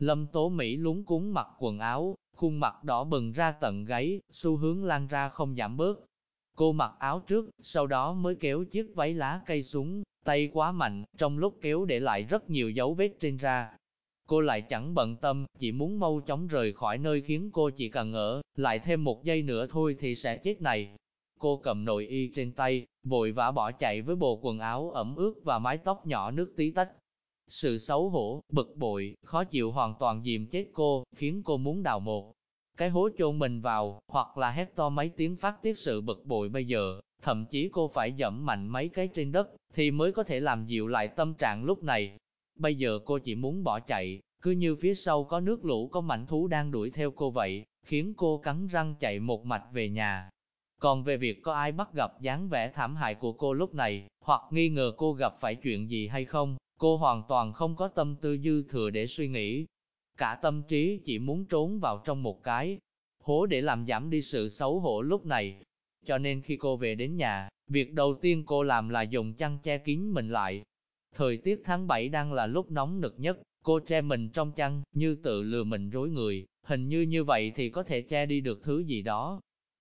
Lâm Tố Mỹ lúng cuốn mặc quần áo, khuôn mặt đỏ bừng ra tận gáy, xu hướng lan ra không giảm bớt. Cô mặc áo trước, sau đó mới kéo chiếc váy lá cây xuống, tay quá mạnh, trong lúc kéo để lại rất nhiều dấu vết trên ra. Cô lại chẳng bận tâm, chỉ muốn mau chóng rời khỏi nơi khiến cô chỉ cần ở, lại thêm một giây nữa thôi thì sẽ chết này. Cô cầm nội y trên tay, vội vã bỏ chạy với bộ quần áo ẩm ướt và mái tóc nhỏ nước tí tách. Sự xấu hổ, bực bội, khó chịu hoàn toàn dìm chết cô, khiến cô muốn đào một cái hố chôn mình vào, hoặc là hét to mấy tiếng phát tiết sự bực bội bây giờ, thậm chí cô phải dẫm mạnh mấy cái trên đất, thì mới có thể làm dịu lại tâm trạng lúc này. Bây giờ cô chỉ muốn bỏ chạy, cứ như phía sau có nước lũ có mảnh thú đang đuổi theo cô vậy, khiến cô cắn răng chạy một mạch về nhà. Còn về việc có ai bắt gặp dáng vẻ thảm hại của cô lúc này, hoặc nghi ngờ cô gặp phải chuyện gì hay không, cô hoàn toàn không có tâm tư dư thừa để suy nghĩ. Cả tâm trí chỉ muốn trốn vào trong một cái hố để làm giảm đi sự xấu hổ lúc này. Cho nên khi cô về đến nhà, việc đầu tiên cô làm là dùng chăn che kín mình lại. Thời tiết tháng 7 đang là lúc nóng nực nhất, cô che mình trong chăn, như tự lừa mình rối người, hình như như vậy thì có thể che đi được thứ gì đó.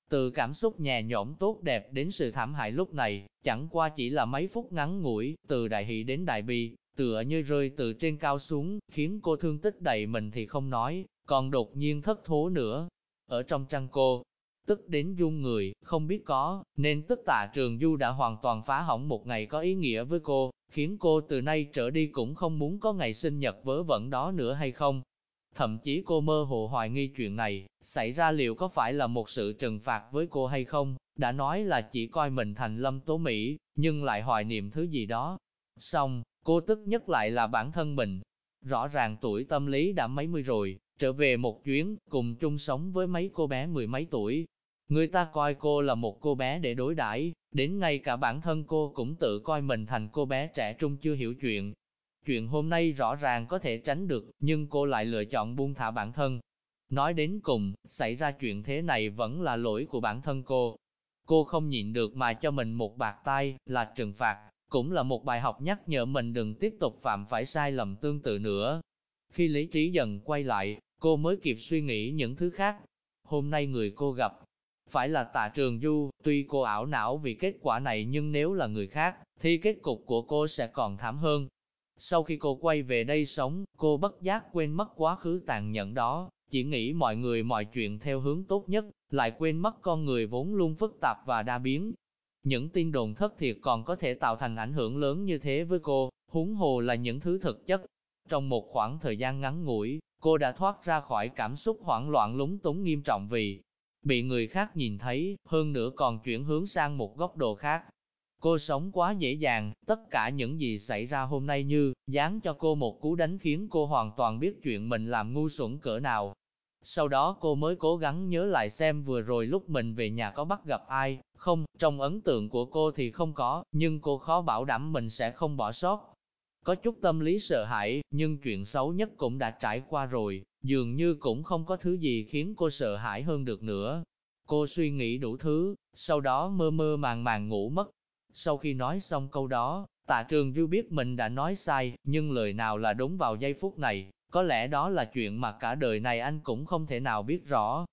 Từ cảm xúc nhẹ nhõm tốt đẹp đến sự thảm hại lúc này, chẳng qua chỉ là mấy phút ngắn ngủi, từ đại hỷ đến đại bi, tựa như rơi từ trên cao xuống, khiến cô thương tích đầy mình thì không nói, còn đột nhiên thất thố nữa. Ở trong trăng cô, tức đến run người, không biết có, nên tức tạ trường du đã hoàn toàn phá hỏng một ngày có ý nghĩa với cô, khiến cô từ nay trở đi cũng không muốn có ngày sinh nhật vớ vẩn đó nữa hay không. Thậm chí cô mơ hồ hoài nghi chuyện này, xảy ra liệu có phải là một sự trừng phạt với cô hay không, đã nói là chỉ coi mình thành lâm tố Mỹ, nhưng lại hoài niệm thứ gì đó. Xong, cô tức nhất lại là bản thân mình. Rõ ràng tuổi tâm lý đã mấy mươi rồi, trở về một chuyến, cùng chung sống với mấy cô bé mười mấy tuổi, Người ta coi cô là một cô bé để đối đãi, đến ngay cả bản thân cô cũng tự coi mình thành cô bé trẻ trung chưa hiểu chuyện. Chuyện hôm nay rõ ràng có thể tránh được, nhưng cô lại lựa chọn buông thả bản thân. Nói đến cùng, xảy ra chuyện thế này vẫn là lỗi của bản thân cô. Cô không nhịn được mà cho mình một bạc tay, là trừng phạt, cũng là một bài học nhắc nhở mình đừng tiếp tục phạm phải sai lầm tương tự nữa. Khi lý trí dần quay lại, cô mới kịp suy nghĩ những thứ khác. Hôm nay người cô gặp, phải là tạ trường du, tuy cô ảo não vì kết quả này nhưng nếu là người khác, thì kết cục của cô sẽ còn thảm hơn. Sau khi cô quay về đây sống, cô bất giác quên mất quá khứ tàn nhẫn đó, chỉ nghĩ mọi người mọi chuyện theo hướng tốt nhất, lại quên mất con người vốn luôn phức tạp và đa biến. Những tin đồn thất thiệt còn có thể tạo thành ảnh hưởng lớn như thế với cô, huống hồ là những thứ thực chất. Trong một khoảng thời gian ngắn ngủi, cô đã thoát ra khỏi cảm xúc hoảng loạn lúng túng nghiêm trọng vì bị người khác nhìn thấy, hơn nữa còn chuyển hướng sang một góc độ khác. Cô sống quá dễ dàng, tất cả những gì xảy ra hôm nay như, dán cho cô một cú đánh khiến cô hoàn toàn biết chuyện mình làm ngu xuẩn cỡ nào. Sau đó cô mới cố gắng nhớ lại xem vừa rồi lúc mình về nhà có bắt gặp ai, không, trong ấn tượng của cô thì không có, nhưng cô khó bảo đảm mình sẽ không bỏ sót. Có chút tâm lý sợ hãi, nhưng chuyện xấu nhất cũng đã trải qua rồi, dường như cũng không có thứ gì khiến cô sợ hãi hơn được nữa. Cô suy nghĩ đủ thứ, sau đó mơ mơ màng màng ngủ mất. Sau khi nói xong câu đó, tạ trường du biết mình đã nói sai, nhưng lời nào là đúng vào giây phút này, có lẽ đó là chuyện mà cả đời này anh cũng không thể nào biết rõ.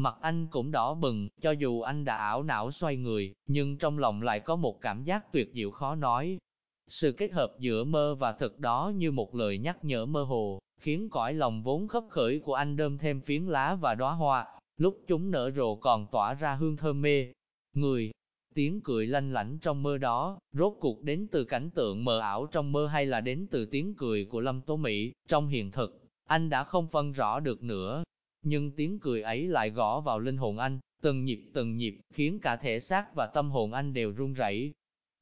Mặt anh cũng đỏ bừng, cho dù anh đã ảo não xoay người, nhưng trong lòng lại có một cảm giác tuyệt diệu khó nói. Sự kết hợp giữa mơ và thực đó như một lời nhắc nhở mơ hồ, khiến cõi lòng vốn khấp khởi của anh đơm thêm phiến lá và đóa hoa, lúc chúng nở rộ còn tỏa ra hương thơm mê. Người, tiếng cười lanh lảnh trong mơ đó, rốt cuộc đến từ cảnh tượng mờ ảo trong mơ hay là đến từ tiếng cười của Lâm Tố Mỹ, trong hiện thực, anh đã không phân rõ được nữa. Nhưng tiếng cười ấy lại gõ vào linh hồn anh, từng nhịp từng nhịp, khiến cả thể xác và tâm hồn anh đều run rẩy.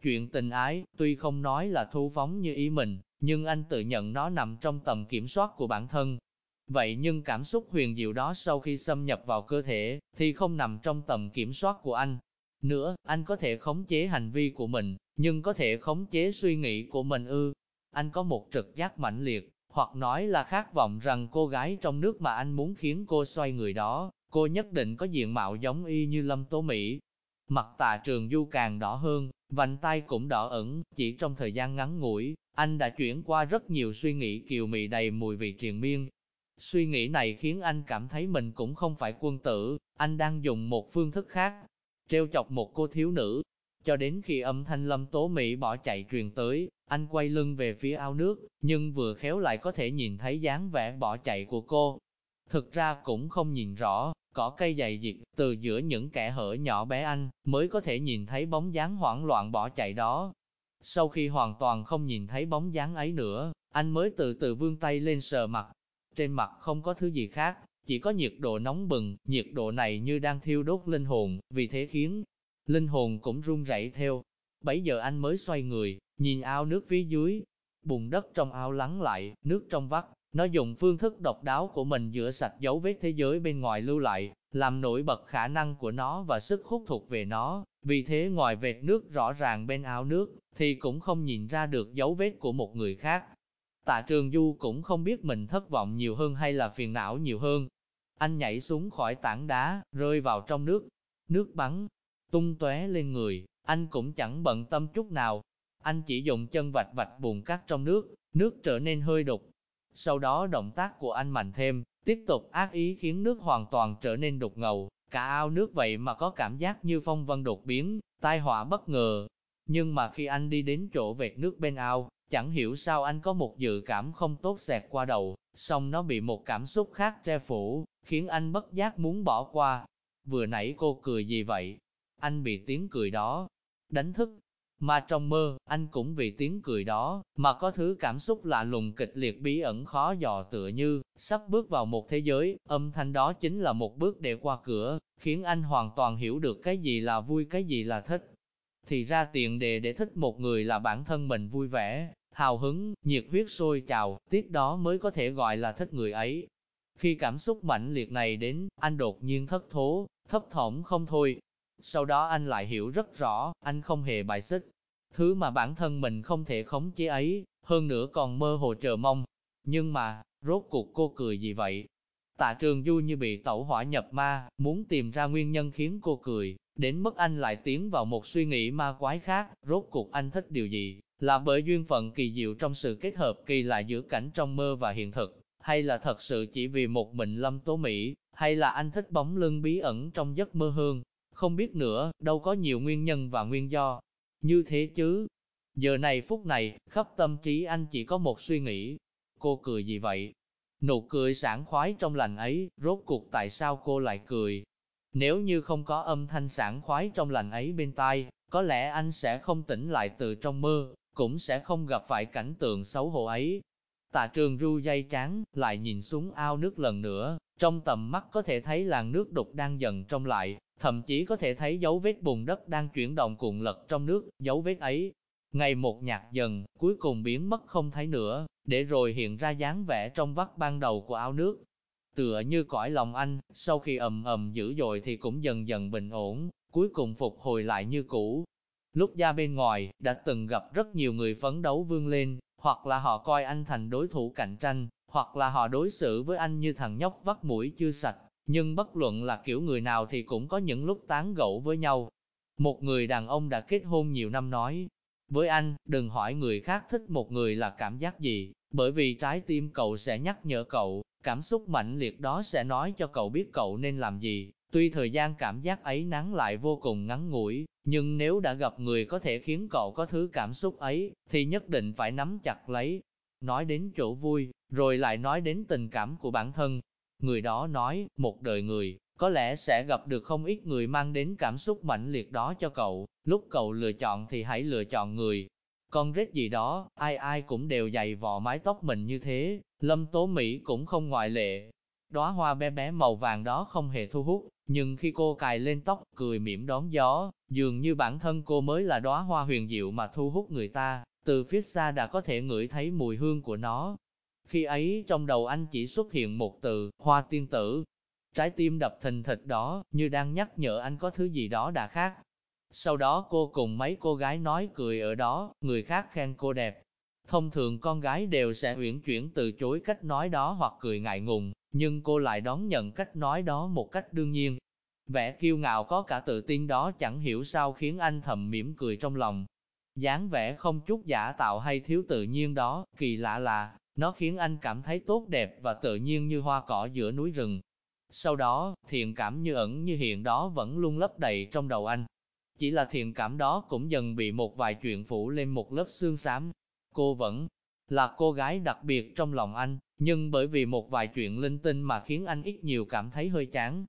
Chuyện tình ái, tuy không nói là thu phóng như ý mình, nhưng anh tự nhận nó nằm trong tầm kiểm soát của bản thân. Vậy nhưng cảm xúc huyền diệu đó sau khi xâm nhập vào cơ thể, thì không nằm trong tầm kiểm soát của anh. Nữa, anh có thể khống chế hành vi của mình, nhưng có thể khống chế suy nghĩ của mình ư. Anh có một trực giác mãnh liệt, hoặc nói là khát vọng rằng cô gái trong nước mà anh muốn khiến cô xoay người đó, cô nhất định có diện mạo giống y như Lâm Tố Mỹ. Mặt tà trường du càng đỏ hơn, vành tay cũng đỏ ẩn, chỉ trong thời gian ngắn ngủi, anh đã chuyển qua rất nhiều suy nghĩ kiều mị đầy mùi vị triền miên. Suy nghĩ này khiến anh cảm thấy mình cũng không phải quân tử, anh đang dùng một phương thức khác, treo chọc một cô thiếu nữ. Cho đến khi âm thanh lâm tố Mỹ bỏ chạy truyền tới, anh quay lưng về phía ao nước, nhưng vừa khéo lại có thể nhìn thấy dáng vẻ bỏ chạy của cô. Thực ra cũng không nhìn rõ, cỏ cây dày diệt, từ giữa những kẻ hở nhỏ bé anh, mới có thể nhìn thấy bóng dáng hoảng loạn bỏ chạy đó. Sau khi hoàn toàn không nhìn thấy bóng dáng ấy nữa, anh mới từ từ vươn tay lên sờ mặt. Trên mặt không có thứ gì khác, chỉ có nhiệt độ nóng bừng, nhiệt độ này như đang thiêu đốt linh hồn, vì thế khiến linh hồn cũng run rẩy theo. Bấy giờ anh mới xoay người, nhìn ao nước phía dưới, bùn đất trong ao lắng lại, nước trong vắt, nó dùng phương thức độc đáo của mình rửa sạch dấu vết thế giới bên ngoài lưu lại, làm nổi bật khả năng của nó và sức hút thuộc về nó. Vì thế ngoài vệt nước rõ ràng bên ao nước, thì cũng không nhìn ra được dấu vết của một người khác. Tạ Trường Du cũng không biết mình thất vọng nhiều hơn hay là phiền não nhiều hơn. Anh nhảy xuống khỏi tảng đá, rơi vào trong nước. Nước bắn, tung tóe lên người, anh cũng chẳng bận tâm chút nào. Anh chỉ dùng chân vạch vạch bùn cát trong nước, nước trở nên hơi đục. Sau đó động tác của anh mạnh thêm, tiếp tục ác ý khiến nước hoàn toàn trở nên đục ngầu. Cả ao nước vậy mà có cảm giác như phong vân đột biến, tai họa bất ngờ. Nhưng mà khi anh đi đến chỗ vệt nước bên ao, chẳng hiểu sao anh có một dự cảm không tốt xẹt qua đầu, xong nó bị một cảm xúc khác che phủ, khiến anh bất giác muốn bỏ qua. Vừa nãy cô cười gì vậy? Anh bị tiếng cười đó đánh thức, mà trong mơ, anh cũng vì tiếng cười đó, mà có thứ cảm xúc lạ lùng kịch liệt bí ẩn khó dò tựa như, sắp bước vào một thế giới, âm thanh đó chính là một bước để qua cửa, khiến anh hoàn toàn hiểu được cái gì là vui cái gì là thích. Thì ra tiền đề để thích một người là bản thân mình vui vẻ, hào hứng, nhiệt huyết sôi trào, tiếp đó mới có thể gọi là thích người ấy. Khi cảm xúc mạnh liệt này đến, anh đột nhiên thất thố, thấp thỏm không thôi, sau đó anh lại hiểu rất rõ, anh không hề bài xích. Thứ mà bản thân mình không thể khống chế ấy, hơn nữa còn mơ hồ chờ mong. Nhưng mà, rốt cuộc cô cười gì vậy? Tạ trường du như bị tẩu hỏa nhập ma, muốn tìm ra nguyên nhân khiến cô cười, đến mức anh lại tiến vào một suy nghĩ ma quái khác, rốt cuộc anh thích điều gì, là bởi duyên phận kỳ diệu trong sự kết hợp kỳ lạ giữa cảnh trong mơ và hiện thực, hay là thật sự chỉ vì một mình lâm tố Mỹ, hay là anh thích bóng lưng bí ẩn trong giấc mơ hương, không biết nữa, đâu có nhiều nguyên nhân và nguyên do. Như thế chứ. Giờ này phút này, khắp tâm trí anh chỉ có một suy nghĩ. Cô cười gì vậy? Nụ cười sảng khoái trong lành ấy, rốt cuộc tại sao cô lại cười? Nếu như không có âm thanh sảng khoái trong lành ấy bên tai, có lẽ anh sẽ không tỉnh lại từ trong mơ, cũng sẽ không gặp phải cảnh tượng xấu hổ ấy. Tạ trường ru dây trắng, lại nhìn xuống ao nước lần nữa, trong tầm mắt có thể thấy làn nước đục đang dần trong lại, thậm chí có thể thấy dấu vết bùn đất đang chuyển động cuộn lật trong nước, dấu vết ấy. Ngày một nhạt dần, cuối cùng biến mất không thấy nữa, để rồi hiện ra dáng vẻ trong vắt ban đầu của ao nước. Tựa như cõi lòng anh, sau khi ầm ầm dữ dội thì cũng dần dần bình ổn, cuối cùng phục hồi lại như cũ. Lúc ra bên ngoài, đã từng gặp rất nhiều người phấn đấu vươn lên, hoặc là họ coi anh thành đối thủ cạnh tranh, hoặc là họ đối xử với anh như thằng nhóc vắt mũi chưa sạch, nhưng bất luận là kiểu người nào thì cũng có những lúc tán gẫu với nhau. Một người đàn ông đã kết hôn nhiều năm nói, với anh, đừng hỏi người khác thích một người là cảm giác gì, bởi vì trái tim cậu sẽ nhắc nhở cậu, cảm xúc mạnh liệt đó sẽ nói cho cậu biết cậu nên làm gì. Tuy thời gian cảm giác ấy nắng lại vô cùng ngắn ngủi, nhưng nếu đã gặp người có thể khiến cậu có thứ cảm xúc ấy, thì nhất định phải nắm chặt lấy. Nói đến chỗ vui, rồi lại nói đến tình cảm của bản thân, Người đó nói, một đời người, có lẽ sẽ gặp được không ít người mang đến cảm xúc mạnh liệt đó cho cậu, lúc cậu lựa chọn thì hãy lựa chọn người. Con rết gì đó, ai ai cũng đều dày vò mái tóc mình như thế, Lâm Tố Mỹ cũng không ngoại lệ. Đóa hoa bé bé màu vàng đó không hề thu hút, nhưng khi cô cài lên tóc, cười mỉm đón gió, dường như bản thân cô mới là đóa hoa huyền diệu mà thu hút người ta, từ phía xa đã có thể ngửi thấy mùi hương của nó, khi ấy trong đầu anh chỉ xuất hiện một từ, hoa tiên tử. Trái tim đập thình thịch đó, như đang nhắc nhở anh có thứ gì đó đã khác. Sau đó cô cùng mấy cô gái nói cười ở đó, người khác khen cô đẹp. Thông thường con gái đều sẽ uyển chuyển từ chối cách nói đó hoặc cười ngại ngùng, nhưng cô lại đón nhận cách nói đó một cách đương nhiên. Vẻ kiêu ngạo có cả tự tin đó chẳng hiểu sao khiến anh thầm mỉm cười trong lòng. dáng vẻ không chút giả tạo hay thiếu tự nhiên đó, kỳ lạ là, nó khiến anh cảm thấy tốt đẹp và tự nhiên như hoa cỏ giữa núi rừng. Sau đó, thiện cảm như ẩn như hiện đó vẫn luôn lấp đầy trong đầu anh. Chỉ là thiện cảm đó cũng dần bị một vài chuyện phủ lên một lớp xương xám. Cô vẫn là cô gái đặc biệt trong lòng anh, nhưng bởi vì một vài chuyện linh tinh mà khiến anh ít nhiều cảm thấy hơi chán.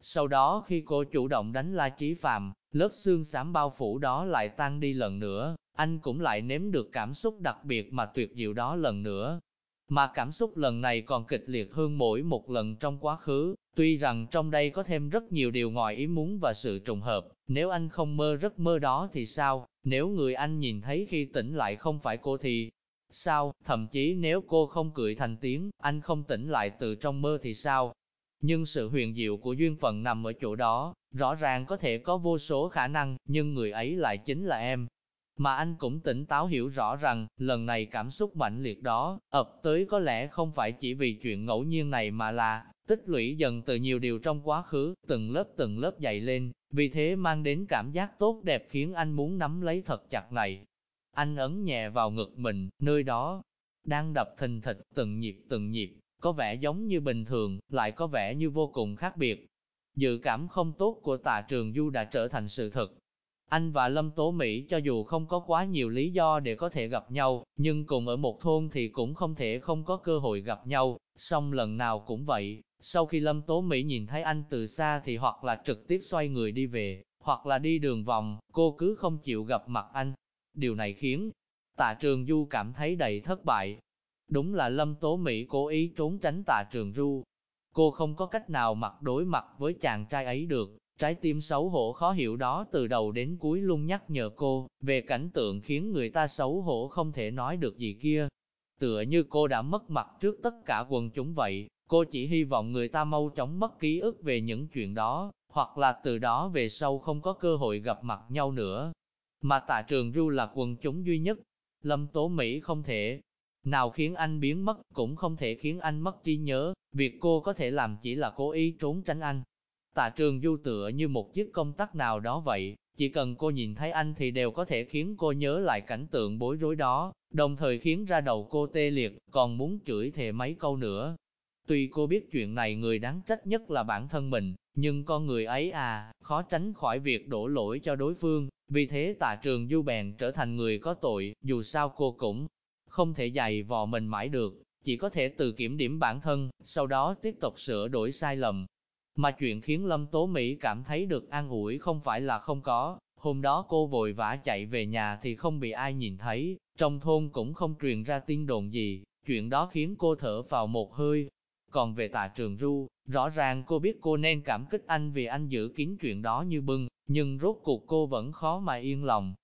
Sau đó khi cô chủ động đánh La Chí Phạm, lớp xương xám bao phủ đó lại tan đi lần nữa, anh cũng lại nếm được cảm xúc đặc biệt mà tuyệt diệu đó lần nữa. Mà cảm xúc lần này còn kịch liệt hơn mỗi một lần trong quá khứ, tuy rằng trong đây có thêm rất nhiều điều ngoài ý muốn và sự trùng hợp, nếu anh không mơ rất mơ đó thì sao, nếu người anh nhìn thấy khi tỉnh lại không phải cô thì sao, thậm chí nếu cô không cười thành tiếng, anh không tỉnh lại từ trong mơ thì sao. Nhưng sự huyền diệu của duyên phận nằm ở chỗ đó, rõ ràng có thể có vô số khả năng, nhưng người ấy lại chính là em. Mà anh cũng tỉnh táo hiểu rõ rằng, lần này cảm xúc mạnh liệt đó, ập tới có lẽ không phải chỉ vì chuyện ngẫu nhiên này mà là, tích lũy dần từ nhiều điều trong quá khứ, từng lớp từng lớp dày lên, vì thế mang đến cảm giác tốt đẹp khiến anh muốn nắm lấy thật chặt này. Anh ấn nhẹ vào ngực mình, nơi đó, đang đập thình thịch từng nhịp từng nhịp, có vẻ giống như bình thường, lại có vẻ như vô cùng khác biệt. Dự cảm không tốt của tà trường Du đã trở thành sự thật. Anh và Lâm Tố Mỹ cho dù không có quá nhiều lý do để có thể gặp nhau, nhưng cùng ở một thôn thì cũng không thể không có cơ hội gặp nhau, song lần nào cũng vậy. Sau khi Lâm Tố Mỹ nhìn thấy anh từ xa thì hoặc là trực tiếp xoay người đi về, hoặc là đi đường vòng, cô cứ không chịu gặp mặt anh. Điều này khiến tạ trường Du cảm thấy đầy thất bại. Đúng là Lâm Tố Mỹ cố ý trốn tránh tạ trường Du. Cô không có cách nào mặt đối mặt với chàng trai ấy được, Trái tim xấu hổ khó hiểu đó từ đầu đến cuối luôn nhắc nhở cô, về cảnh tượng khiến người ta xấu hổ không thể nói được gì kia. Tựa như cô đã mất mặt trước tất cả quần chúng vậy, cô chỉ hy vọng người ta mau chóng mất ký ức về những chuyện đó, hoặc là từ đó về sau không có cơ hội gặp mặt nhau nữa. Mà tạ trường ru là quần chúng duy nhất, Lâm Tố Mỹ không thể nào khiến anh biến mất, cũng không thể khiến anh mất trí nhớ, việc cô có thể làm chỉ là cố ý trốn tránh anh. Tạ trường du tựa như một chiếc công tắc nào đó vậy, chỉ cần cô nhìn thấy anh thì đều có thể khiến cô nhớ lại cảnh tượng bối rối đó, đồng thời khiến ra đầu cô tê liệt, còn muốn chửi thề mấy câu nữa. Tuy cô biết chuyện này người đáng trách nhất là bản thân mình, nhưng con người ấy à, khó tránh khỏi việc đổ lỗi cho đối phương, vì thế tạ trường du bèn trở thành người có tội, dù sao cô cũng không thể dày vò mình mãi được, chỉ có thể tự kiểm điểm bản thân, sau đó tiếp tục sửa đổi sai lầm, mà chuyện khiến Lâm Tố Mỹ cảm thấy được an ủi không phải là không có, hôm đó cô vội vã chạy về nhà thì không bị ai nhìn thấy, trong thôn cũng không truyền ra tin đồn gì, chuyện đó khiến cô thở vào một hơi. Còn về tạ trường ru, rõ ràng cô biết cô nên cảm kích anh vì anh giữ kín chuyện đó như bưng, nhưng rốt cuộc cô vẫn khó mà yên lòng.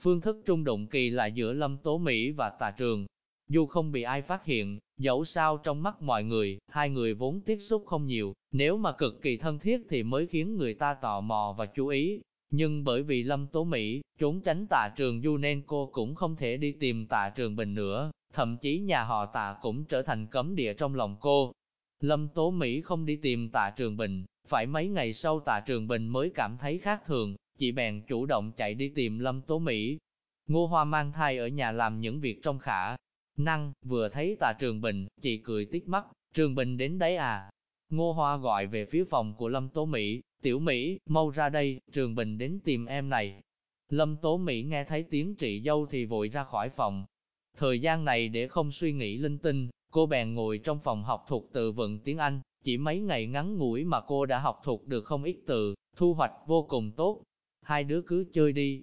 Phương thức trung đụng kỳ là giữa Lâm Tố Mỹ và Tạ Trường, dù không bị ai phát hiện, dẫu sao trong mắt mọi người, hai người vốn tiếp xúc không nhiều, nếu mà cực kỳ thân thiết thì mới khiến người ta tò mò và chú ý. Nhưng bởi vì Lâm Tố Mỹ trốn tránh tạ trường Du nên cô cũng không thể đi tìm tạ trường Bình nữa, thậm chí nhà họ tạ cũng trở thành cấm địa trong lòng cô. Lâm Tố Mỹ không đi tìm tạ trường Bình, phải mấy ngày sau tạ trường Bình mới cảm thấy khác thường, chị bèn chủ động chạy đi tìm Lâm Tố Mỹ. Ngô Hoa mang thai ở nhà làm những việc trong khả, Năng, vừa thấy Tạ Trường Bình, chị cười tít mắt, Trường Bình đến đấy à? Ngô Hoa gọi về phía phòng của Lâm Tố Mỹ, Tiểu Mỹ, mau ra đây, Trường Bình đến tìm em này. Lâm Tố Mỹ nghe thấy tiếng chị dâu thì vội ra khỏi phòng. Thời gian này để không suy nghĩ linh tinh, cô bèn ngồi trong phòng học thuộc từ vựng tiếng Anh, chỉ mấy ngày ngắn ngủi mà cô đã học thuộc được không ít từ, thu hoạch vô cùng tốt. Hai đứa cứ chơi đi.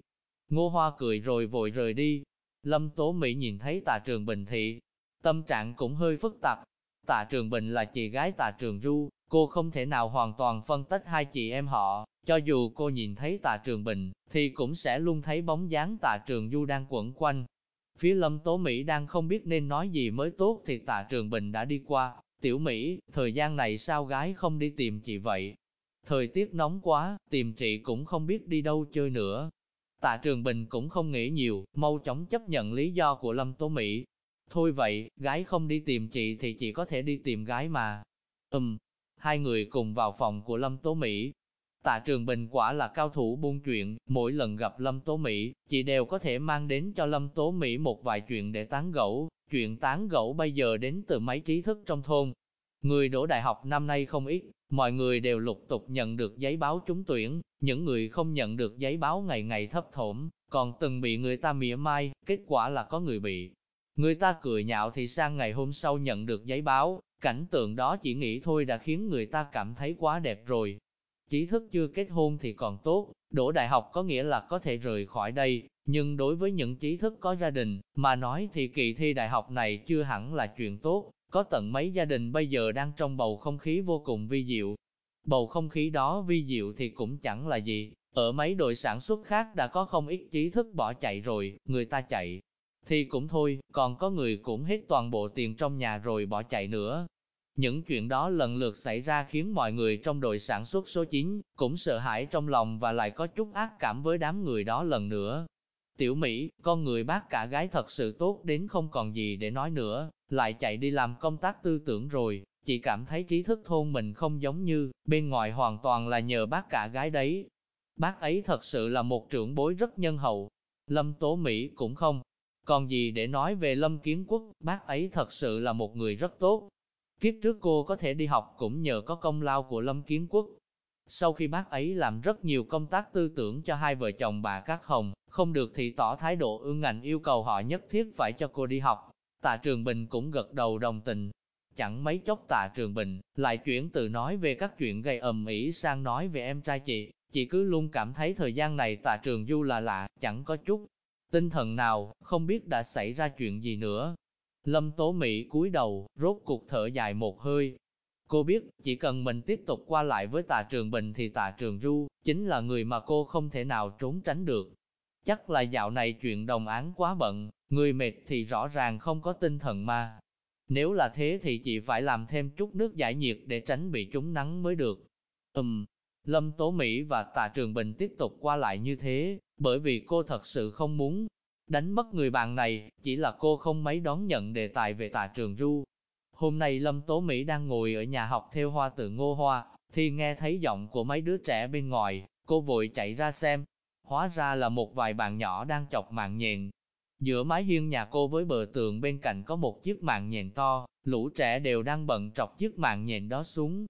Ngô Hoa cười rồi vội rời đi, Lâm Tố Mỹ nhìn thấy tạ trường bình thị, tâm trạng cũng hơi phức tạp. Tạ trường bình là chị gái tạ trường Du, cô không thể nào hoàn toàn phân tách hai chị em họ, cho dù cô nhìn thấy tạ trường bình, thì cũng sẽ luôn thấy bóng dáng tạ trường du đang quẩn quanh. Phía lâm tố Mỹ đang không biết nên nói gì mới tốt thì tạ trường bình đã đi qua, tiểu Mỹ, thời gian này sao gái không đi tìm chị vậy? Thời tiết nóng quá, tìm chị cũng không biết đi đâu chơi nữa, Tạ Trường Bình cũng không nghĩ nhiều, mau chóng chấp nhận lý do của Lâm Tố Mỹ. Thôi vậy, gái không đi tìm chị thì chị có thể đi tìm gái mà. Ừm, hai người cùng vào phòng của Lâm Tố Mỹ. Tạ Trường Bình quả là cao thủ buôn chuyện, mỗi lần gặp Lâm Tố Mỹ, chị đều có thể mang đến cho Lâm Tố Mỹ một vài chuyện để tán gẫu, Chuyện tán gẫu bây giờ đến từ mấy trí thức trong thôn. Người đổ đại học năm nay không ít, mọi người đều lục tục nhận được giấy báo trúng tuyển, những người không nhận được giấy báo ngày ngày thấp thổm, còn từng bị người ta mỉa mai, kết quả là có người bị. Người ta cười nhạo thì sang ngày hôm sau nhận được giấy báo, cảnh tượng đó chỉ nghĩ thôi đã khiến người ta cảm thấy quá đẹp rồi. Trí thức chưa kết hôn thì còn tốt, đổ đại học có nghĩa là có thể rời khỏi đây, nhưng đối với những trí thức có gia đình, mà nói thì kỳ thi đại học này chưa hẳn là chuyện tốt, có tận mấy gia đình bây giờ đang trong bầu không khí vô cùng vi diệu. Bầu không khí đó vi diệu thì cũng chẳng là gì, ở mấy đội sản xuất khác đã có không ít trí thức bỏ chạy rồi, người ta chạy. Thì cũng thôi, còn có người cũng hết toàn bộ tiền trong nhà rồi bỏ chạy nữa. Những chuyện đó lần lượt xảy ra khiến mọi người trong đội sản xuất số 9 cũng sợ hãi trong lòng và lại có chút ác cảm với đám người đó lần nữa. Tiểu Mỹ, con người bác cả gái thật sự tốt đến không còn gì để nói nữa, lại chạy đi làm công tác tư tưởng rồi, chị cảm thấy trí thức thôn mình không giống như, bên ngoài hoàn toàn là nhờ bác cả gái đấy. Bác ấy thật sự là một trưởng bối rất nhân hậu. Lâm Tố Mỹ cũng không. Còn gì để nói về Lâm Kiến Quốc, bác ấy thật sự là một người rất tốt. Kiếp trước cô có thể đi học cũng nhờ có công lao của Lâm Kiến Quốc. Sau khi bác ấy làm rất nhiều công tác tư tưởng cho hai vợ chồng bà Cát Hồng, không được thì tỏ thái độ ương ngạnh yêu cầu họ nhất thiết phải cho cô đi học. Tạ Trường Bình cũng gật đầu đồng tình. Chẳng mấy chốc Tạ Trường Bình lại chuyển từ nói về các chuyện gây ầm ĩ sang nói về em trai chị. Chị cứ luôn cảm thấy thời gian này Tạ Trường Du là lạ, chẳng có chút tinh thần nào, không biết đã xảy ra chuyện gì nữa. Lâm Tố Mỹ cúi đầu, rốt cuộc thở dài một hơi. Cô biết, chỉ cần mình tiếp tục qua lại với Tà Trường Bình thì Tà Trường Du, chính là người mà cô không thể nào trốn tránh được. Chắc là dạo này chuyện đồng án quá bận, người mệt thì rõ ràng không có tinh thần mà. Nếu là thế thì chị phải làm thêm chút nước giải nhiệt để tránh bị trúng nắng mới được. Ừm, Lâm Tố Mỹ và Tạ Trường Bình tiếp tục qua lại như thế, bởi vì cô thật sự không muốn đánh mất người bạn này, chỉ là cô không mấy đón nhận đề tài về tà Trường Du. Hôm nay Lâm Tố Mỹ đang ngồi ở nhà học theo hoa tự ngô hoa, thì nghe thấy giọng của mấy đứa trẻ bên ngoài, cô vội chạy ra xem, hóa ra là một vài bạn nhỏ đang chọc mạng nhện. Giữa mái hiên nhà cô với bờ tường bên cạnh có một chiếc mạng nhện to, lũ trẻ đều đang bận trọc chiếc mạng nhện đó xuống.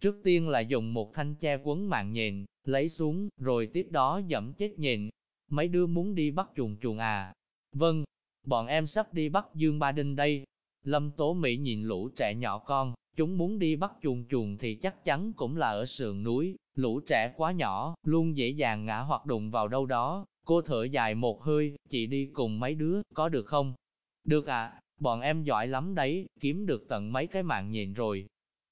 Trước tiên là dùng một thanh che quấn mạng nhện, lấy xuống, rồi tiếp đó dẫm chết nhện. Mấy đứa muốn đi bắt chuồng chuồng à? Vâng, bọn em sắp đi bắt Dương Ba Đinh đây. Lâm Tố Mỹ nhìn lũ trẻ nhỏ con, chúng muốn đi bắt chuồng chuồng thì chắc chắn cũng là ở sườn núi, lũ trẻ quá nhỏ, luôn dễ dàng ngã hoặc đụng vào đâu đó. Cô thở dài một hơi, chị đi cùng mấy đứa, có được không? Được à, bọn em giỏi lắm đấy, kiếm được tận mấy cái mạng nhện rồi.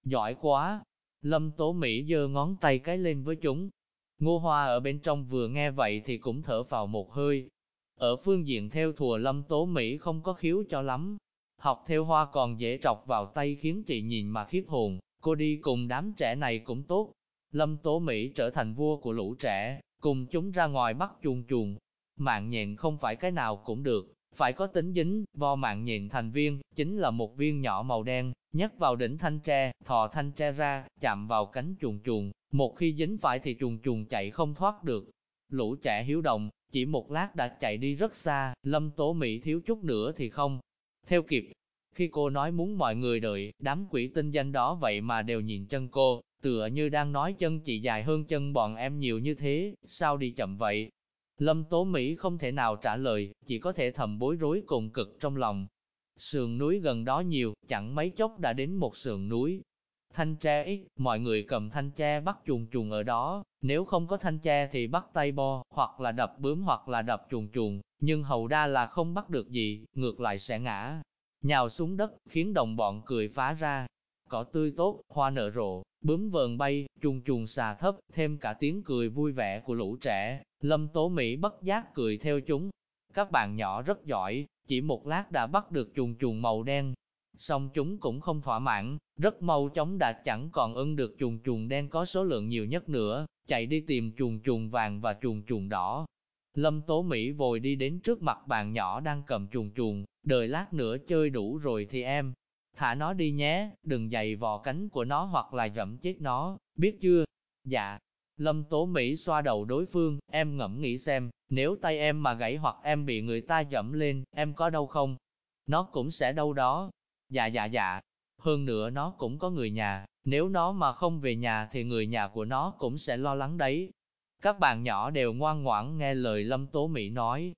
Giỏi quá! Lâm Tố Mỹ giơ ngón tay cái lên với chúng. Ngô Hoa ở bên trong vừa nghe vậy thì cũng thở vào một hơi. Ở phương diện theo thùa Lâm Tố Mỹ không có khiếu cho lắm. Học theo hoa còn dễ trọc vào tay khiến chị nhìn mà khiếp hồn, cô đi cùng đám trẻ này cũng tốt, Lâm Tố Mỹ trở thành vua của lũ trẻ, cùng chúng ra ngoài bắt chuồn chuồn. Mạng nhện không phải cái nào cũng được, phải có tính dính, vo mạng nhện thành viên, chính là một viên nhỏ màu đen, nhắc vào đỉnh thanh tre, thò thanh tre ra, chạm vào cánh chuồn chuồn, một khi dính phải thì chuồn chuồn chạy không thoát được. Lũ trẻ hiếu động, chỉ một lát đã chạy đi rất xa, lâm tố Mỹ thiếu chút nữa thì không. Theo kịp, khi cô nói muốn mọi người đợi, đám quỷ tinh danh đó vậy mà đều nhìn chân cô, tựa như đang nói chân chị dài hơn chân bọn em nhiều như thế, sao đi chậm vậy? Lâm Tố Mỹ không thể nào trả lời, chỉ có thể thầm bối rối cùng cực trong lòng. Sườn núi gần đó nhiều, chẳng mấy chốc đã đến một sườn núi. Thanh tre ít, mọi người cầm thanh tre bắt chuồn chuồn ở đó, nếu không có thanh tre thì bắt tay bo, hoặc là đập bướm hoặc là đập chuồn chuồn, nhưng hầu đa là không bắt được gì, ngược lại sẽ ngã. Nhào xuống đất, khiến đồng bọn cười phá ra. Cỏ tươi tốt, hoa nở rộ, bướm vờn bay, chuồn chuồn xà thấp, thêm cả tiếng cười vui vẻ của lũ trẻ, lâm tố Mỹ bất giác cười theo chúng. Các bạn nhỏ rất giỏi, chỉ một lát đã bắt được chuồn chuồn màu đen. Xong chúng cũng không thỏa mãn, rất mau chóng đã chẳng còn ưng được chuồn chuồn đen có số lượng nhiều nhất nữa, chạy đi tìm chuồn chuồn vàng và chuồn chuồn đỏ. Lâm Tố Mỹ vội đi đến trước mặt bạn nhỏ đang cầm chuồn chuồn, đợi lát nữa chơi đủ rồi thì em, Thả nó đi nhé, đừng dày vò cánh của nó hoặc là rậm chết nó, biết chưa? Dạ. Lâm Tố Mỹ xoa đầu đối phương, em ngẫm nghĩ xem, nếu tay em mà gãy hoặc em bị người ta dẫm lên, em có đau không? nó cũng sẽ đau đó. Dạ dạ dạ, hơn nữa nó cũng có người nhà, nếu nó mà không về nhà thì người nhà của nó cũng sẽ lo lắng đấy. Các bạn nhỏ đều ngoan ngoãn nghe lời Lâm Tố Mỹ nói.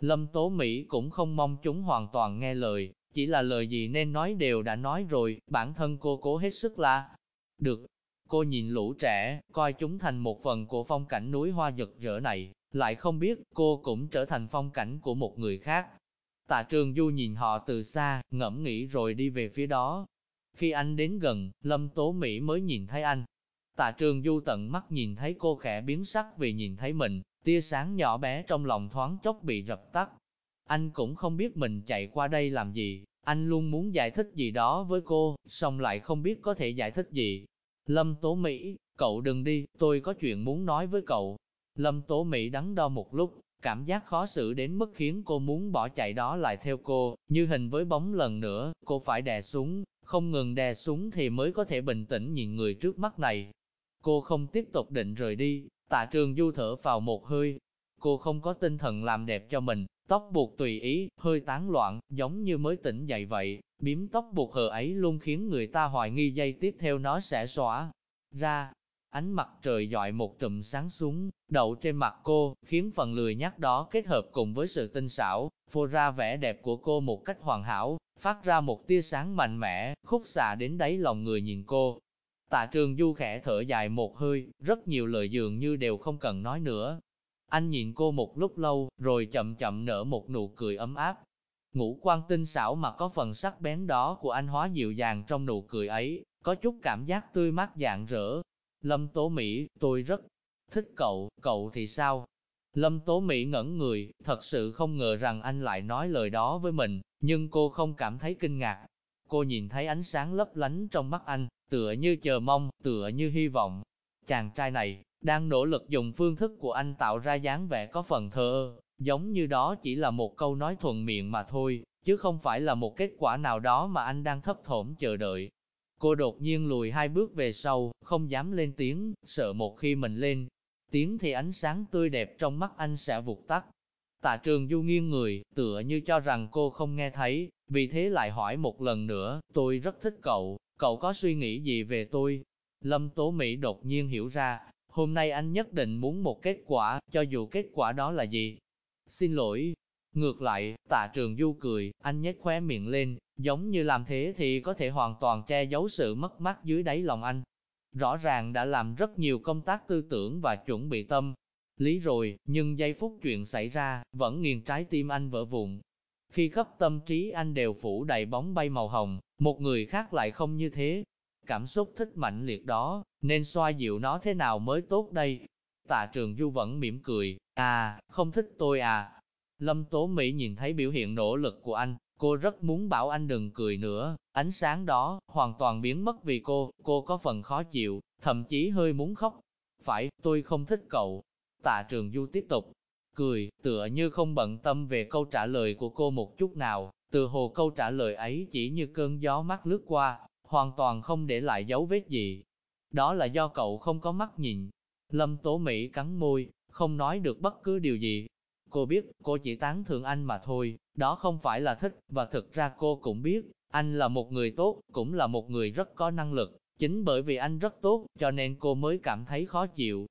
Lâm Tố Mỹ cũng không mong chúng hoàn toàn nghe lời, chỉ là lời gì nên nói đều đã nói rồi, bản thân cô cố hết sức là được. Cô nhìn lũ trẻ, coi chúng thành một phần của phong cảnh núi hoa rực rỡ này, lại không biết cô cũng trở thành phong cảnh của một người khác. Tạ Trường Du nhìn họ từ xa, ngẫm nghĩ rồi đi về phía đó. Khi anh đến gần, Lâm Tố Mỹ mới nhìn thấy anh. Tạ Trường Du tận mắt nhìn thấy cô khẽ biến sắc vì nhìn thấy mình, tia sáng nhỏ bé trong lòng thoáng chốc bị rập tắt. Anh cũng không biết mình chạy qua đây làm gì, anh luôn muốn giải thích gì đó với cô, song lại không biết có thể giải thích gì. Lâm Tố Mỹ, cậu đừng đi, tôi có chuyện muốn nói với cậu. Lâm Tố Mỹ đắn đo một lúc, cảm giác khó xử đến mức khiến cô muốn bỏ chạy đó lại theo cô, như hình với bóng lần nữa, cô phải đè xuống, không ngừng đè xuống thì mới có thể bình tĩnh nhìn người trước mắt này. Cô không tiếp tục định rời đi, tạ trường du thở vào một hơi. Cô không có tinh thần làm đẹp cho mình, tóc buộc tùy ý, hơi tán loạn, giống như mới tỉnh dậy vậy. Biếm tóc buộc hờ ấy luôn khiến người ta hoài nghi dây tiếp theo nó sẽ xóa ra. Ánh mặt trời dọi một trùm sáng xuống, đậu trên mặt cô, khiến phần lười nhắc đó kết hợp cùng với sự tinh xảo, phô ra vẻ đẹp của cô một cách hoàn hảo, phát ra một tia sáng mạnh mẽ, khúc xạ đến đáy lòng người nhìn cô. Tạ trường du khẽ thở dài một hơi, rất nhiều lời dường như đều không cần nói nữa. Anh nhìn cô một lúc lâu, rồi chậm chậm nở một nụ cười ấm áp. Ngũ quan tinh xảo mà có phần sắc bén đó của anh hóa dịu dàng trong nụ cười ấy, có chút cảm giác tươi mát dạng rỡ. Lâm Tố Mỹ, tôi rất thích cậu, cậu thì sao? Lâm Tố Mỹ ngẩn người, thật sự không ngờ rằng anh lại nói lời đó với mình, nhưng cô không cảm thấy kinh ngạc. Cô nhìn thấy ánh sáng lấp lánh trong mắt anh, tựa như chờ mong, tựa như hy vọng. Chàng trai này, đang nỗ lực dùng phương thức của anh tạo ra dáng vẻ có phần thơ, giống như đó chỉ là một câu nói thuận miệng mà thôi, chứ không phải là một kết quả nào đó mà anh đang thấp thỏm chờ đợi. Cô đột nhiên lùi hai bước về sau, không dám lên tiếng, sợ một khi mình lên tiếng thì ánh sáng tươi đẹp trong mắt anh sẽ vụt tắt. Tạ trường du nghiêng người, tựa như cho rằng cô không nghe thấy, vì thế lại hỏi một lần nữa, tôi rất thích cậu, cậu có suy nghĩ gì về tôi? Lâm Tố Mỹ đột nhiên hiểu ra, hôm nay anh nhất định muốn một kết quả, cho dù kết quả đó là gì. Xin lỗi. Ngược lại, tạ trường du cười, anh nhếch khóe miệng lên, giống như làm thế thì có thể hoàn toàn che giấu sự mất mát dưới đáy lòng anh. Rõ ràng đã làm rất nhiều công tác tư tưởng và chuẩn bị tâm lý rồi, nhưng giây phút chuyện xảy ra, vẫn nghiền trái tim anh vỡ vụn. Khi khắp tâm trí anh đều phủ đầy bóng bay màu hồng, một người khác lại không như thế. Cảm xúc thích mạnh liệt đó, nên xoa dịu nó thế nào mới tốt đây? Tạ trường du vẫn mỉm cười, à, không thích tôi à. Lâm Tố Mỹ nhìn thấy biểu hiện nỗ lực của anh, cô rất muốn bảo anh đừng cười nữa, ánh sáng đó, hoàn toàn biến mất vì cô, cô có phần khó chịu, thậm chí hơi muốn khóc. Phải, tôi không thích cậu, Tạ Trường Du tiếp tục cười, tựa như không bận tâm về câu trả lời của cô một chút nào, từ hồ câu trả lời ấy chỉ như cơn gió mắt lướt qua, hoàn toàn không để lại dấu vết gì. Đó là do cậu không có mắt nhìn. Lâm Tố Mỹ cắn môi, không nói được bất cứ điều gì. Cô biết, cô chỉ tán thưởng anh mà thôi, đó không phải là thích, và thực ra cô cũng biết, anh là một người tốt, cũng là một người rất có năng lực. Chính bởi vì anh rất tốt, cho nên cô mới cảm thấy khó chịu,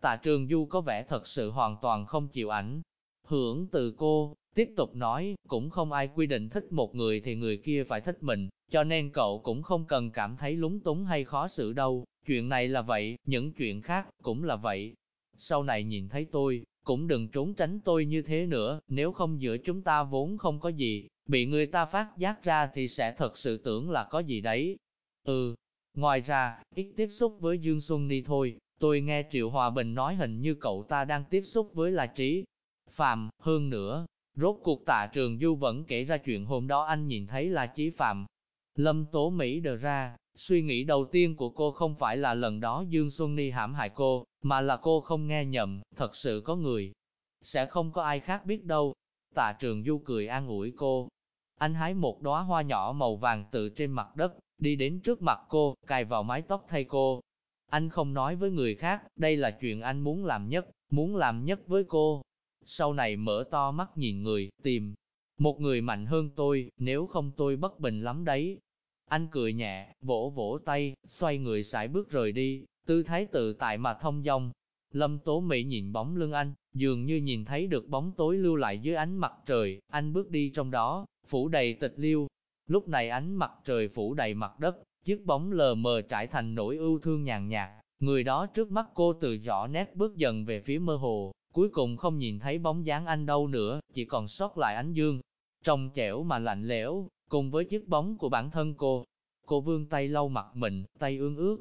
Tạ Trường Du có vẻ thật sự hoàn toàn không chịu ảnh. Hưởng từ cô, tiếp tục nói, cũng không ai quy định thích một người thì người kia phải thích mình, cho nên cậu cũng không cần cảm thấy lúng túng hay khó xử đâu, chuyện này là vậy, những chuyện khác cũng là vậy. Sau này nhìn thấy tôi, cũng đừng trốn tránh tôi như thế nữa, nếu không giữa chúng ta vốn không có gì, bị người ta phát giác ra thì sẽ thật sự tưởng là có gì đấy. Ừ, ngoài ra, ít tiếp xúc với Dương Xuân đi thôi, Tôi nghe Triệu Hòa Bình nói hình như cậu ta đang tiếp xúc với La Trí. Phạm, hơn nữa, rốt cuộc tạ trường Du vẫn kể ra chuyện hôm đó anh nhìn thấy La trí Phạm. Lâm Tố Mỹ đờ ra, suy nghĩ đầu tiên của cô không phải là lần đó Dương Xuân Ni hãm hại cô, mà là cô không nghe nhầm, thật sự có người. Sẽ không có ai khác biết đâu. Tạ trường Du cười an ủi cô. Anh hái một đóa hoa nhỏ màu vàng từ trên mặt đất, đi đến trước mặt cô, cài vào mái tóc thay cô, anh không nói với người khác, đây là chuyện anh muốn làm nhất, muốn làm nhất với cô. Sau này mở to mắt nhìn người, tìm Một người mạnh hơn tôi, nếu không tôi bất bình lắm đấy. Anh cười nhẹ, vỗ vỗ tay, xoay người sải bước rời đi, tư thái tự tại mà thông dong. Lâm Tố Mỹ nhìn bóng lưng anh, dường như nhìn thấy được bóng tối lưu lại dưới ánh mặt trời, anh bước đi trong đó, phủ đầy tịch liêu. Lúc này ánh mặt trời phủ đầy mặt đất, chiếc bóng lờ mờ trải thành nỗi ưu thương nhàn nhạt, người đó trước mắt cô từ rõ nét bước dần về phía mơ hồ, cuối cùng không nhìn thấy bóng dáng anh đâu nữa, chỉ còn sót lại ánh dương, trong chẻo mà lạnh lẽo, cùng với chiếc bóng của bản thân cô. Cô vươn tay lau mặt mình, tay ương ướt.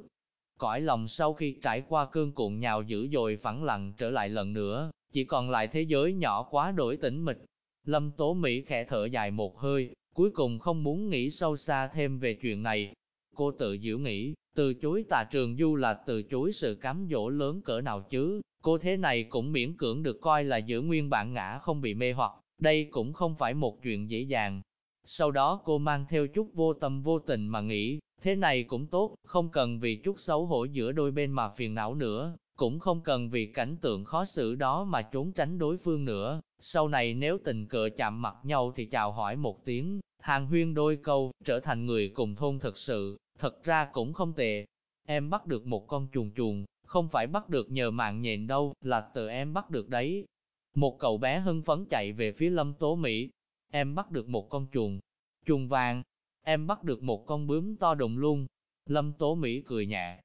Cõi lòng sau khi trải qua cơn cuộn nhào dữ dội phẳng lặng trở lại lần nữa, chỉ còn lại thế giới nhỏ quá đổi tĩnh mịch. Lâm Tố Mỹ khẽ thở dài một hơi, cuối cùng không muốn nghĩ sâu xa thêm về chuyện này. Cô tự giễu nghĩ, từ chối tà trường du là từ chối sự cám dỗ lớn cỡ nào chứ, cô thế này cũng miễn cưỡng được coi là giữ nguyên bản ngã không bị mê hoặc, đây cũng không phải một chuyện dễ dàng. Sau đó cô mang theo chút vô tâm vô tình mà nghĩ, thế này cũng tốt, không cần vì chút xấu hổ giữa đôi bên mà phiền não nữa, cũng không cần vì cảnh tượng khó xử đó mà trốn tránh đối phương nữa. Sau này nếu tình cờ chạm mặt nhau thì chào hỏi một tiếng, hàng huyên đôi câu, trở thành người cùng thôn thật sự, thật ra cũng không tệ. Em bắt được một con chuồn chuồn, không phải bắt được nhờ mạng nhện đâu, là tự em bắt được đấy. Một cậu bé hưng phấn chạy về phía lâm tố Mỹ. Em bắt được một con chuồn, chuồn vàng. Em bắt được một con bướm to đùng luôn. Lâm tố Mỹ cười nhẹ.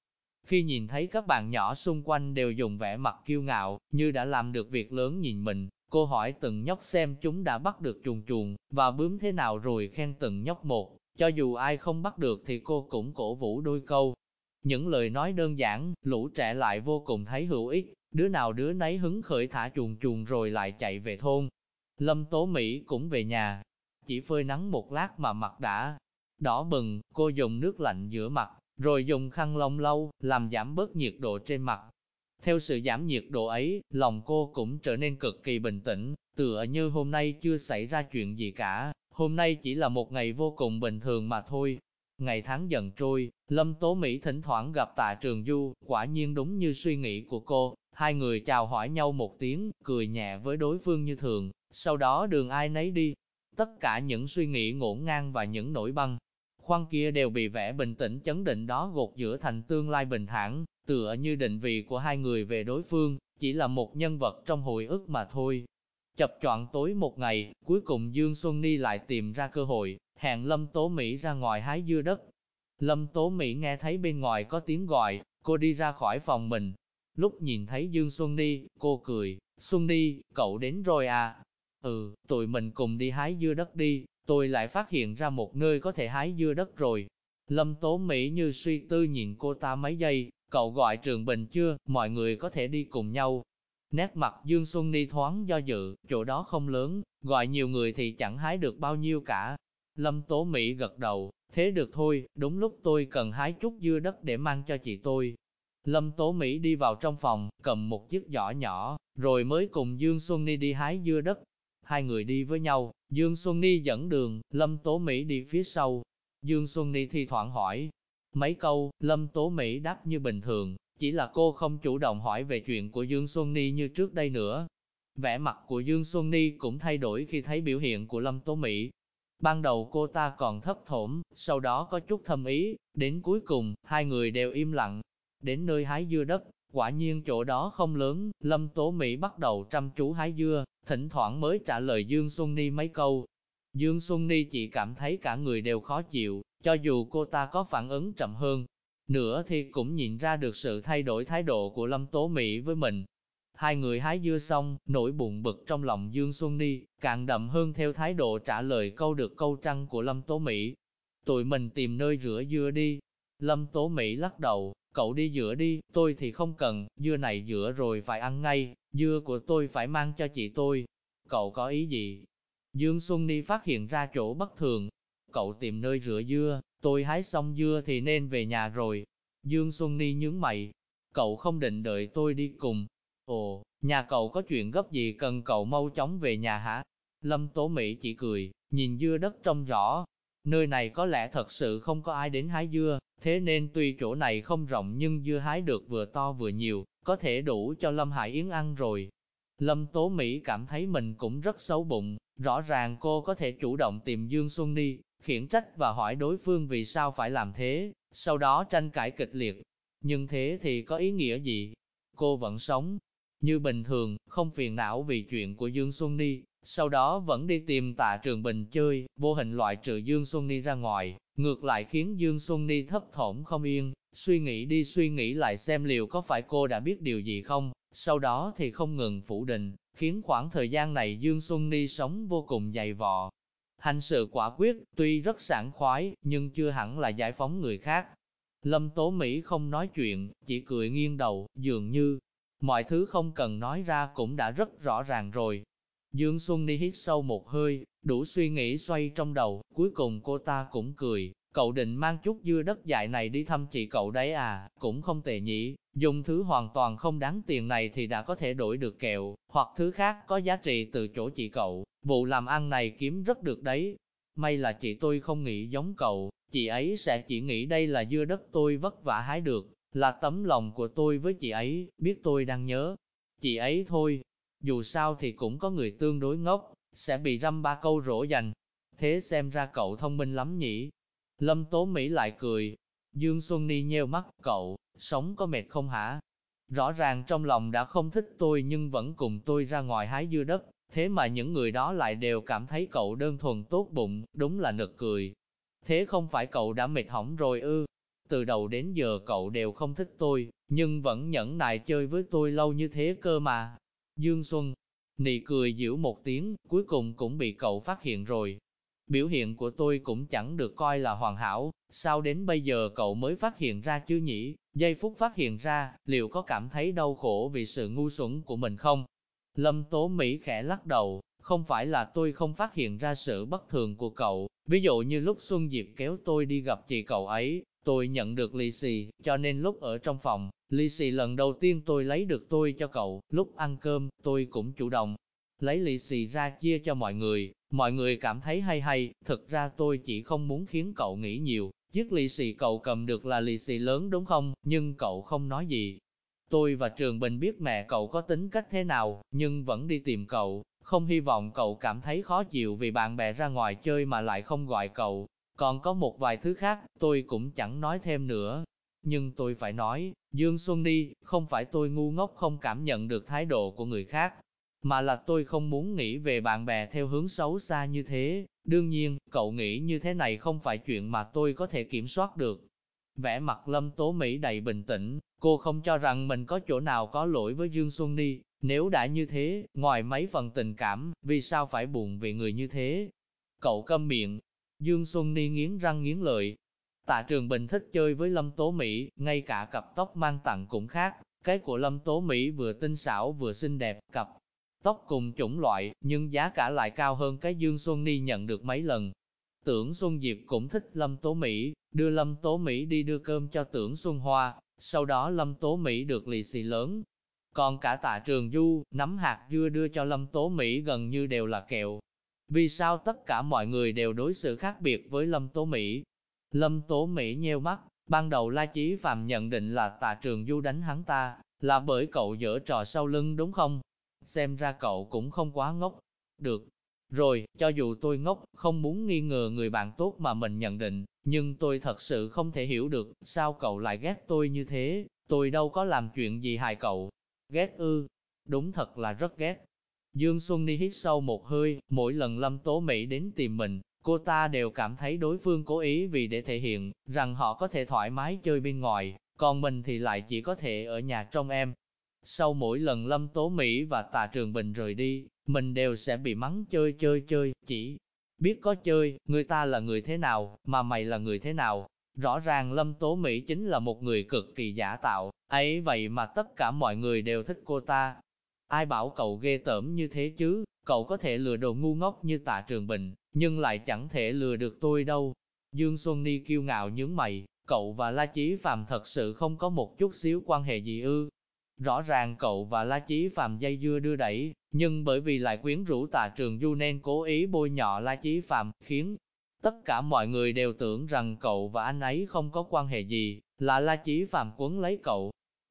Khi nhìn thấy các bạn nhỏ xung quanh đều dùng vẻ mặt kiêu ngạo, như đã làm được việc lớn nhìn mình, cô hỏi từng nhóc xem chúng đã bắt được chuồn chuồn, và bướm thế nào rồi khen từng nhóc một. Cho dù ai không bắt được thì cô cũng cổ vũ đôi câu. Những lời nói đơn giản, lũ trẻ lại vô cùng thấy hữu ích, đứa nào đứa nấy hứng khởi thả chuồn chuồn rồi lại chạy về thôn. Lâm Tố Mỹ cũng về nhà, chỉ phơi nắng một lát mà mặt đã đỏ bừng, cô dùng nước lạnh rửa mặt, rồi dùng khăn lông lâu, làm giảm bớt nhiệt độ trên mặt. Theo sự giảm nhiệt độ ấy, lòng cô cũng trở nên cực kỳ bình tĩnh, tựa như hôm nay chưa xảy ra chuyện gì cả, hôm nay chỉ là một ngày vô cùng bình thường mà thôi. Ngày tháng dần trôi, Lâm Tố Mỹ thỉnh thoảng gặp tạ trường du, quả nhiên đúng như suy nghĩ của cô, Hai người chào hỏi nhau một tiếng, cười nhẹ với đối phương như thường, sau đó đường ai nấy đi. Tất cả những suy nghĩ ngổn ngang và những nỗi băng, khoan kia đều bị vẻ bình tĩnh chấn định đó gột giữa thành tương lai bình thản, tựa như định vị của hai người về đối phương, chỉ là một nhân vật trong hồi ức mà thôi. Chập chọn tối một ngày, cuối cùng Dương Xuân Ni lại tìm ra cơ hội, hẹn Lâm Tố Mỹ ra ngoài hái dưa đất. Lâm Tố Mỹ nghe thấy bên ngoài có tiếng gọi, cô đi ra khỏi phòng mình, Lúc nhìn thấy Dương Xuân Ni, cô cười, Xuân Ni, cậu đến rồi à? Ừ, tụi mình cùng đi hái dưa đất đi, tôi lại phát hiện ra một nơi có thể hái dưa đất rồi. Lâm Tố Mỹ như suy tư nhìn cô ta mấy giây, cậu gọi Trường Bình chưa, mọi người có thể đi cùng nhau. Nét mặt Dương Xuân Ni thoáng do dự, chỗ đó không lớn, gọi nhiều người thì chẳng hái được bao nhiêu cả. Lâm Tố Mỹ gật đầu, thế được thôi, đúng lúc tôi cần hái chút dưa đất để mang cho chị tôi, Lâm Tố Mỹ đi vào trong phòng, cầm một chiếc giỏ nhỏ, rồi mới cùng Dương Xuân Ni đi hái dưa đất. Hai người đi với nhau, Dương Xuân Ni dẫn đường, Lâm Tố Mỹ đi phía sau. Dương Xuân Ni thi thoảng hỏi mấy câu, Lâm Tố Mỹ đáp như bình thường, chỉ là cô không chủ động hỏi về chuyện của Dương Xuân Ni như trước đây nữa. Vẻ mặt của Dương Xuân Ni cũng thay đổi khi thấy biểu hiện của Lâm Tố Mỹ. Ban đầu cô ta còn thấp thổm, sau đó có chút thâm ý, đến cuối cùng, hai người đều im lặng, Đến nơi hái dưa đất, quả nhiên chỗ đó không lớn, Lâm Tố Mỹ bắt đầu chăm chú hái dưa, thỉnh thoảng mới trả lời Dương Xuân Ni mấy câu. Dương Xuân Ni chỉ cảm thấy cả người đều khó chịu, cho dù cô ta có phản ứng chậm hơn, nữa thì cũng nhìn ra được sự thay đổi thái độ của Lâm Tố Mỹ với mình. Hai người hái dưa xong, nỗi buồn bực trong lòng Dương Xuân Ni, càng đậm hơn theo thái độ trả lời câu được câu trăng của Lâm Tố Mỹ. Tụi mình tìm nơi rửa dưa đi. Lâm Tố Mỹ lắc đầu, Cậu đi dựa đi, tôi thì không cần, dưa này dựa rồi phải ăn ngay, dưa của tôi phải mang cho chị tôi. Cậu có ý gì? Dương Xuân Ni phát hiện ra chỗ bất thường. Cậu tìm nơi rửa dưa, tôi hái xong dưa thì nên về nhà rồi. Dương Xuân Ni nhướng mày. Cậu không định đợi tôi đi cùng. Ồ, nhà cậu có chuyện gấp gì cần cậu mau chóng về nhà hả? Lâm Tố Mỹ chỉ cười, nhìn dưa đất trông rõ. Nơi này có lẽ thật sự không có ai đến hái dưa, Thế nên tuy chỗ này không rộng nhưng dưa hái được vừa to vừa nhiều, có thể đủ cho Lâm Hải Yến ăn rồi. Lâm Tố Mỹ cảm thấy mình cũng rất xấu bụng, Rõ ràng cô có thể chủ động tìm Dương Xuân Ni, khiển trách và hỏi đối phương vì sao phải làm thế, sau đó tranh cãi kịch liệt. Nhưng thế thì có ý nghĩa gì? Cô vẫn sống như bình thường, không phiền não vì chuyện của Dương Xuân Ni, sau đó vẫn đi tìm tạ trường bình chơi, vô hình loại trừ Dương Xuân Ni ra ngoài, ngược lại khiến Dương Xuân Ni thấp thỏm không yên, suy nghĩ đi suy nghĩ lại xem liệu có phải cô đã biết điều gì không, sau đó thì không ngừng phủ định, khiến khoảng thời gian này Dương Xuân Ni sống vô cùng dày vò. Hành sự quả quyết, tuy rất sảng khoái, nhưng chưa hẳn là giải phóng người khác. Lâm Tố Mỹ không nói chuyện, chỉ cười nghiêng đầu, dường như, mọi thứ không cần nói ra cũng đã rất rõ ràng rồi. Dương Xuân Ni hít sâu một hơi, đủ suy nghĩ xoay trong đầu, cuối cùng cô ta cũng cười, cậu định mang chút dưa đất dại này đi thăm chị cậu đấy à, cũng không tệ nhỉ, dùng thứ hoàn toàn không đáng tiền này thì đã có thể đổi được kẹo, hoặc thứ khác có giá trị từ chỗ chị cậu, vụ làm ăn này kiếm rất được đấy. May là chị tôi không nghĩ giống cậu, chị ấy sẽ chỉ nghĩ đây là dưa đất tôi vất vả hái được, là tấm lòng của tôi với chị ấy, biết tôi đang nhớ. Chị ấy thôi, dù sao thì cũng có người tương đối ngốc, sẽ bị răm ba câu rỗ dành. Thế xem ra cậu thông minh lắm nhỉ? Lâm Tố Mỹ lại cười. Dương Xuân Ni nheo mắt, cậu, sống có mệt không hả? Rõ ràng trong lòng đã không thích tôi nhưng vẫn cùng tôi ra ngoài hái dưa đất, thế mà những người đó lại đều cảm thấy cậu đơn thuần tốt bụng, đúng là nực cười. Thế không phải cậu đã mệt hỏng rồi ư? Từ đầu đến giờ cậu đều không thích tôi, nhưng vẫn nhẫn nại chơi với tôi lâu như thế cơ mà. Dương Xuân, nị cười giễu một tiếng, cuối cùng cũng bị cậu phát hiện rồi. Biểu hiện của tôi cũng chẳng được coi là hoàn hảo, sao đến bây giờ cậu mới phát hiện ra chứ nhỉ? Giây phút phát hiện ra, liệu có cảm thấy đau khổ vì sự ngu xuẩn của mình không? Lâm Tố Mỹ khẽ lắc đầu, không phải là tôi không phát hiện ra sự bất thường của cậu, ví dụ như lúc Xuân Diệp kéo tôi đi gặp chị cậu ấy, tôi nhận được lì xì, cho nên lúc ở trong phòng, lì xì lần đầu tiên tôi lấy được tôi cho cậu, lúc ăn cơm, tôi cũng chủ động, lấy lì xì ra chia cho mọi người, mọi người cảm thấy hay hay, thực ra tôi chỉ không muốn khiến cậu nghĩ nhiều, chiếc lì xì cậu cầm được là lì xì lớn đúng không, nhưng cậu không nói gì. Tôi và Trường Bình biết mẹ cậu có tính cách thế nào, nhưng vẫn đi tìm cậu, không hy vọng cậu cảm thấy khó chịu vì bạn bè ra ngoài chơi mà lại không gọi cậu. Còn có một vài thứ khác, tôi cũng chẳng nói thêm nữa. Nhưng tôi phải nói, Dương Xuân đi, không phải tôi ngu ngốc không cảm nhận được thái độ của người khác, mà là tôi không muốn nghĩ về bạn bè theo hướng xấu xa như thế. Đương nhiên, cậu nghĩ như thế này không phải chuyện mà tôi có thể kiểm soát được. Vẻ mặt Lâm Tố Mỹ đầy bình tĩnh, cô không cho rằng mình có chỗ nào có lỗi với Dương Xuân Ni. Nếu đã như thế, ngoài mấy phần tình cảm, vì sao phải buồn vì người như thế? Cậu câm miệng. Dương Xuân Ni nghiến răng nghiến lợi. Tạ Trường Bình thích chơi với Lâm Tố Mỹ, ngay cả cặp tóc mang tặng cũng khác. Cái của Lâm Tố Mỹ vừa tinh xảo vừa xinh đẹp, cặp tóc cùng chủng loại, nhưng giá cả lại cao hơn cái Dương Xuân Ni nhận được mấy lần. Tưởng Xuân Diệp cũng thích Lâm Tố Mỹ, đưa Lâm Tố Mỹ đi đưa cơm cho Tưởng Xuân Hoa, sau đó Lâm Tố Mỹ được lì xì lớn. Còn cả tạ trường du, nắm hạt dưa đưa cho Lâm Tố Mỹ gần như đều là kẹo. Vì sao tất cả mọi người đều đối xử khác biệt với Lâm Tố Mỹ? Lâm Tố Mỹ nheo mắt, ban đầu La Chí Phạm nhận định là tạ trường du đánh hắn ta, là bởi cậu dở trò sau lưng đúng không? xem ra cậu cũng không quá ngốc. Được, rồi, cho dù tôi ngốc, không muốn nghi ngờ người bạn tốt mà mình nhận định, nhưng tôi thật sự không thể hiểu được, sao cậu lại ghét tôi như thế, tôi đâu có làm chuyện gì hại cậu. Ghét ư, đúng thật là rất ghét. Dương Xuân Ni hít sâu một hơi, mỗi lần Lâm Tố Mỹ đến tìm mình, cô ta đều cảm thấy đối phương cố ý vì để thể hiện rằng họ có thể thoải mái chơi bên ngoài, còn mình thì lại chỉ có thể ở nhà trong em. Sau mỗi lần Lâm Tố Mỹ và Tạ Trường Bình rời đi, mình đều sẽ bị mắng chơi chơi chơi, chỉ biết có chơi, người ta là người thế nào, mà mày là người thế nào. Rõ ràng Lâm Tố Mỹ chính là một người cực kỳ giả tạo, ấy vậy mà tất cả mọi người đều thích cô ta. Ai bảo cậu ghê tởm như thế chứ, cậu có thể lừa đồ ngu ngốc như Tạ Trường Bình, nhưng lại chẳng thể lừa được tôi đâu. Dương Xuân Ni kiêu ngạo nhướng mày, cậu và La Chí Phạm thật sự không có một chút xíu quan hệ gì ư, Rõ ràng cậu và La Chí Phạm dây dưa đưa đẩy, nhưng bởi vì lại quyến rũ Tạ trường du nên cố ý bôi nhọ La Chí Phạm, khiến tất cả mọi người đều tưởng rằng cậu và anh ấy không có quan hệ gì, là La Chí Phạm quấn lấy cậu.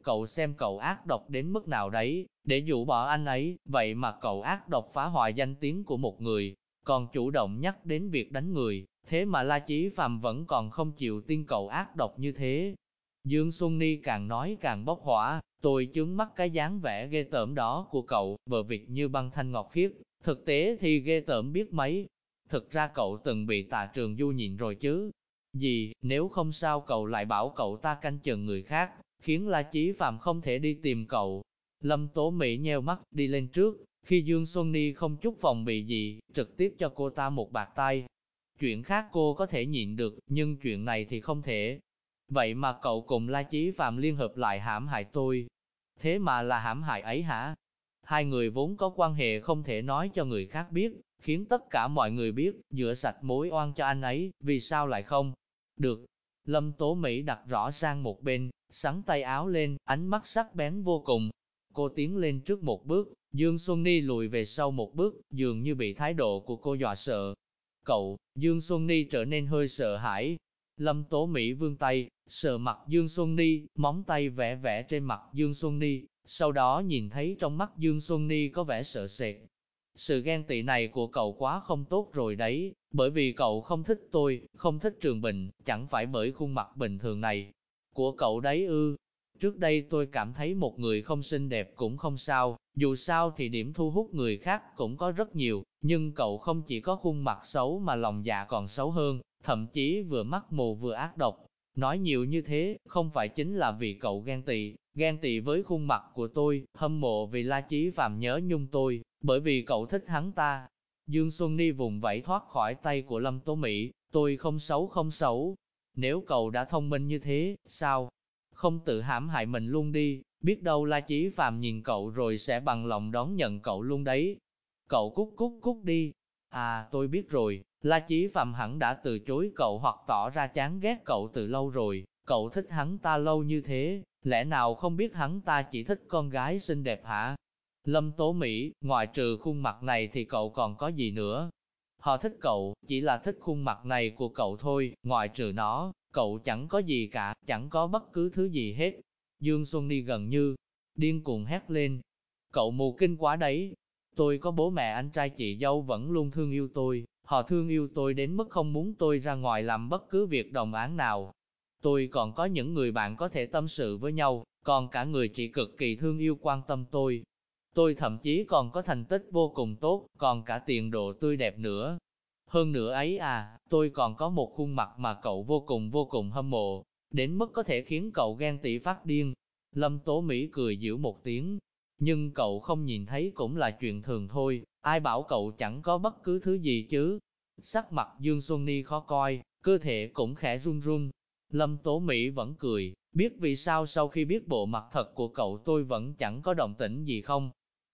Cậu xem cậu ác độc đến mức nào đấy, để dụ bỏ anh ấy, vậy mà cậu ác độc phá hoại danh tiếng của một người, còn chủ động nhắc đến việc đánh người, thế mà La Chí Phạm vẫn còn không chịu tin cậu ác độc như thế. Dương Xuân Ni càng nói càng bốc hỏa, tôi chứng mắt cái dáng vẻ ghê tởm đó của cậu, vợ việc như băng thanh ngọc khiết, thực tế thì ghê tởm biết mấy. Thực ra cậu từng bị tà trường du nhịn rồi chứ. Gì, nếu không sao cậu lại bảo cậu ta canh chừng người khác, khiến La Chí Phạm không thể đi tìm cậu. Lâm Tố Mỹ nheo mắt, đi lên trước, khi Dương Xuân Ni không chút phòng bị gì, trực tiếp cho cô ta một bạc tay. Chuyện khác cô có thể nhịn được, nhưng chuyện này thì không thể. Vậy mà cậu cùng La Chí Phạm liên hợp lại hãm hại tôi. Thế mà là hãm hại ấy hả? Hai người vốn có quan hệ không thể nói cho người khác biết, khiến tất cả mọi người biết, rửa sạch mối oan cho anh ấy, vì sao lại không? Được. Lâm Tố Mỹ đặt rõ sang một bên, sắn tay áo lên, ánh mắt sắc bén vô cùng. Cô tiến lên trước một bước, Dương Xuân Ni lùi về sau một bước, dường như bị thái độ của cô dọa sợ. Cậu, Dương Xuân Ni trở nên hơi sợ hãi. Lâm Tố Mỹ vươn tay, sờ mặt Dương Xuân Ni, móng tay vẽ vẽ trên mặt Dương Xuân Ni, sau đó nhìn thấy trong mắt Dương Xuân Ni có vẻ sợ sệt. Sự ghen tị này của cậu quá không tốt rồi đấy, bởi vì cậu không thích tôi, không thích Trường Bình, chẳng phải bởi khuôn mặt bình thường này của cậu đấy ư. Trước đây tôi cảm thấy một người không xinh đẹp cũng không sao, dù sao thì điểm thu hút người khác cũng có rất nhiều, nhưng cậu không chỉ có khuôn mặt xấu mà lòng dạ còn xấu hơn, thậm chí vừa mắt mù vừa ác độc. Nói nhiều như thế, không phải chính là vì cậu ghen tị, ghen tị với khuôn mặt của tôi, hâm mộ vì La Chí Phạm nhớ nhung tôi, bởi vì cậu thích hắn ta. Dương Xuân Ni vùng vẫy thoát khỏi tay của Lâm Tố Mỹ, tôi không xấu không xấu. Nếu cậu đã thông minh như thế, sao? Không tự hãm hại mình luôn đi, biết đâu La Chí Phạm nhìn cậu rồi sẽ bằng lòng đón nhận cậu luôn đấy. Cậu cút cút cút đi. À, tôi biết rồi, La Chí Phạm hẳn đã từ chối cậu hoặc tỏ ra chán ghét cậu từ lâu rồi, cậu thích hắn ta lâu như thế, lẽ nào không biết hắn ta chỉ thích con gái xinh đẹp hả? Lâm Tố Mỹ, ngoài trừ khuôn mặt này thì cậu còn có gì nữa? Họ thích cậu, chỉ là thích khuôn mặt này của cậu thôi, ngoại trừ nó, cậu chẳng có gì cả, chẳng có bất cứ thứ gì hết. Dương Xuân Ni gần như, điên cuồng hét lên. Cậu mù kinh quá đấy. Tôi có bố mẹ anh trai chị dâu vẫn luôn thương yêu tôi, họ thương yêu tôi đến mức không muốn tôi ra ngoài làm bất cứ việc đồng án nào. Tôi còn có những người bạn có thể tâm sự với nhau, còn cả người chị cực kỳ thương yêu quan tâm tôi. Tôi thậm chí còn có thành tích vô cùng tốt, còn cả tiền đồ tươi đẹp nữa. Hơn nữa ấy à, tôi còn có một khuôn mặt mà cậu vô cùng vô cùng hâm mộ, đến mức có thể khiến cậu ghen tị phát điên. Lâm Tố Mỹ cười giễu một tiếng, nhưng cậu không nhìn thấy cũng là chuyện thường thôi, ai bảo cậu chẳng có bất cứ thứ gì chứ. Sắc mặt Dương Xuân Ni khó coi, cơ thể cũng khẽ run run. Lâm Tố Mỹ vẫn cười, biết vì sao sau khi biết bộ mặt thật của cậu tôi vẫn chẳng có động tĩnh gì không.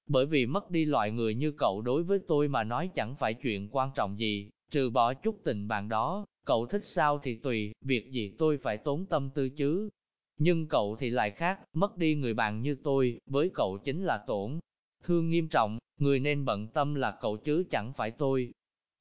Bởi vì mất đi loại người như cậu đối với tôi mà nói chẳng phải chuyện quan trọng gì, trừ bỏ chút tình bạn đó, cậu thích sao thì tùy, việc gì tôi phải tốn tâm tư chứ. Nhưng cậu thì lại khác, mất đi người bạn như tôi, với cậu chính là tổn. Thương nghiêm trọng, người nên bận tâm là cậu chứ chẳng phải tôi.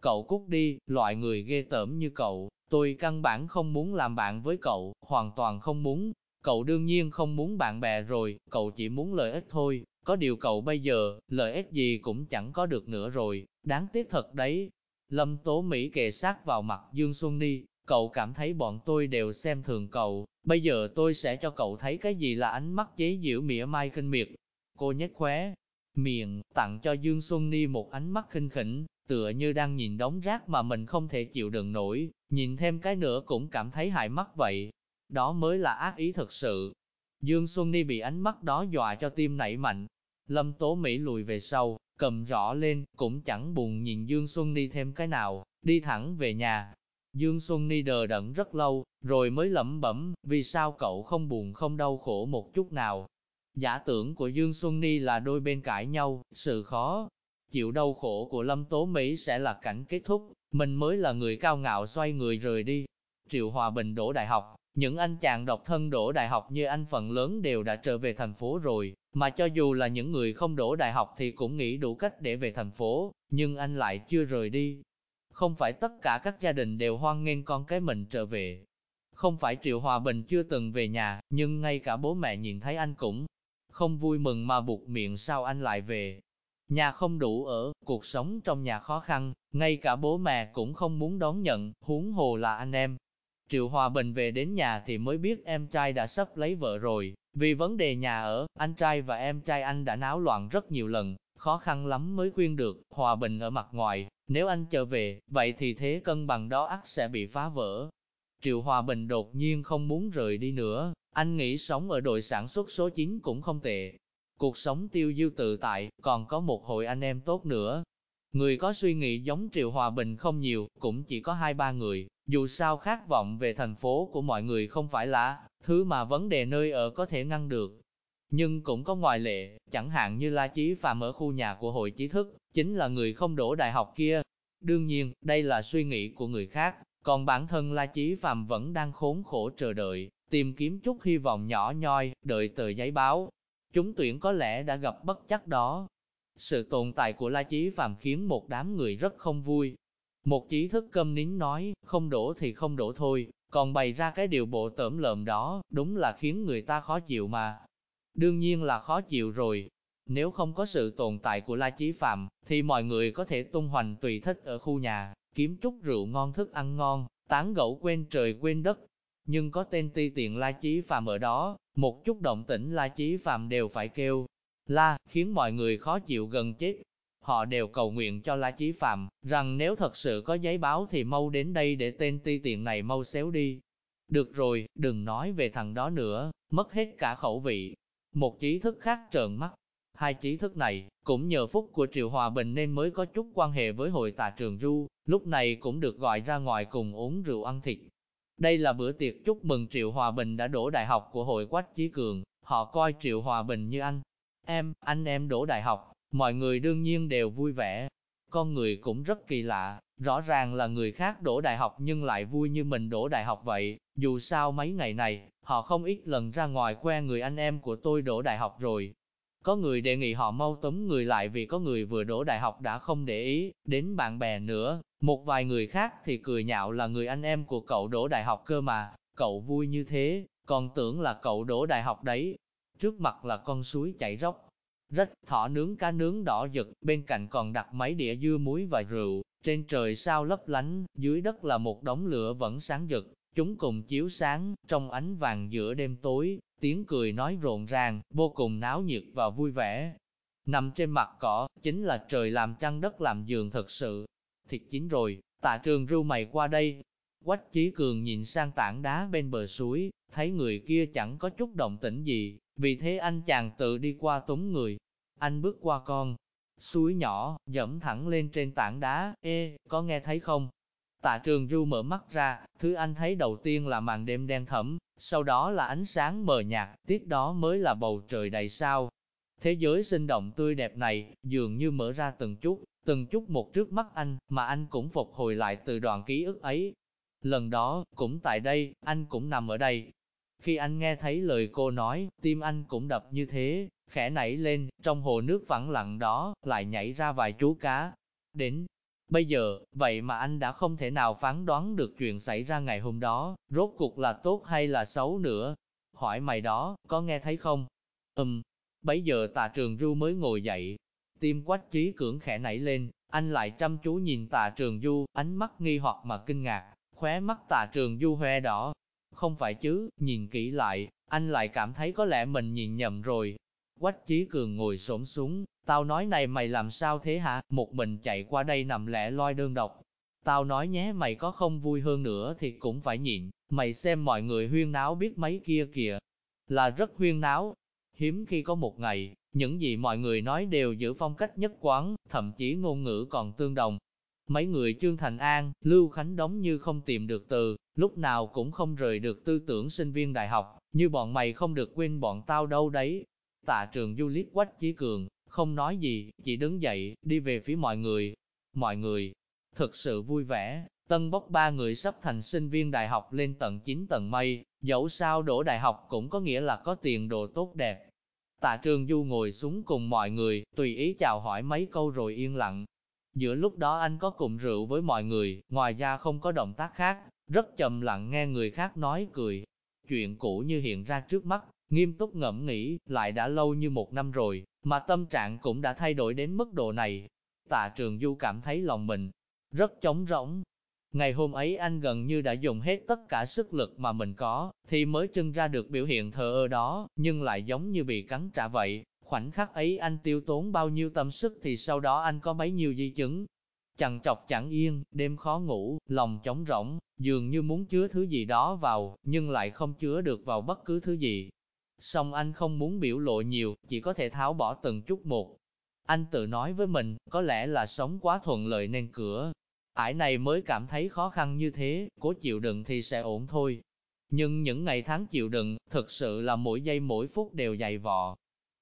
Cậu cút đi, loại người ghê tởm như cậu, tôi căn bản không muốn làm bạn với cậu, hoàn toàn không muốn. Cậu đương nhiên không muốn bạn bè rồi, cậu chỉ muốn lợi ích thôi, có điều cậu bây giờ, lợi ích gì cũng chẳng có được nữa rồi, đáng tiếc thật đấy. Lâm Tố Mỹ kề sát vào mặt Dương Xuân Ni, cậu cảm thấy bọn tôi đều xem thường cậu, bây giờ tôi sẽ cho cậu thấy cái gì là ánh mắt chế giễu mỉa mai khinh miệt. Cô nhếch khóe, miệng, tặng cho Dương Xuân Ni một ánh mắt khinh khỉnh, tựa như đang nhìn đống rác mà mình không thể chịu đựng nổi, nhìn thêm cái nữa cũng cảm thấy hại mắt vậy. Đó mới là ác ý thật sự. Dương Xuân Ni bị ánh mắt đó dọa cho tim nảy mạnh, Lâm Tố Mỹ lùi về sau, cầm rõ lên, cũng chẳng buồn nhìn Dương Xuân Ni thêm cái nào, đi thẳng về nhà. Dương Xuân Ni đờ đẫn rất lâu, rồi mới lẩm bẩm, vì sao cậu không buồn không đau khổ một chút nào. Giả tưởng của Dương Xuân Ni là đôi bên cãi nhau, sự khó chịu đau khổ của Lâm Tố Mỹ sẽ là cảnh kết thúc, mình mới là người cao ngạo xoay người rời đi. Triệu Hòa Bình đổ đại học, những anh chàng độc thân đổ đại học như anh phần lớn đều đã trở về thành phố rồi, mà cho dù là những người không đổ đại học thì cũng nghĩ đủ cách để về thành phố, nhưng anh lại chưa rời đi. Không phải tất cả các gia đình đều hoan nghênh con cái mình trở về. Không phải Triệu Hòa Bình chưa từng về nhà, nhưng ngay cả bố mẹ nhìn thấy anh cũng không vui mừng mà buộc miệng sao anh lại về. nhà không đủ ở, cuộc sống trong nhà khó khăn, ngay cả bố mẹ cũng không muốn đón nhận, huống hồ là anh em. Triệu Hòa Bình về đến nhà thì mới biết em trai đã sắp lấy vợ rồi, vì vấn đề nhà ở, anh trai và em trai anh đã náo loạn rất nhiều lần, khó khăn lắm mới khuyên được, Hòa Bình ở mặt ngoài, nếu anh trở về, vậy thì thế cân bằng đó ắt sẽ bị phá vỡ. Triệu Hòa Bình đột nhiên không muốn rời đi nữa, anh nghĩ sống ở đội sản xuất số 9 cũng không tệ. Cuộc sống tiêu diêu tự tại, còn có một hội anh em tốt nữa. Người có suy nghĩ giống Triệu Hòa Bình không nhiều, cũng chỉ có hai ba người, dù sao khát vọng về thành phố của mọi người không phải là thứ mà vấn đề nơi ở có thể ngăn được. Nhưng cũng có ngoại lệ, chẳng hạn như La Chí Phạm ở khu nhà của hội trí thức, chính là người không đổ đại học kia. Đương nhiên, đây là suy nghĩ của người khác, còn bản thân La Chí Phạm vẫn đang khốn khổ chờ đợi, tìm kiếm chút hy vọng nhỏ nhoi, đợi tờ giấy báo. Chúng tuyển có lẽ đã gặp bất chắc đó. Sự tồn tại của La Chí Phạm khiến một đám người rất không vui. Một trí thức câm nín nói, không đổ thì không đổ thôi, còn bày ra cái điều bộ tởm lợm đó, đúng là khiến người ta khó chịu mà. Đương nhiên là khó chịu rồi. Nếu không có sự tồn tại của La Chí Phạm, thì mọi người có thể tung hoành tùy thích ở khu nhà, kiếm chút rượu ngon thức ăn ngon, tán gẫu quên trời quên đất. Nhưng có tên ti tiện La Chí Phạm ở đó, một chút động tĩnh La Chí Phạm đều phải kêu. La, khiến mọi người khó chịu gần chết. Họ đều cầu nguyện cho La Chí Phạm, rằng nếu thật sự có giấy báo thì mau đến đây để tên ti tiện này mau xéo đi. Được rồi, đừng nói về thằng đó nữa, mất hết cả khẩu vị. Một trí thức khác trợn mắt. Hai trí thức này, cũng nhờ phúc của Triệu Hòa Bình nên mới có chút quan hệ với hội tà trường Du, lúc này cũng được gọi ra ngoài cùng uống rượu ăn thịt. Đây là bữa tiệc chúc mừng Triệu Hòa Bình đã đổ đại học của hội Quách Chí Cường, họ coi Triệu Hòa Bình như anh. Em, anh em đổ đại học, mọi người đương nhiên đều vui vẻ. Con người cũng rất kỳ lạ, rõ ràng là người khác đổ đại học nhưng lại vui như mình đổ đại học vậy. Dù sao mấy ngày này, họ không ít lần ra ngoài khoe người anh em của tôi đổ đại học rồi, có người đề nghị họ mau tóm người lại vì có người vừa đổ đại học đã không để ý đến bạn bè nữa. Một vài người khác thì cười nhạo là người anh em của cậu đổ đại học cơ mà, cậu vui như thế, còn tưởng là cậu đổ đại học đấy. Trước mặt là con suối chảy róc, rách thỏ nướng cá nướng đỏ giật bên cạnh còn đặt mấy đĩa dưa muối và rượu, trên trời sao lấp lánh, dưới đất là một đống lửa vẫn sáng rực, chúng cùng chiếu sáng, trong ánh vàng giữa đêm tối, tiếng cười nói rộn ràng, vô cùng náo nhiệt và vui vẻ. Nằm trên mặt cỏ, chính là trời làm chăn đất làm giường thật sự. Thịt chín rồi, tạ trường ru mày qua đây. Quách Chí Cường nhìn sang tảng đá bên bờ suối, thấy người kia chẳng có chút động tĩnh gì, vì thế anh chàng tự đi qua túng người. Anh bước qua con, suối nhỏ, dẫm thẳng lên trên tảng đá, ê, có nghe thấy không? Tạ trường du mở mắt ra, thứ anh thấy đầu tiên là màn đêm đen thẫm, sau đó là ánh sáng mờ nhạt, tiếp đó mới là bầu trời đầy sao. Thế giới sinh động tươi đẹp này, dường như mở ra từng chút, từng chút một trước mắt anh, mà anh cũng phục hồi lại từ đoạn ký ức ấy. Lần đó, cũng tại đây, anh cũng nằm ở đây. Khi anh nghe thấy lời cô nói, tim anh cũng đập như thế, khẽ nảy lên, trong hồ nước vắng lặng đó, lại nhảy ra vài chú cá. Đến Bây giờ, vậy mà anh đã không thể nào phán đoán được chuyện xảy ra ngày hôm đó, rốt cuộc là tốt hay là xấu nữa. Hỏi mày đó, có nghe thấy không? Ừm, bấy giờ tà trường du mới ngồi dậy. Tim quách trí cưỡng khẽ nảy lên, anh lại chăm chú nhìn tà trường du, ánh mắt nghi hoặc mà kinh ngạc, khóe mắt tà trường du hoe đỏ. Không phải chứ, nhìn kỹ lại, anh lại cảm thấy có lẽ mình nhìn nhầm rồi. Quách Chí cường ngồi xổm xuống, Tao nói này mày làm sao thế hả, một mình chạy qua đây nằm lẻ loi đơn độc. Tao nói nhé mày có không vui hơn nữa thì cũng phải nhịn, mày xem mọi người huyên náo biết mấy kia kìa. Là rất huyên náo. Hiếm khi có một ngày, những gì mọi người nói đều giữ phong cách nhất quán, thậm chí ngôn ngữ còn tương đồng. Mấy người Trương Thành An, Lưu Khánh đóng như không tìm được từ, lúc nào cũng không rời được tư tưởng sinh viên đại học, như bọn mày không được quên bọn tao đâu đấy. Tạ trường du liếc quách chí cường, không nói gì, chỉ đứng dậy, đi về phía mọi người. Mọi người, thực sự vui vẻ, tân bốc ba người sắp thành sinh viên đại học lên tận 9 tầng mây, dẫu sao đổ đại học cũng có nghĩa là có tiền đồ tốt đẹp. Tạ Trường Du ngồi xuống cùng mọi người, tùy ý chào hỏi mấy câu rồi yên lặng. Giữa lúc đó anh có cùng rượu với mọi người, ngoài ra không có động tác khác, rất chậm lặng nghe người khác nói cười. Chuyện cũ như hiện ra trước mắt, Nghiêm túc ngẫm nghĩ, lại đã lâu như một năm rồi, mà tâm trạng cũng đã thay đổi đến mức độ này. Tạ Trường Du cảm thấy lòng mình rất trống rỗng. Ngày hôm ấy anh gần như đã dùng hết tất cả sức lực mà mình có, thì mới trưng ra được biểu hiện thờ ơ đó, nhưng lại giống như bị cắn trả vậy. Khoảnh khắc ấy anh tiêu tốn bao nhiêu tâm sức thì sau đó anh có bấy nhiêu di chứng. chẳng trọc chẳng yên, đêm khó ngủ, lòng trống rỗng, dường như muốn chứa thứ gì đó vào, nhưng lại không chứa được vào bất cứ thứ gì. Song anh không muốn biểu lộ nhiều, chỉ có thể tháo bỏ từng chút một. Anh tự nói với mình, có lẽ là sống quá thuận lợi nên cửa. Ải này mới cảm thấy khó khăn như thế, cố chịu đựng thì sẽ ổn thôi. Nhưng những ngày tháng chịu đựng, thực sự là mỗi giây mỗi phút đều dày vò.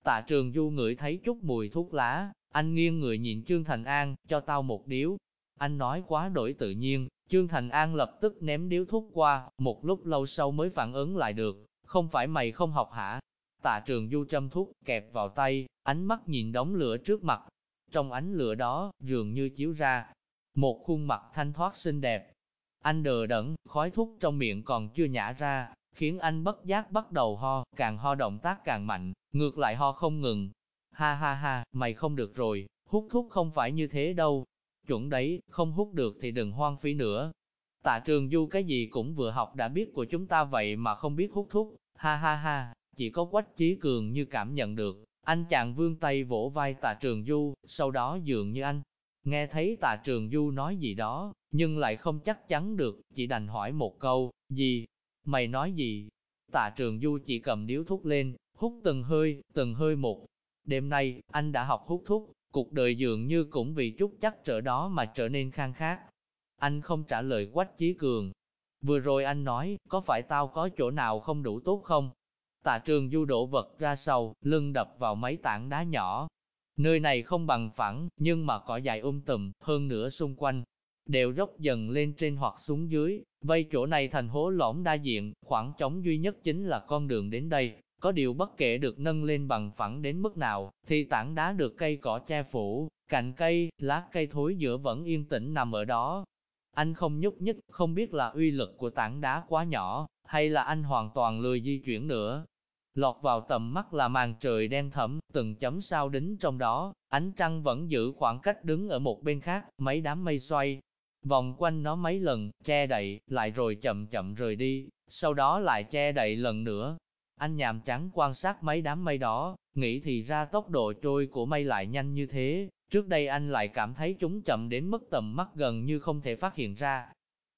Tạ trường du ngửi thấy chút mùi thuốc lá, anh nghiêng người nhìn Trương Thành An, cho tao một điếu. Anh nói quá đổi tự nhiên, Trương Thành An lập tức ném điếu thuốc qua, một lúc lâu sau mới phản ứng lại được, không phải mày không học hả? Tạ trường du châm thuốc, kẹp vào tay, ánh mắt nhìn đống lửa trước mặt. Trong ánh lửa đó, dường như chiếu ra, một khuôn mặt thanh thoát xinh đẹp. Anh đờ đẫn, khói thuốc trong miệng còn chưa nhả ra, khiến anh bất giác bắt đầu ho, càng ho động tác càng mạnh, ngược lại ho không ngừng. Ha ha ha, mày không được rồi, hút thuốc không phải như thế đâu. Chuẩn đấy, không hút được thì đừng hoang phí nữa. Tạ trường du cái gì cũng vừa học đã biết của chúng ta vậy mà không biết hút thuốc, ha ha ha, chỉ có quách trí cường như cảm nhận được. Anh chàng vương tay vỗ vai tạ trường du, sau đó dường như anh. Nghe thấy tạ trường du nói gì đó, nhưng lại không chắc chắn được, chỉ đành hỏi một câu, gì? Mày nói gì? Tạ trường du chỉ cầm điếu thuốc lên, hút từng hơi, từng hơi một. Đêm nay, anh đã học hút thuốc, cuộc đời dường như cũng vì chút chắc trở đó mà trở nên khang khác. Anh không trả lời quách chí cường. Vừa rồi anh nói, có phải tao có chỗ nào không đủ tốt không? Tạ trường du đổ vật ra sau, lưng đập vào mấy tảng đá nhỏ. Nơi này không bằng phẳng, nhưng mà cỏ dài um tùm, hơn nữa xung quanh, đều dốc dần lên trên hoặc xuống dưới, vây chỗ này thành hố lõm đa diện, khoảng trống duy nhất chính là con đường đến đây, có điều bất kể được nâng lên bằng phẳng đến mức nào, thì tảng đá được cây cỏ che phủ, cạnh cây, lá cây thối giữa vẫn yên tĩnh nằm ở đó. Anh không nhúc nhích, không biết là uy lực của tảng đá quá nhỏ, hay là anh hoàn toàn lười di chuyển nữa. Lọt vào tầm mắt là màn trời đen thẫm, từng chấm sao đính trong đó, ánh trăng vẫn giữ khoảng cách đứng ở một bên khác, mấy đám mây xoay, vòng quanh nó mấy lần, che đậy, lại rồi chậm chậm rời đi, sau đó lại che đậy lần nữa. Anh nhàm chán quan sát mấy đám mây đó, nghĩ thì ra tốc độ trôi của mây lại nhanh như thế, trước đây anh lại cảm thấy chúng chậm đến mức tầm mắt gần như không thể phát hiện ra.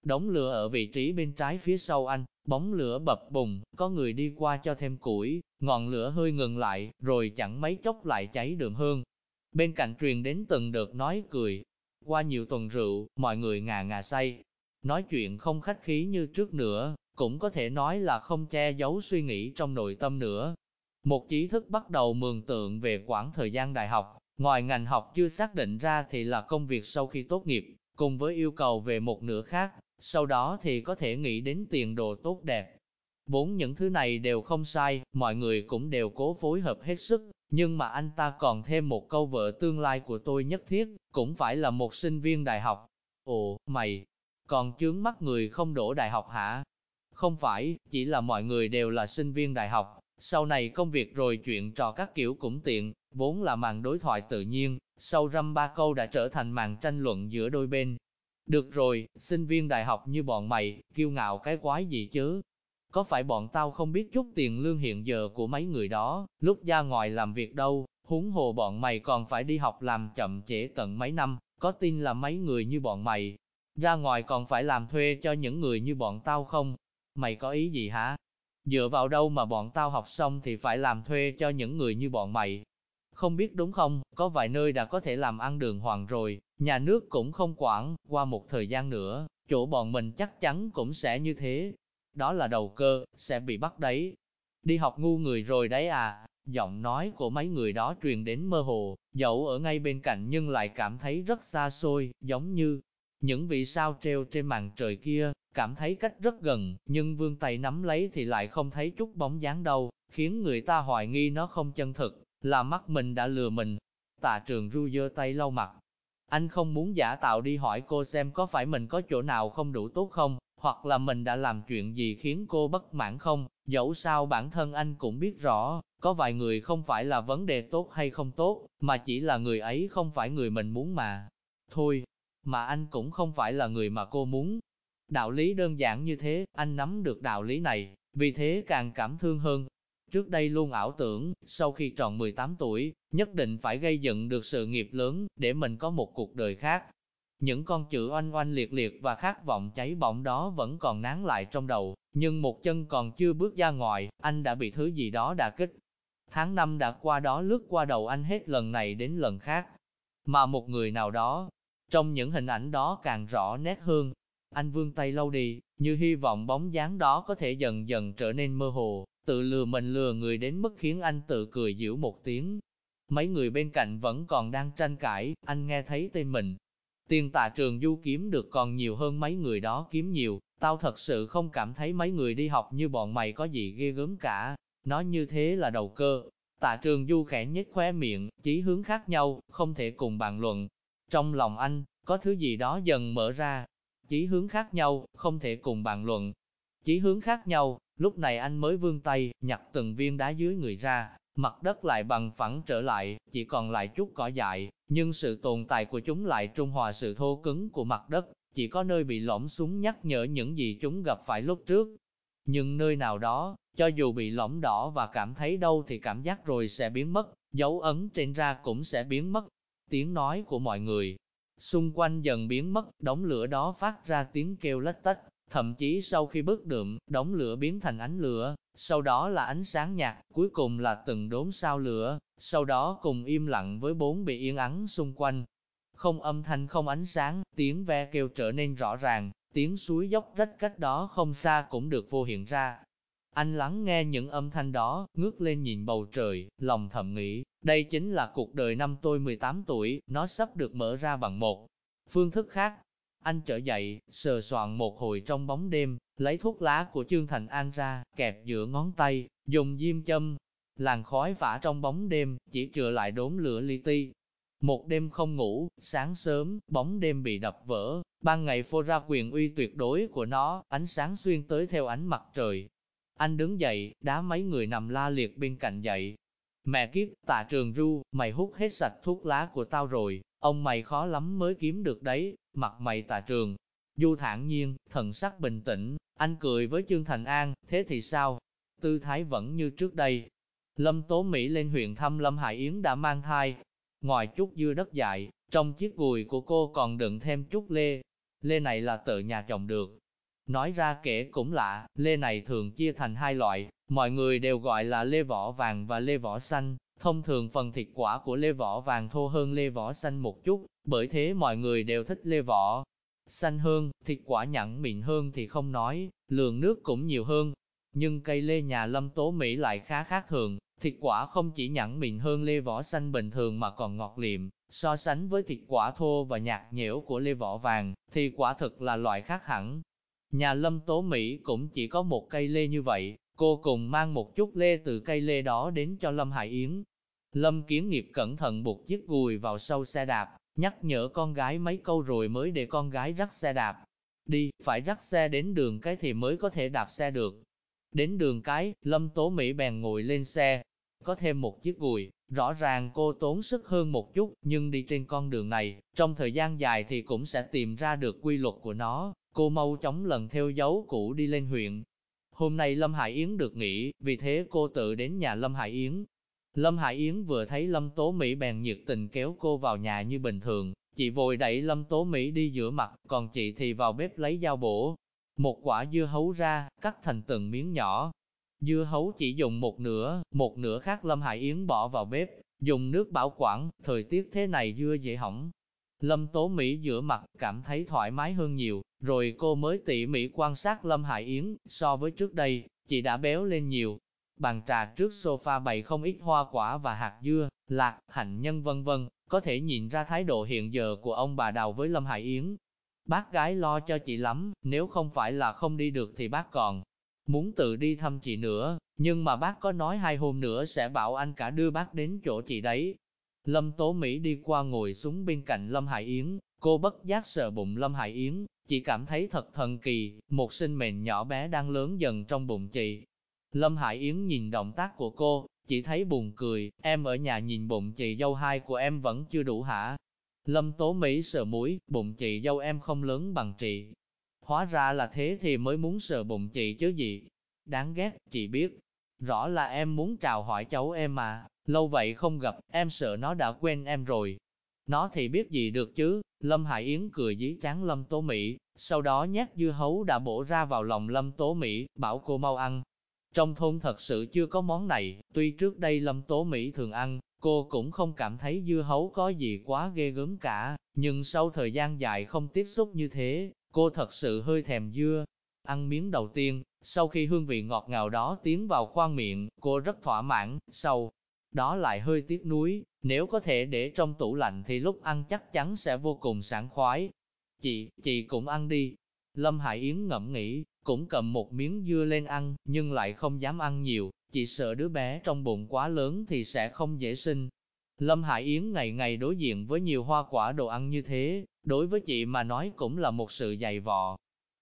Đống lửa ở vị trí bên trái phía sau anh, bóng lửa bập bùng, có người đi qua cho thêm củi, ngọn lửa hơi ngừng lại, rồi chẳng mấy chốc lại cháy đường hơn. Bên cạnh truyền đến từng đợt nói cười, qua nhiều tuần rượu, mọi người ngà ngà say, nói chuyện không khách khí như trước nữa, cũng có thể nói là không che giấu suy nghĩ trong nội tâm nữa. Một trí thức bắt đầu mường tượng về quãng thời gian đại học, ngoài ngành học chưa xác định ra thì là công việc sau khi tốt nghiệp, cùng với yêu cầu về một nửa khác, sau đó thì có thể nghĩ đến tiền đồ tốt đẹp. Bốn những thứ này đều không sai, mọi người cũng đều cố phối hợp hết sức, nhưng mà anh ta còn thêm một câu vợ tương lai của tôi nhất thiết, cũng phải là một sinh viên đại học. Ồ, mày, còn chướng mắt người không đổ đại học hả? Không phải, chỉ là mọi người đều là sinh viên đại học, sau này công việc rồi chuyện trò các kiểu cũng tiện, vốn là màn đối thoại tự nhiên, sau răm ba câu đã trở thành màn tranh luận giữa đôi bên. Được rồi, sinh viên đại học như bọn mày, kiêu ngạo cái quái gì chứ? Có phải bọn tao không biết chút tiền lương hiện giờ của mấy người đó, lúc ra ngoài làm việc đâu, huống hồ bọn mày còn phải đi học làm chậm trễ tận mấy năm, có tin là mấy người như bọn mày, ra ngoài còn phải làm thuê cho những người như bọn tao không? Mày có ý gì hả? Dựa vào đâu mà bọn tao học xong thì phải làm thuê cho những người như bọn mày? Không biết đúng không, có vài nơi đã có thể làm ăn đường hoàng rồi, nhà nước cũng không quản, qua một thời gian nữa, chỗ bọn mình chắc chắn cũng sẽ như thế. Đó là đầu cơ, sẽ bị bắt đấy. Đi học ngu người rồi đấy à, giọng nói của mấy người đó truyền đến mơ hồ, dẫu ở ngay bên cạnh nhưng lại cảm thấy rất xa xôi, giống như những vị sao treo trên màn trời kia, cảm thấy cách rất gần, nhưng vương tay nắm lấy thì lại không thấy chút bóng dáng đâu, khiến người ta hoài nghi nó không chân thực, là mắt mình đã lừa mình. Tạ trường ru dơ tay lau mặt. Anh không muốn giả tạo đi hỏi cô xem có phải mình có chỗ nào không đủ tốt không, hoặc là mình đã làm chuyện gì khiến cô bất mãn không, Dẫu sao bản thân anh cũng biết rõ, có vài người không phải là vấn đề tốt hay không tốt, mà chỉ là người ấy không phải người mình muốn mà. Thôi, mà anh cũng không phải là người mà cô muốn. Đạo lý đơn giản như thế, anh nắm được đạo lý này, vì thế càng cảm thương hơn. Trước đây luôn ảo tưởng, sau khi tròn 18 tuổi, nhất định phải gây dựng được sự nghiệp lớn, để mình có một cuộc đời khác. Những con chữ oanh oanh liệt liệt và khát vọng cháy bỏng đó vẫn còn nán lại trong đầu, nhưng một chân còn chưa bước ra ngoài, anh đã bị thứ gì đó đả kích. Tháng năm đã qua đó lướt qua đầu anh hết lần này đến lần khác. Mà một người nào đó, trong những hình ảnh đó càng rõ nét hơn. Anh vương tay lâu đi, như hy vọng bóng dáng đó có thể dần dần trở nên mơ hồ, tự lừa mình lừa người đến mức khiến anh tự cười giễu một tiếng. Mấy người bên cạnh vẫn còn đang tranh cãi, anh nghe thấy tên mình. Tiền tạ trường du kiếm được còn nhiều hơn mấy người đó kiếm nhiều, tao thật sự không cảm thấy mấy người đi học như bọn mày có gì ghê gớm cả. Nói như thế là đầu cơ. Tạ trường du khẽ nhếch khóe miệng, chí hướng khác nhau, không thể cùng bàn luận. Trong lòng anh, có thứ gì đó dần mở ra. Chí hướng khác nhau, không thể cùng bàn luận. Chí hướng khác nhau, lúc này anh mới vươn tay, nhặt từng viên đá dưới người ra, mặt đất lại bằng phẳng trở lại, chỉ còn lại chút cỏ dại, nhưng sự tồn tại của chúng lại trung hòa sự thô cứng của mặt đất, chỉ có nơi bị lõm xuống nhắc nhở những gì chúng gặp phải lúc trước. Nhưng nơi nào đó, cho dù bị lõm đỏ và cảm thấy đau thì cảm giác rồi sẽ biến mất, dấu ấn trên da cũng sẽ biến mất. Tiếng nói của mọi người xung quanh dần biến mất, đống lửa đó phát ra tiếng kêu lách tách, thậm chí sau khi bức đượm, đống lửa biến thành ánh lửa, sau đó là ánh sáng nhạt, cuối cùng là từng đốm sao lửa, sau đó cùng im lặng với bốn bị yên ắng xung quanh. Không âm thanh không ánh sáng, tiếng ve kêu trở nên rõ ràng, tiếng suối dốc rách cách đó không xa cũng được vô hiện ra. Anh lắng nghe những âm thanh đó, ngước lên nhìn bầu trời, lòng thầm nghĩ, đây chính là cuộc đời năm tôi 18 tuổi, nó sắp được mở ra bằng một phương thức khác. Anh trở dậy, sờ soạn một hồi trong bóng đêm, lấy thuốc lá của Trương Thành An ra, kẹp giữa ngón tay, dùng diêm châm. Làn khói vả trong bóng đêm, chỉ trừ lại đốm lửa li ti. Một đêm không ngủ, sáng sớm, bóng đêm bị đập vỡ, ban ngày phô ra quyền uy tuyệt đối của nó, ánh sáng xuyên tới theo ánh mặt trời. Anh đứng dậy, đá mấy người nằm la liệt bên cạnh dậy. Mẹ kiếp, tạ trường ru, mày hút hết sạch thuốc lá của tao rồi, ông mày khó lắm mới kiếm được đấy, mặt mày tạ trường. Du thản nhiên, thần sắc bình tĩnh, anh cười với Trương Thành An, thế thì sao? Tư thái vẫn như trước đây. Lâm Tố Mỹ lên huyện thăm Lâm Hải Yến đã mang thai. Ngoài chút dưa đất dại, trong chiếc gùi của cô còn đựng thêm chút lê. Lê này là tự nhà trồng được. Nói ra kể cũng lạ, lê này thường chia thành hai loại, mọi người đều gọi là lê vỏ vàng và lê vỏ xanh. Thông thường phần thịt quả của lê vỏ vàng thô hơn lê vỏ xanh một chút, bởi thế mọi người đều thích lê vỏ xanh hơn, thịt quả nhẵn mịn hơn thì không nói, lượng nước cũng nhiều hơn. Nhưng cây lê nhà lâm tố Mỹ lại khá khác thường, thịt quả không chỉ nhẵn mịn hơn lê vỏ xanh bình thường mà còn ngọt liệm, so sánh với thịt quả thô và nhạt nhẽo của lê vỏ vàng, thì quả thực là loại khác hẳn. Nhà lâm tố Mỹ cũng chỉ có một cây lê như vậy, cô cùng mang một chút lê từ cây lê đó đến cho Lâm Hải Yến. Lâm Kiến Nghiệp cẩn thận buộc chiếc gùi vào sau xe đạp, nhắc nhở con gái mấy câu rồi mới để con gái dắt xe đạp. Đi, phải dắt xe đến đường cái thì mới có thể đạp xe được. Đến đường cái, Lâm Tố Mỹ bèn ngồi lên xe, có thêm một chiếc gùi, rõ ràng cô tốn sức hơn một chút, nhưng đi trên con đường này, trong thời gian dài thì cũng sẽ tìm ra được quy luật của nó, cô mau chóng lần theo dấu cũ đi lên huyện. Hôm nay Lâm Hải Yến được nghỉ, vì thế cô tự đến nhà Lâm Hải Yến, Lâm Hải Yến vừa thấy Lâm Tố Mỹ bèn nhiệt tình kéo cô vào nhà như bình thường, chị vội đẩy Lâm Tố Mỹ đi giữa mặt, còn chị thì vào bếp lấy dao bổ. Một quả dưa hấu ra, cắt thành từng miếng nhỏ. Dưa hấu chỉ dùng một nửa, một nửa khác Lâm Hải Yến bỏ vào bếp, dùng nước bảo quản, thời tiết thế này dưa dễ hỏng. Lâm Tố Mỹ giữa mặt, cảm thấy thoải mái hơn nhiều, rồi cô mới tỉ mỉ quan sát Lâm Hải Yến, so với trước đây, chị đã béo lên nhiều, Bàn trà trước sofa bày không ít hoa quả và hạt dưa, lạc, hạnh nhân vân vân, có thể nhìn ra thái độ hiện giờ của ông bà Đào với Lâm Hải Yến. Bác gái lo cho chị lắm, nếu không phải là không đi được thì bác còn muốn tự đi thăm chị nữa, nhưng mà bác có nói hai hôm nữa sẽ bảo anh cả đưa bác đến chỗ chị đấy. Lâm Tố Mỹ đi qua ngồi xuống bên cạnh Lâm Hải Yến, cô bất giác sợ bụng Lâm Hải Yến, chỉ cảm thấy thật thần kỳ, một sinh mệnh nhỏ bé đang lớn dần trong bụng chị, Lâm Hải Yến nhìn động tác của cô, chỉ thấy buồn cười, em ở nhà nhìn bụng chị dâu hai của em vẫn chưa đủ hả? Lâm Tố Mỹ sờ mũi, bụng chị dâu em không lớn bằng chị. Hóa ra là thế thì mới muốn sờ bụng chị chứ gì. Đáng ghét, chị biết. Rõ là em muốn chào hỏi cháu em mà, lâu vậy không gặp, em sợ nó đã quên em rồi. Nó thì biết gì được chứ, Lâm Hải Yến cười dí chán Lâm Tố Mỹ, sau đó nhát dưa hấu đã bổ ra vào lòng Lâm Tố Mỹ, bảo cô mau ăn. Trong thôn thật sự chưa có món này, tuy trước đây Lâm Tố Mỹ thường ăn, cô cũng không cảm thấy dưa hấu có gì quá ghê gớm cả, nhưng sau thời gian dài không tiếp xúc như thế, cô thật sự hơi thèm dưa. Ăn miếng đầu tiên, sau khi hương vị ngọt ngào đó tiến vào khoang miệng, cô rất thỏa mãn, sau đó lại hơi tiếc nuối, nếu có thể để trong tủ lạnh thì lúc ăn chắc chắn sẽ vô cùng sảng khoái. Chị, chị cũng ăn đi. Lâm Hải Yến ngẫm nghĩ, cũng cầm một miếng dưa lên ăn, nhưng lại không dám ăn nhiều, chị sợ đứa bé trong bụng quá lớn thì sẽ không dễ sinh. Lâm Hải Yến ngày ngày đối diện với nhiều hoa quả đồ ăn như thế, đối với chị mà nói cũng là một sự dày vò.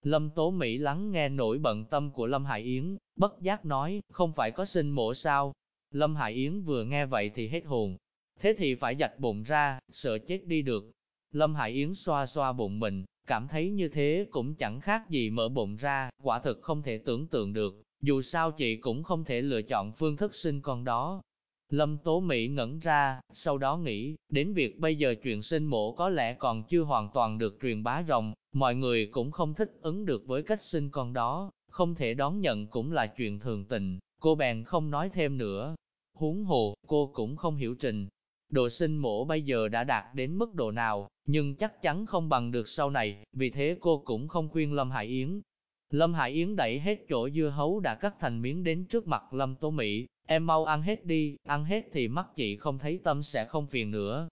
Lâm Tố Mỹ lắng nghe nỗi bận tâm của Lâm Hải Yến, bất giác nói, không phải có sinh mổ sao. Lâm Hải Yến vừa nghe vậy thì hết hồn, thế thì phải dạch bụng ra, sợ chết đi được. Lâm Hải Yến xoa xoa bụng mình, cảm thấy như thế cũng chẳng khác gì mở bụng ra, quả thực không thể tưởng tượng được, dù sao chị cũng không thể lựa chọn phương thức sinh con đó. Lâm Tố Mỹ ngẩn ra, sau đó nghĩ, đến việc bây giờ chuyện sinh mổ có lẽ còn chưa hoàn toàn được truyền bá rộng, mọi người cũng không thích ứng được với cách sinh con đó, không thể đón nhận cũng là chuyện thường tình, cô bèn không nói thêm nữa. Huống hồ, cô cũng không hiểu trình, độ sinh mổ bây giờ đã đạt đến mức độ nào, nhưng chắc chắn không bằng được sau này, vì thế cô cũng không khuyên Lâm Hải Yến. Lâm Hải Yến đẩy hết chỗ dưa hấu đã cắt thành miếng đến trước mặt Lâm Tố Mỹ, em mau ăn hết đi, ăn hết thì mắt chị không thấy tâm sẽ không phiền nữa.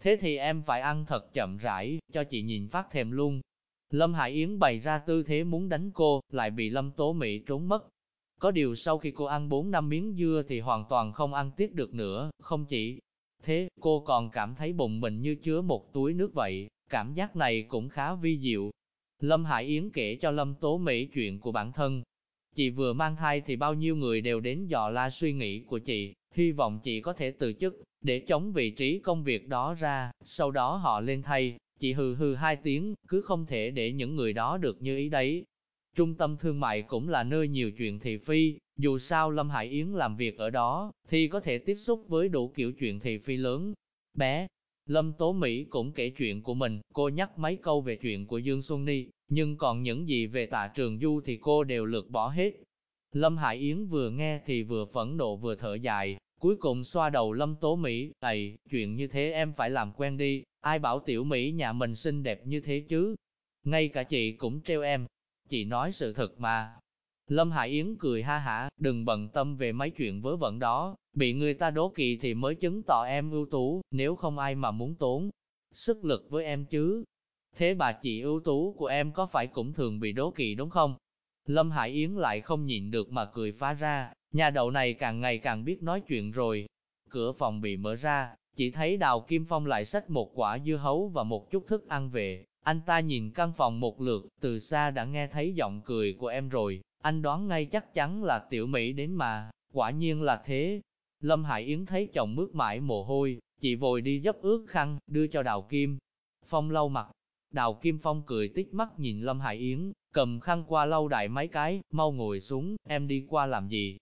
Thế thì em phải ăn thật chậm rãi, cho chị nhìn phát thèm luôn. Lâm Hải Yến bày ra tư thế muốn đánh cô, lại bị Lâm Tố Mỹ trốn mất. Có điều sau khi cô ăn 4 năm miếng dưa thì hoàn toàn không ăn tiếp được nữa, không chỉ Thế, cô còn cảm thấy bụng mình như chứa một túi nước vậy, cảm giác này cũng khá vi diệu. Lâm Hải Yến kể cho Lâm Tố Mỹ chuyện của bản thân. Chị vừa mang thai thì bao nhiêu người đều đến dò la suy nghĩ của chị, hy vọng chị có thể từ chức, để chống vị trí công việc đó ra, sau đó họ lên thay, chị hừ hừ hai tiếng, cứ không thể để những người đó được như ý đấy. Trung tâm thương mại cũng là nơi nhiều chuyện thị phi, dù sao Lâm Hải Yến làm việc ở đó, thì có thể tiếp xúc với đủ kiểu chuyện thị phi lớn, bé. Lâm Tố Mỹ cũng kể chuyện của mình, cô nhắc mấy câu về chuyện của Dương Xuân Ni, nhưng còn những gì về tạ trường du thì cô đều lược bỏ hết. Lâm Hải Yến vừa nghe thì vừa phẫn nộ vừa thở dài, cuối cùng xoa đầu Lâm Tố Mỹ, Ây, chuyện như thế em phải làm quen đi, ai bảo tiểu Mỹ nhà mình xinh đẹp như thế chứ. Ngay cả chị cũng treo em, chị nói sự thật mà, Lâm Hải Yến cười ha hả, đừng bận tâm về mấy chuyện vớ vẩn đó, bị người ta đố kỵ thì mới chứng tỏ em ưu tú, nếu không ai mà muốn tốn sức lực với em chứ. Thế bà chị ưu tú của em có phải cũng thường bị đố kỵ đúng không? Lâm Hải Yến lại không nhịn được mà cười phá ra, nhà đậu này càng ngày càng biết nói chuyện rồi. Cửa phòng bị mở ra, chỉ thấy Đào Kim Phong lại xách một quả dưa hấu và một chút thức ăn về. Anh ta nhìn căn phòng một lượt, từ xa đã nghe thấy giọng cười của em rồi, anh đoán ngay chắc chắn là tiểu Mỹ đến mà, quả nhiên là thế. Lâm Hải Yến thấy chồng mướt mãi mồ hôi, chị vội đi dấp ướt khăn, đưa cho Đào Kim. Phong lau mặt, Đào Kim Phong cười tít mắt nhìn Lâm Hải Yến, cầm khăn qua lau đại mấy cái, mau ngồi xuống, em đi qua làm gì?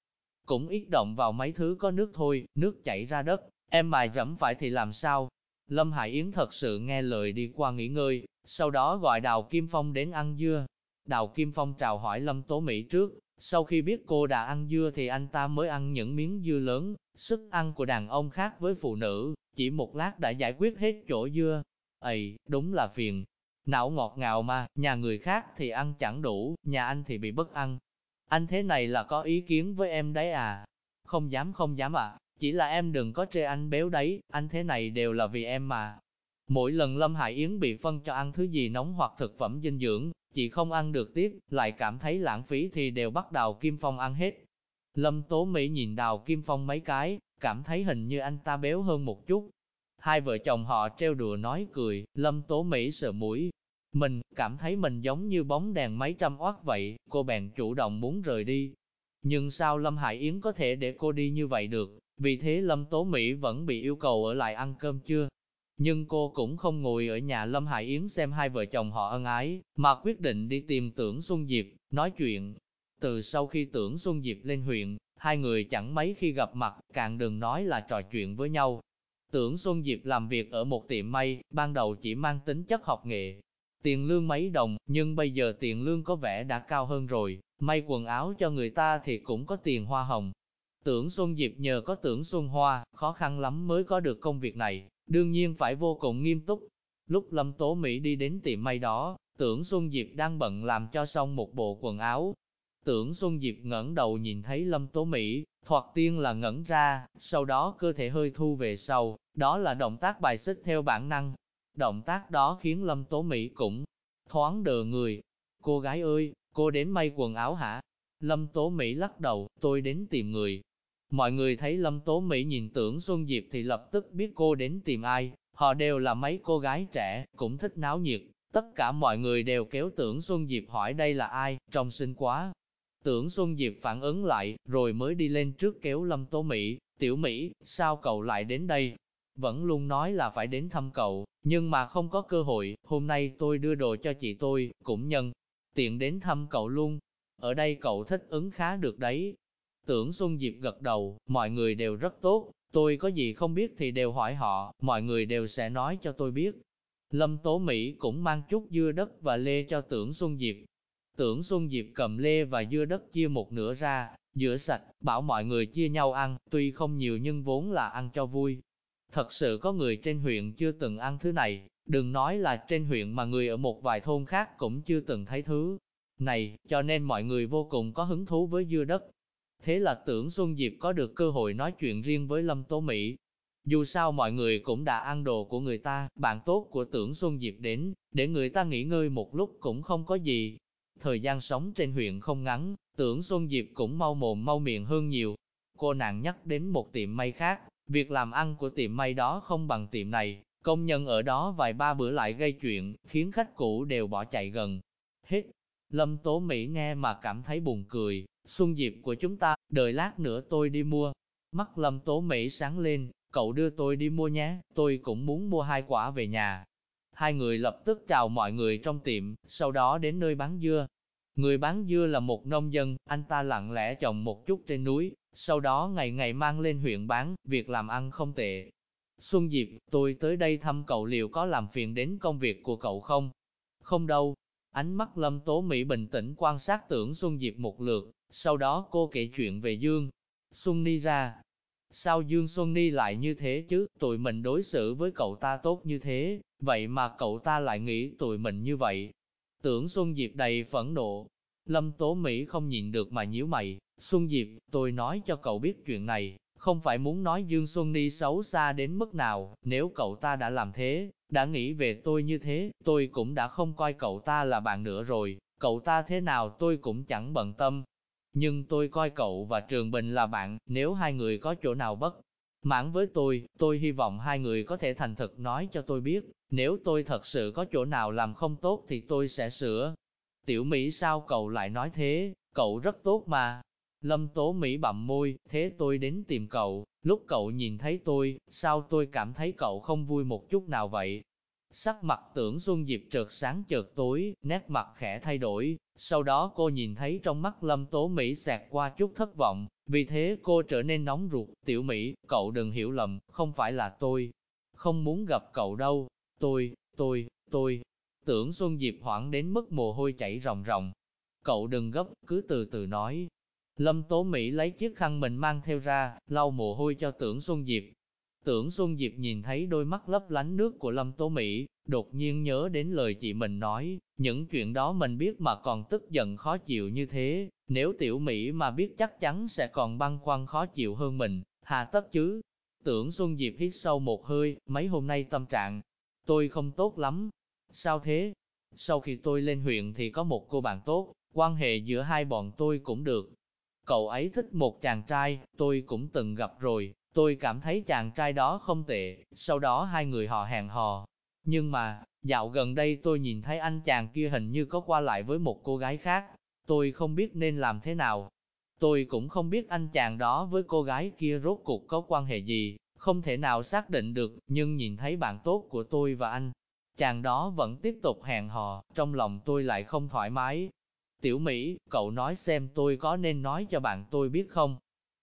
Cũng ít động vào mấy thứ có nước thôi, nước chảy ra đất, em mài rẫm phải thì làm sao? Lâm Hải Yến thật sự nghe lời đi qua nghỉ ngơi, sau đó gọi Đào Kim Phong đến ăn dưa, Đào Kim Phong chào hỏi Lâm Tố Mỹ trước, sau khi biết cô đã ăn dưa thì anh ta mới ăn những miếng dưa lớn, sức ăn của đàn ông khác với phụ nữ, chỉ một lát đã giải quyết hết chỗ dưa. Ây, đúng là phiền. Não ngọt ngào mà, nhà người khác thì ăn chẳng đủ, nhà anh thì bị bất ăn. Anh thế này là có ý kiến với em đấy à? Không dám không dám ạ, à. chỉ là em đừng có chê anh béo đấy, anh thế này đều là vì em mà. Mỗi lần Lâm Hải Yến bị phân cho ăn thứ gì nóng hoặc thực phẩm dinh dưỡng, chị không ăn được tiếp, lại cảm thấy lãng phí thì đều bắt Đào Kim Phong ăn hết. Lâm Tố Mỹ nhìn Đào Kim Phong mấy cái, cảm thấy hình như anh ta béo hơn một chút. Hai vợ chồng họ treo đùa nói cười, Lâm Tố Mỹ sợ mũi. Mình cảm thấy mình giống như bóng đèn mấy trăm oát vậy, cô bèn chủ động muốn rời đi. Nhưng sao Lâm Hải Yến có thể để cô đi như vậy được, vì thế Lâm Tố Mỹ vẫn bị yêu cầu ở lại ăn cơm chưa. Nhưng cô cũng không ngồi ở nhà Lâm Hải Yến xem hai vợ chồng họ ân ái, mà quyết định đi tìm tưởng Xuân Diệp, nói chuyện. Từ sau khi tưởng Xuân Diệp lên huyện, hai người chẳng mấy khi gặp mặt, càng đừng nói là trò chuyện với nhau. Tưởng Xuân Diệp làm việc ở một tiệm may, ban đầu chỉ mang tính chất học nghệ. Tiền lương mấy đồng, nhưng bây giờ tiền lương có vẻ đã cao hơn rồi, may quần áo cho người ta thì cũng có tiền hoa hồng. Tưởng Xuân Diệp nhờ có tưởng Xuân Hoa, khó khăn lắm mới có được công việc này, đương nhiên phải vô cùng nghiêm túc. Lúc Lâm Tố Mỹ đi đến tiệm may đó, tưởng Xuân Diệp đang bận làm cho xong một bộ quần áo, Tưởng Xuân Diệp ngẩng đầu nhìn thấy Lâm Tố Mỹ, thoạt tiên là ngẩn ra, sau đó cơ thể hơi thu về sau, đó là động tác bài xích theo bản năng. Động tác đó khiến Lâm Tố Mỹ cũng thoáng đờ người. Cô gái ơi, cô đến may quần áo hả? Lâm Tố Mỹ lắc đầu, tôi đến tìm người. Mọi người thấy Lâm Tố Mỹ nhìn tưởng Xuân Diệp thì lập tức biết cô đến tìm ai. Họ đều là mấy cô gái trẻ, cũng thích náo nhiệt. Tất cả mọi người đều kéo tưởng Xuân Diệp hỏi đây là ai, trông xinh quá, Tưởng Xuân Diệp phản ứng lại, rồi mới đi lên trước kéo Lâm Tố Mỹ, tiểu Mỹ, sao cậu lại đến đây? Vẫn luôn nói là phải đến thăm cậu, nhưng mà không có cơ hội, hôm nay tôi đưa đồ cho chị tôi, cũng nhân, tiện đến thăm cậu luôn. Ở đây cậu thích ứng khá được đấy. Tưởng Xuân Diệp gật đầu, mọi người đều rất tốt, tôi có gì không biết thì đều hỏi họ, mọi người đều sẽ nói cho tôi biết. Lâm Tố Mỹ cũng mang chút dưa đất và lê cho tưởng Xuân Diệp, Tưởng Xuân Diệp cầm lê và dưa đất chia một nửa ra, rửa sạch, bảo mọi người chia nhau ăn, tuy không nhiều nhưng vốn là ăn cho vui. Thật sự có người trên huyện chưa từng ăn thứ này, đừng nói là trên huyện mà người ở một vài thôn khác cũng chưa từng thấy thứ này, cho nên mọi người vô cùng có hứng thú với dưa đất. Thế là tưởng Xuân Diệp có được cơ hội nói chuyện riêng với Lâm Tố Mỹ. Dù sao mọi người cũng đã ăn đồ của người ta, bạn tốt của tưởng Xuân Diệp đến, để người ta nghỉ ngơi một lúc cũng không có gì, Thời gian sống trên huyện không ngắn, tưởng Xuân Diệp cũng mau mồm mau miệng hơn nhiều. Cô nàng nhắc đến một tiệm may khác, việc làm ăn của tiệm may đó không bằng tiệm này, công nhân ở đó vài ba bữa lại gây chuyện, khiến khách cũ đều bỏ chạy gần. Hết, Lâm Tố Mỹ nghe mà cảm thấy buồn cười, Xuân Diệp của chúng ta, đợi lát nữa tôi đi mua. Mắt Lâm Tố Mỹ sáng lên, cậu đưa tôi đi mua nhé, tôi cũng muốn mua hai quả về nhà. Hai người lập tức chào mọi người trong tiệm, sau đó đến nơi bán dưa. Người bán dưa là một nông dân, anh ta lặng lẽ trồng một chút trên núi, sau đó ngày ngày mang lên huyện bán, việc làm ăn không tệ. Xuân Diệp, tôi tới đây thăm cậu liệu có làm phiền đến công việc của cậu không? Không đâu. Ánh mắt Lâm Tố Mỹ bình tĩnh quan sát tưởng Xuân Diệp một lượt, sau đó cô kể chuyện về Dương. Xuân Ni ra, Sao Dương Xuân Ni lại như thế chứ, tụi mình đối xử với cậu ta tốt như thế, vậy mà cậu ta lại nghĩ tụi mình như vậy. Tưởng Xuân Diệp đầy phẫn nộ. Lâm Tố Mỹ không nhìn được mà nhíu mày, Xuân Diệp, tôi nói cho cậu biết chuyện này, không phải muốn nói Dương Xuân Ni xấu xa đến mức nào, nếu cậu ta đã làm thế, đã nghĩ về tôi như thế, tôi cũng đã không coi cậu ta là bạn nữa rồi, cậu ta thế nào tôi cũng chẳng bận tâm, nhưng tôi coi cậu và Trường Bình là bạn, nếu hai người có chỗ nào bất mãn với tôi, tôi hy vọng hai người có thể thành thật nói cho tôi biết, nếu tôi thật sự có chỗ nào làm không tốt thì tôi sẽ sửa. Tiểu Mỹ sao cậu lại nói thế, cậu rất tốt mà. Lâm Tố Mỹ bậm môi, thế tôi đến tìm cậu, lúc cậu nhìn thấy tôi, sao tôi cảm thấy cậu không vui một chút nào vậy? Sắc mặt tưởng Xuân Diệp trượt sáng chợt tối, nét mặt khẽ thay đổi, sau đó cô nhìn thấy trong mắt Lâm Tố Mỹ xẹt qua chút thất vọng, vì thế cô trở nên nóng ruột, tiểu Mỹ, cậu đừng hiểu lầm, không phải là tôi, không muốn gặp cậu đâu, tôi, tôi, tôi, tưởng Xuân Diệp hoảng đến mức mồ hôi chảy ròng ròng, cậu đừng gấp, cứ từ từ nói. Lâm Tố Mỹ lấy chiếc khăn mình mang theo ra, lau mồ hôi cho tưởng Xuân Diệp, Tưởng Xuân Diệp nhìn thấy đôi mắt lấp lánh nước của Lâm Tố Mỹ, đột nhiên nhớ đến lời chị mình nói, những chuyện đó mình biết mà còn tức giận khó chịu như thế, nếu tiểu Mỹ mà biết chắc chắn sẽ còn băn khoăn khó chịu hơn mình, hà tất chứ. Tưởng Xuân Diệp hít sâu một hơi, mấy hôm nay tâm trạng, tôi không tốt lắm. Sao thế? Sau khi tôi lên huyện thì có một cô bạn tốt, quan hệ giữa hai bọn tôi cũng được. Cậu ấy thích một chàng trai, tôi cũng từng gặp rồi, Tôi cảm thấy chàng trai đó không tệ, sau đó hai người họ hẹn hò. Nhưng mà, dạo gần đây tôi nhìn thấy anh chàng kia hình như có qua lại với một cô gái khác, tôi không biết nên làm thế nào. Tôi cũng không biết anh chàng đó với cô gái kia rốt cuộc có quan hệ gì, không thể nào xác định được, nhưng nhìn thấy bạn tốt của tôi và anh, chàng đó vẫn tiếp tục hẹn hò, trong lòng tôi lại không thoải mái. Tiểu Mỹ, cậu nói xem tôi có nên nói cho bạn tôi biết không?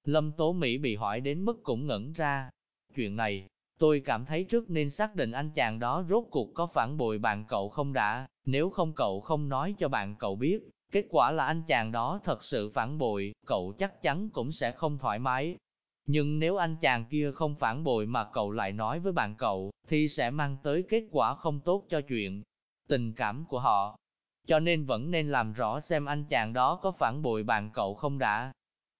Lâm Tố Mỹ bị hỏi đến mức cũng ngẩn ra. Chuyện này, tôi cảm thấy trước nên xác định anh chàng đó rốt cuộc có phản bội bạn cậu không đã, nếu không cậu không nói cho bạn cậu biết, kết quả là anh chàng đó thật sự phản bội, cậu chắc chắn cũng sẽ không thoải mái. Nhưng nếu anh chàng kia không phản bội mà cậu lại nói với bạn cậu, thì sẽ mang tới kết quả không tốt cho chuyện tình cảm của họ. Cho nên vẫn nên làm rõ xem anh chàng đó có phản bội bạn cậu không đã.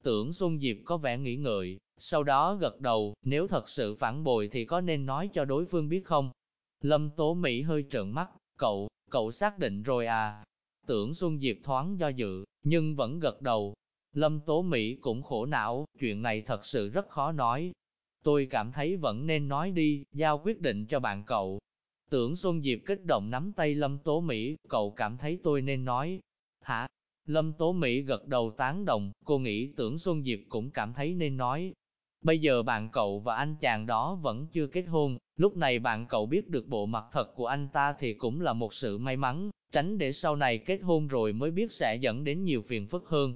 Tưởng Xuân Diệp có vẻ nghĩ ngợi, sau đó gật đầu, nếu thật sự phản bội thì có nên nói cho đối phương biết không? Lâm Tố Mỹ hơi trợn mắt, cậu, cậu xác định rồi à? Tưởng Xuân Diệp thoáng do dự, nhưng vẫn gật đầu, Lâm Tố Mỹ cũng khổ não, chuyện này thật sự rất khó nói. Tôi cảm thấy vẫn nên nói đi, giao quyết định cho bạn cậu. Tưởng Xuân Diệp kích động nắm tay Lâm Tố Mỹ, cậu cảm thấy tôi nên nói. Hả? Lâm Tố Mỹ gật đầu tán đồng, cô nghĩ tưởng Xuân Diệp cũng cảm thấy nên nói. Bây giờ bạn cậu và anh chàng đó vẫn chưa kết hôn, lúc này bạn cậu biết được bộ mặt thật của anh ta thì cũng là một sự may mắn, tránh để sau này kết hôn rồi mới biết sẽ dẫn đến nhiều phiền phức hơn.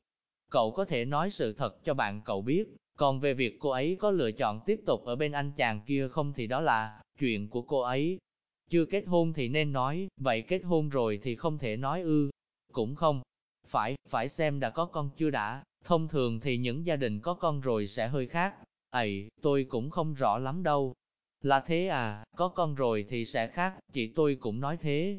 Cậu có thể nói sự thật cho bạn cậu biết, còn về việc cô ấy có lựa chọn tiếp tục ở bên anh chàng kia không thì đó là chuyện của cô ấy. Chưa kết hôn thì nên nói, vậy kết hôn rồi thì không thể nói ư. Cũng không. Phải, phải xem đã có con chưa đã, thông thường thì những gia đình có con rồi sẽ hơi khác. Ấy, tôi cũng không rõ lắm đâu. Là thế à, có con rồi thì sẽ khác, chị tôi cũng nói thế.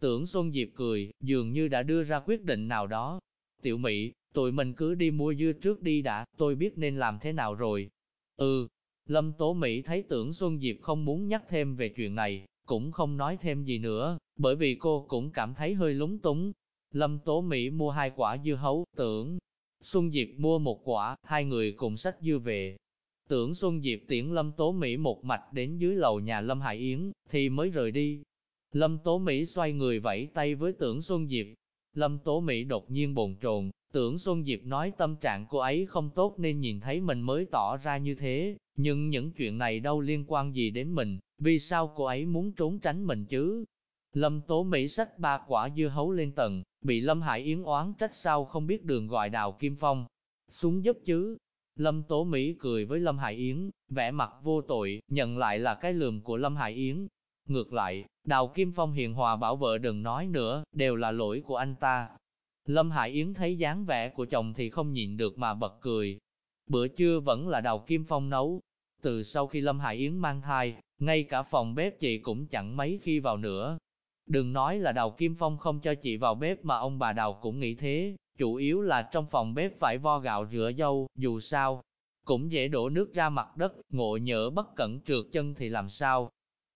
Tưởng Xuân Diệp cười, dường như đã đưa ra quyết định nào đó. Tiểu Mỹ, Tụi mình cứ đi mua dưa trước đi đã, tôi biết nên làm thế nào rồi. Ừ, Lâm Tố Mỹ thấy tưởng Xuân Diệp không muốn nhắc thêm về chuyện này, cũng không nói thêm gì nữa, bởi vì cô cũng cảm thấy hơi lúng túng. Lâm Tố Mỹ mua hai quả dưa hấu, tưởng Xuân Diệp mua một quả, hai người cùng sách dưa về. Tưởng Xuân Diệp tiễn Lâm Tố Mỹ một mạch đến dưới lầu nhà Lâm Hải Yến, thì mới rời đi. Lâm Tố Mỹ xoay người vẫy tay với tưởng Xuân Diệp. Lâm Tố Mỹ đột nhiên bồn trồn. Tưởng Xuân Diệp nói tâm trạng cô ấy không tốt nên nhìn thấy mình mới tỏ ra như thế, nhưng những chuyện này đâu liên quan gì đến mình, vì sao cô ấy muốn trốn tránh mình chứ? Lâm Tố Mỹ sách ba quả dưa hấu lên tầng, bị Lâm Hải Yến oán trách sao không biết đường gọi đào Kim Phong. Xuống giúp chứ. Lâm Tố Mỹ cười với Lâm Hải Yến, vẻ mặt vô tội, nhận lại là cái lườm của Lâm Hải Yến. Ngược lại, Đào Kim Phong hiền hòa bảo vợ đừng nói nữa, đều là lỗi của anh ta, Lâm Hải Yến thấy dáng vẻ của chồng thì không nhịn được mà bật cười. Bữa trưa vẫn là đầu Kim Phong nấu. Từ sau khi Lâm Hải Yến mang thai, ngay cả phòng bếp chị cũng chẳng mấy khi vào nữa. Đừng nói là đầu Kim Phong không cho chị vào bếp mà ông bà đào cũng nghĩ thế, chủ yếu là trong phòng bếp phải vo gạo rửa dâu, dù sao, cũng dễ đổ nước ra mặt đất, ngộ nhỡ bất cẩn trượt chân thì làm sao.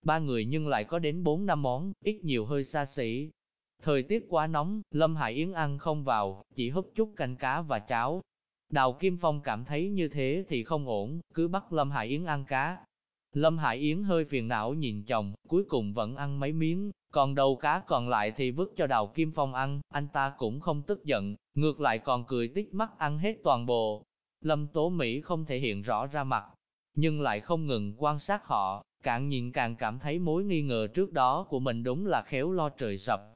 Ba người nhưng lại có đến bốn năm món, ít nhiều hơi xa xỉ, Thời tiết quá nóng, Lâm Hải Yến ăn không vào, chỉ húp chút canh cá và cháo. Đào Kim Phong cảm thấy như thế thì không ổn, cứ bắt Lâm Hải Yến ăn cá. Lâm Hải Yến hơi phiền não nhìn chồng, cuối cùng vẫn ăn mấy miếng, còn đầu cá còn lại thì vứt cho Đào Kim Phong ăn, anh ta cũng không tức giận, ngược lại còn cười tít mắt ăn hết toàn bộ. Lâm Tố Mỹ không thể hiện rõ ra mặt, nhưng lại không ngừng quan sát họ, càng nhìn càng cảm thấy mối nghi ngờ trước đó của mình đúng là khéo lo trời sập.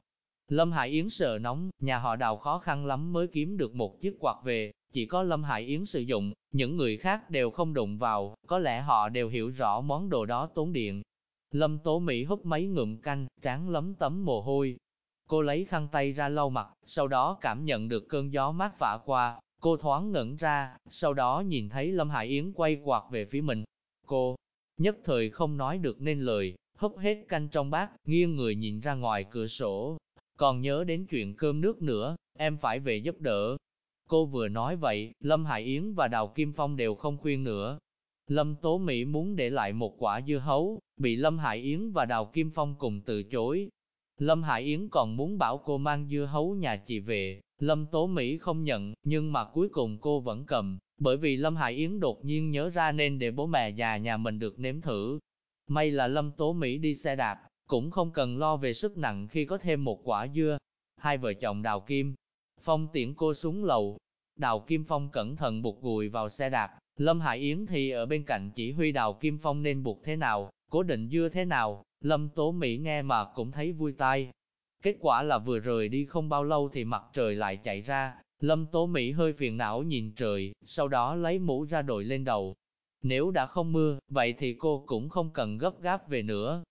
Lâm Hải Yến sợ nóng, nhà họ đào khó khăn lắm mới kiếm được một chiếc quạt về, chỉ có Lâm Hải Yến sử dụng, những người khác đều không đụng vào, có lẽ họ đều hiểu rõ món đồ đó tốn điện. Lâm Tố Mỹ hút mấy ngụm canh, tráng lấm tấm mồ hôi. Cô lấy khăn tay ra lau mặt, sau đó cảm nhận được cơn gió mát vả qua, cô thoáng ngẩn ra, sau đó nhìn thấy Lâm Hải Yến quay quạt về phía mình. Cô, nhất thời không nói được nên lời, húp hết canh trong bát, nghiêng người nhìn ra ngoài cửa sổ, còn nhớ đến chuyện cơm nước nữa, em phải về giúp đỡ. Cô vừa nói vậy, Lâm Hải Yến và Đào Kim Phong đều không khuyên nữa. Lâm Tố Mỹ muốn để lại một quả dưa hấu, bị Lâm Hải Yến và Đào Kim Phong cùng từ chối. Lâm Hải Yến còn muốn bảo cô mang dưa hấu nhà chị về, Lâm Tố Mỹ không nhận, nhưng mà cuối cùng cô vẫn cầm, bởi vì Lâm Hải Yến đột nhiên nhớ ra nên để bố mẹ già nhà mình được nếm thử. May là Lâm Tố Mỹ đi xe đạp, cũng không cần lo về sức nặng khi có thêm một quả dưa. Hai vợ chồng đào kim, phong tiễn cô xuống lầu. Đào Kim Phong cẩn thận buộc gùi vào xe đạp, Lâm Hải Yến thì ở bên cạnh chỉ huy Đào Kim Phong nên buộc thế nào, cố định dưa thế nào, Lâm Tố Mỹ nghe mà cũng thấy vui tai. Kết quả là vừa rời đi không bao lâu thì mặt trời lại chạy ra, Lâm Tố Mỹ hơi phiền não nhìn trời, sau đó lấy mũ ra đội lên đầu. Nếu đã không mưa, vậy thì cô cũng không cần gấp gáp về nữa.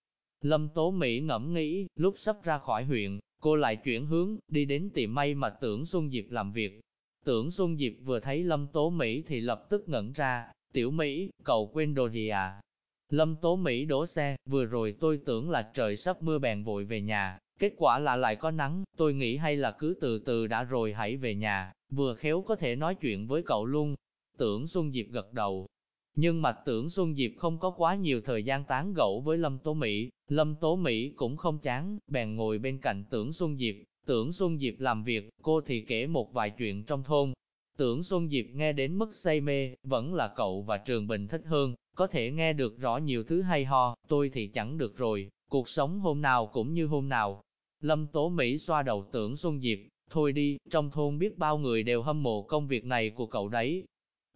Lâm Tố Mỹ ngẫm nghĩ, lúc sắp ra khỏi huyện, cô lại chuyển hướng, đi đến tiệm may mà tưởng Xuân Diệp làm việc. Tưởng Xuân Diệp vừa thấy Lâm Tố Mỹ thì lập tức ngẩn ra, tiểu Mỹ, cậu quên đồ gì à? Lâm Tố Mỹ đổ xe, vừa rồi tôi tưởng là trời sắp mưa bèn vội về nhà, kết quả là lại có nắng, tôi nghĩ hay là cứ từ từ đã rồi hãy về nhà, vừa khéo có thể nói chuyện với cậu luôn. Tưởng Xuân Diệp gật đầu. Nhưng mà tưởng Xuân Diệp không có quá nhiều thời gian tán gẫu với Lâm Tố Mỹ, Lâm Tố Mỹ cũng không chán, bèn ngồi bên cạnh tưởng Xuân Diệp, tưởng Xuân Diệp làm việc, cô thì kể một vài chuyện trong thôn. Tưởng Xuân Diệp nghe đến mức say mê, vẫn là cậu và Trường Bình thích hơn, có thể nghe được rõ nhiều thứ hay ho, tôi thì chẳng được rồi, cuộc sống hôm nào cũng như hôm nào. Lâm Tố Mỹ xoa đầu tưởng Xuân Diệp, thôi đi, trong thôn biết bao người đều hâm mộ công việc này của cậu đấy.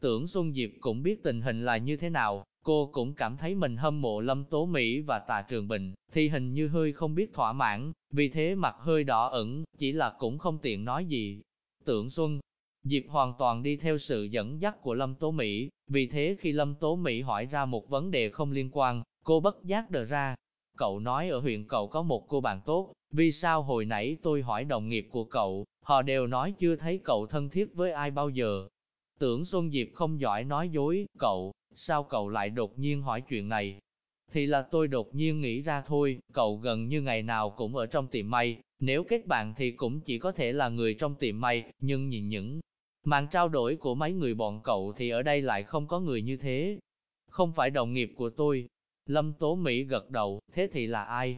Tưởng Xuân Diệp cũng biết tình hình là như thế nào, cô cũng cảm thấy mình hâm mộ Lâm Tố Mỹ và Tạ Trường Bình, thì hình như hơi không biết thỏa mãn, vì thế mặt hơi đỏ ửng, chỉ là cũng không tiện nói gì. Tưởng Xuân Diệp hoàn toàn đi theo sự dẫn dắt của Lâm Tố Mỹ, vì thế khi Lâm Tố Mỹ hỏi ra một vấn đề không liên quan, cô bất giác đờ ra. Cậu nói ở huyện cậu có một cô bạn tốt, vì sao hồi nãy tôi hỏi đồng nghiệp của cậu, họ đều nói chưa thấy cậu thân thiết với ai bao giờ. Tưởng Xuân Diệp không giỏi nói dối, cậu, sao cậu lại đột nhiên hỏi chuyện này? Thì là tôi đột nhiên nghĩ ra thôi, cậu gần như ngày nào cũng ở trong tiệm may, nếu kết bạn thì cũng chỉ có thể là người trong tiệm may, nhưng nhìn những Màn trao đổi của mấy người bọn cậu thì ở đây lại không có người như thế. Không phải đồng nghiệp của tôi. Lâm Tố Mỹ gật đầu, thế thì là ai?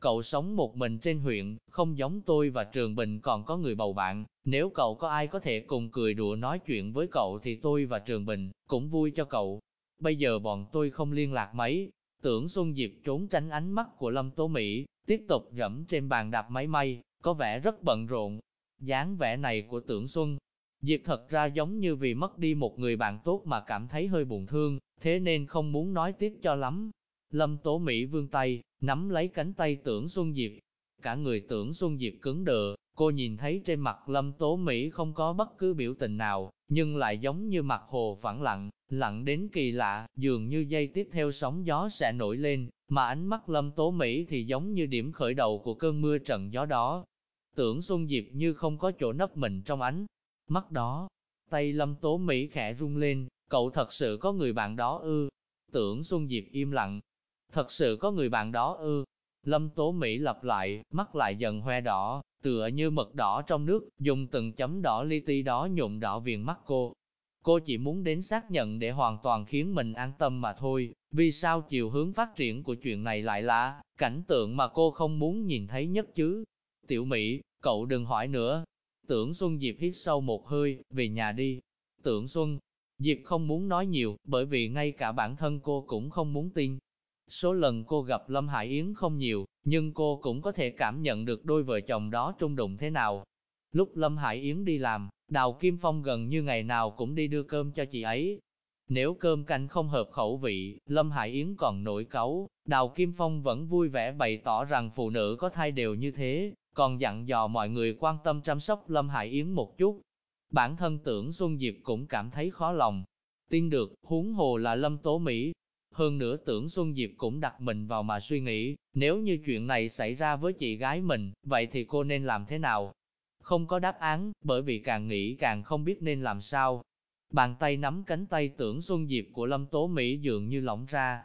Cậu sống một mình trên huyện, không giống tôi và Trường Bình còn có người bầu bạn. Nếu cậu có ai có thể cùng cười đùa nói chuyện với cậu thì tôi và Trường Bình cũng vui cho cậu. Bây giờ bọn tôi không liên lạc mấy. Tưởng Xuân Diệp trốn tránh ánh mắt của Lâm Tố Mỹ, tiếp tục gẫm trên bàn đạp máy may, có vẻ rất bận rộn. dáng vẻ này của Tưởng Xuân Diệp thật ra giống như vì mất đi một người bạn tốt mà cảm thấy hơi buồn thương, thế nên không muốn nói tiếp cho lắm. Lâm Tố Mỹ vương tay, nắm lấy cánh tay tưởng Xuân Diệp. Cả người tưởng Xuân Diệp cứng đờ, cô nhìn thấy trên mặt Lâm Tố Mỹ không có bất cứ biểu tình nào, nhưng lại giống như mặt hồ phẳng lặng, lặng đến kỳ lạ, dường như dây tiếp theo sóng gió sẽ nổi lên, mà ánh mắt Lâm Tố Mỹ thì giống như điểm khởi đầu của cơn mưa trận gió đó. Tưởng Xuân Diệp như không có chỗ nấp mình trong ánh mắt đó. Tay lâm tố Mỹ khẽ rung lên, cậu thật sự có người bạn đó ư. Tưởng Xuân Diệp im lặng. Thật sự có người bạn đó ư. Lâm tố Mỹ lặp lại, mắt lại dần hoe đỏ, tựa như mật đỏ trong nước, dùng từng chấm đỏ li ti đó nhuộm đỏ viền mắt cô. Cô chỉ muốn đến xác nhận để hoàn toàn khiến mình an tâm mà thôi, vì sao chiều hướng phát triển của chuyện này lại là cảnh tượng mà cô không muốn nhìn thấy nhất chứ. Tiểu Mỹ, cậu đừng hỏi nữa, Tưởng Xuân Diệp hít sâu một hơi, về nhà đi. Tưởng Xuân Diệp không muốn nói nhiều, bởi vì ngay cả bản thân cô cũng không muốn tin. Số lần cô gặp Lâm Hải Yến không nhiều, nhưng cô cũng có thể cảm nhận được đôi vợ chồng đó trung đụng thế nào. Lúc Lâm Hải Yến đi làm, Đào Kim Phong gần như ngày nào cũng đi đưa cơm cho chị ấy. Nếu cơm canh không hợp khẩu vị, Lâm Hải Yến còn nổi cáu, Đào Kim Phong vẫn vui vẻ bày tỏ rằng phụ nữ có thai đều như thế, còn dặn dò mọi người quan tâm chăm sóc Lâm Hải Yến một chút. Bản thân tưởng Xuân Diệp cũng cảm thấy khó lòng, tin được, huống hồ là Lâm Tố Mỹ. Hơn nữa tưởng Xuân Diệp cũng đặt mình vào mà suy nghĩ, nếu như chuyện này xảy ra với chị gái mình, vậy thì cô nên làm thế nào? Không có đáp án, bởi vì càng nghĩ càng không biết nên làm sao. Bàn tay nắm cánh tay tưởng Xuân Diệp của Lâm Tố Mỹ dường như lỏng ra.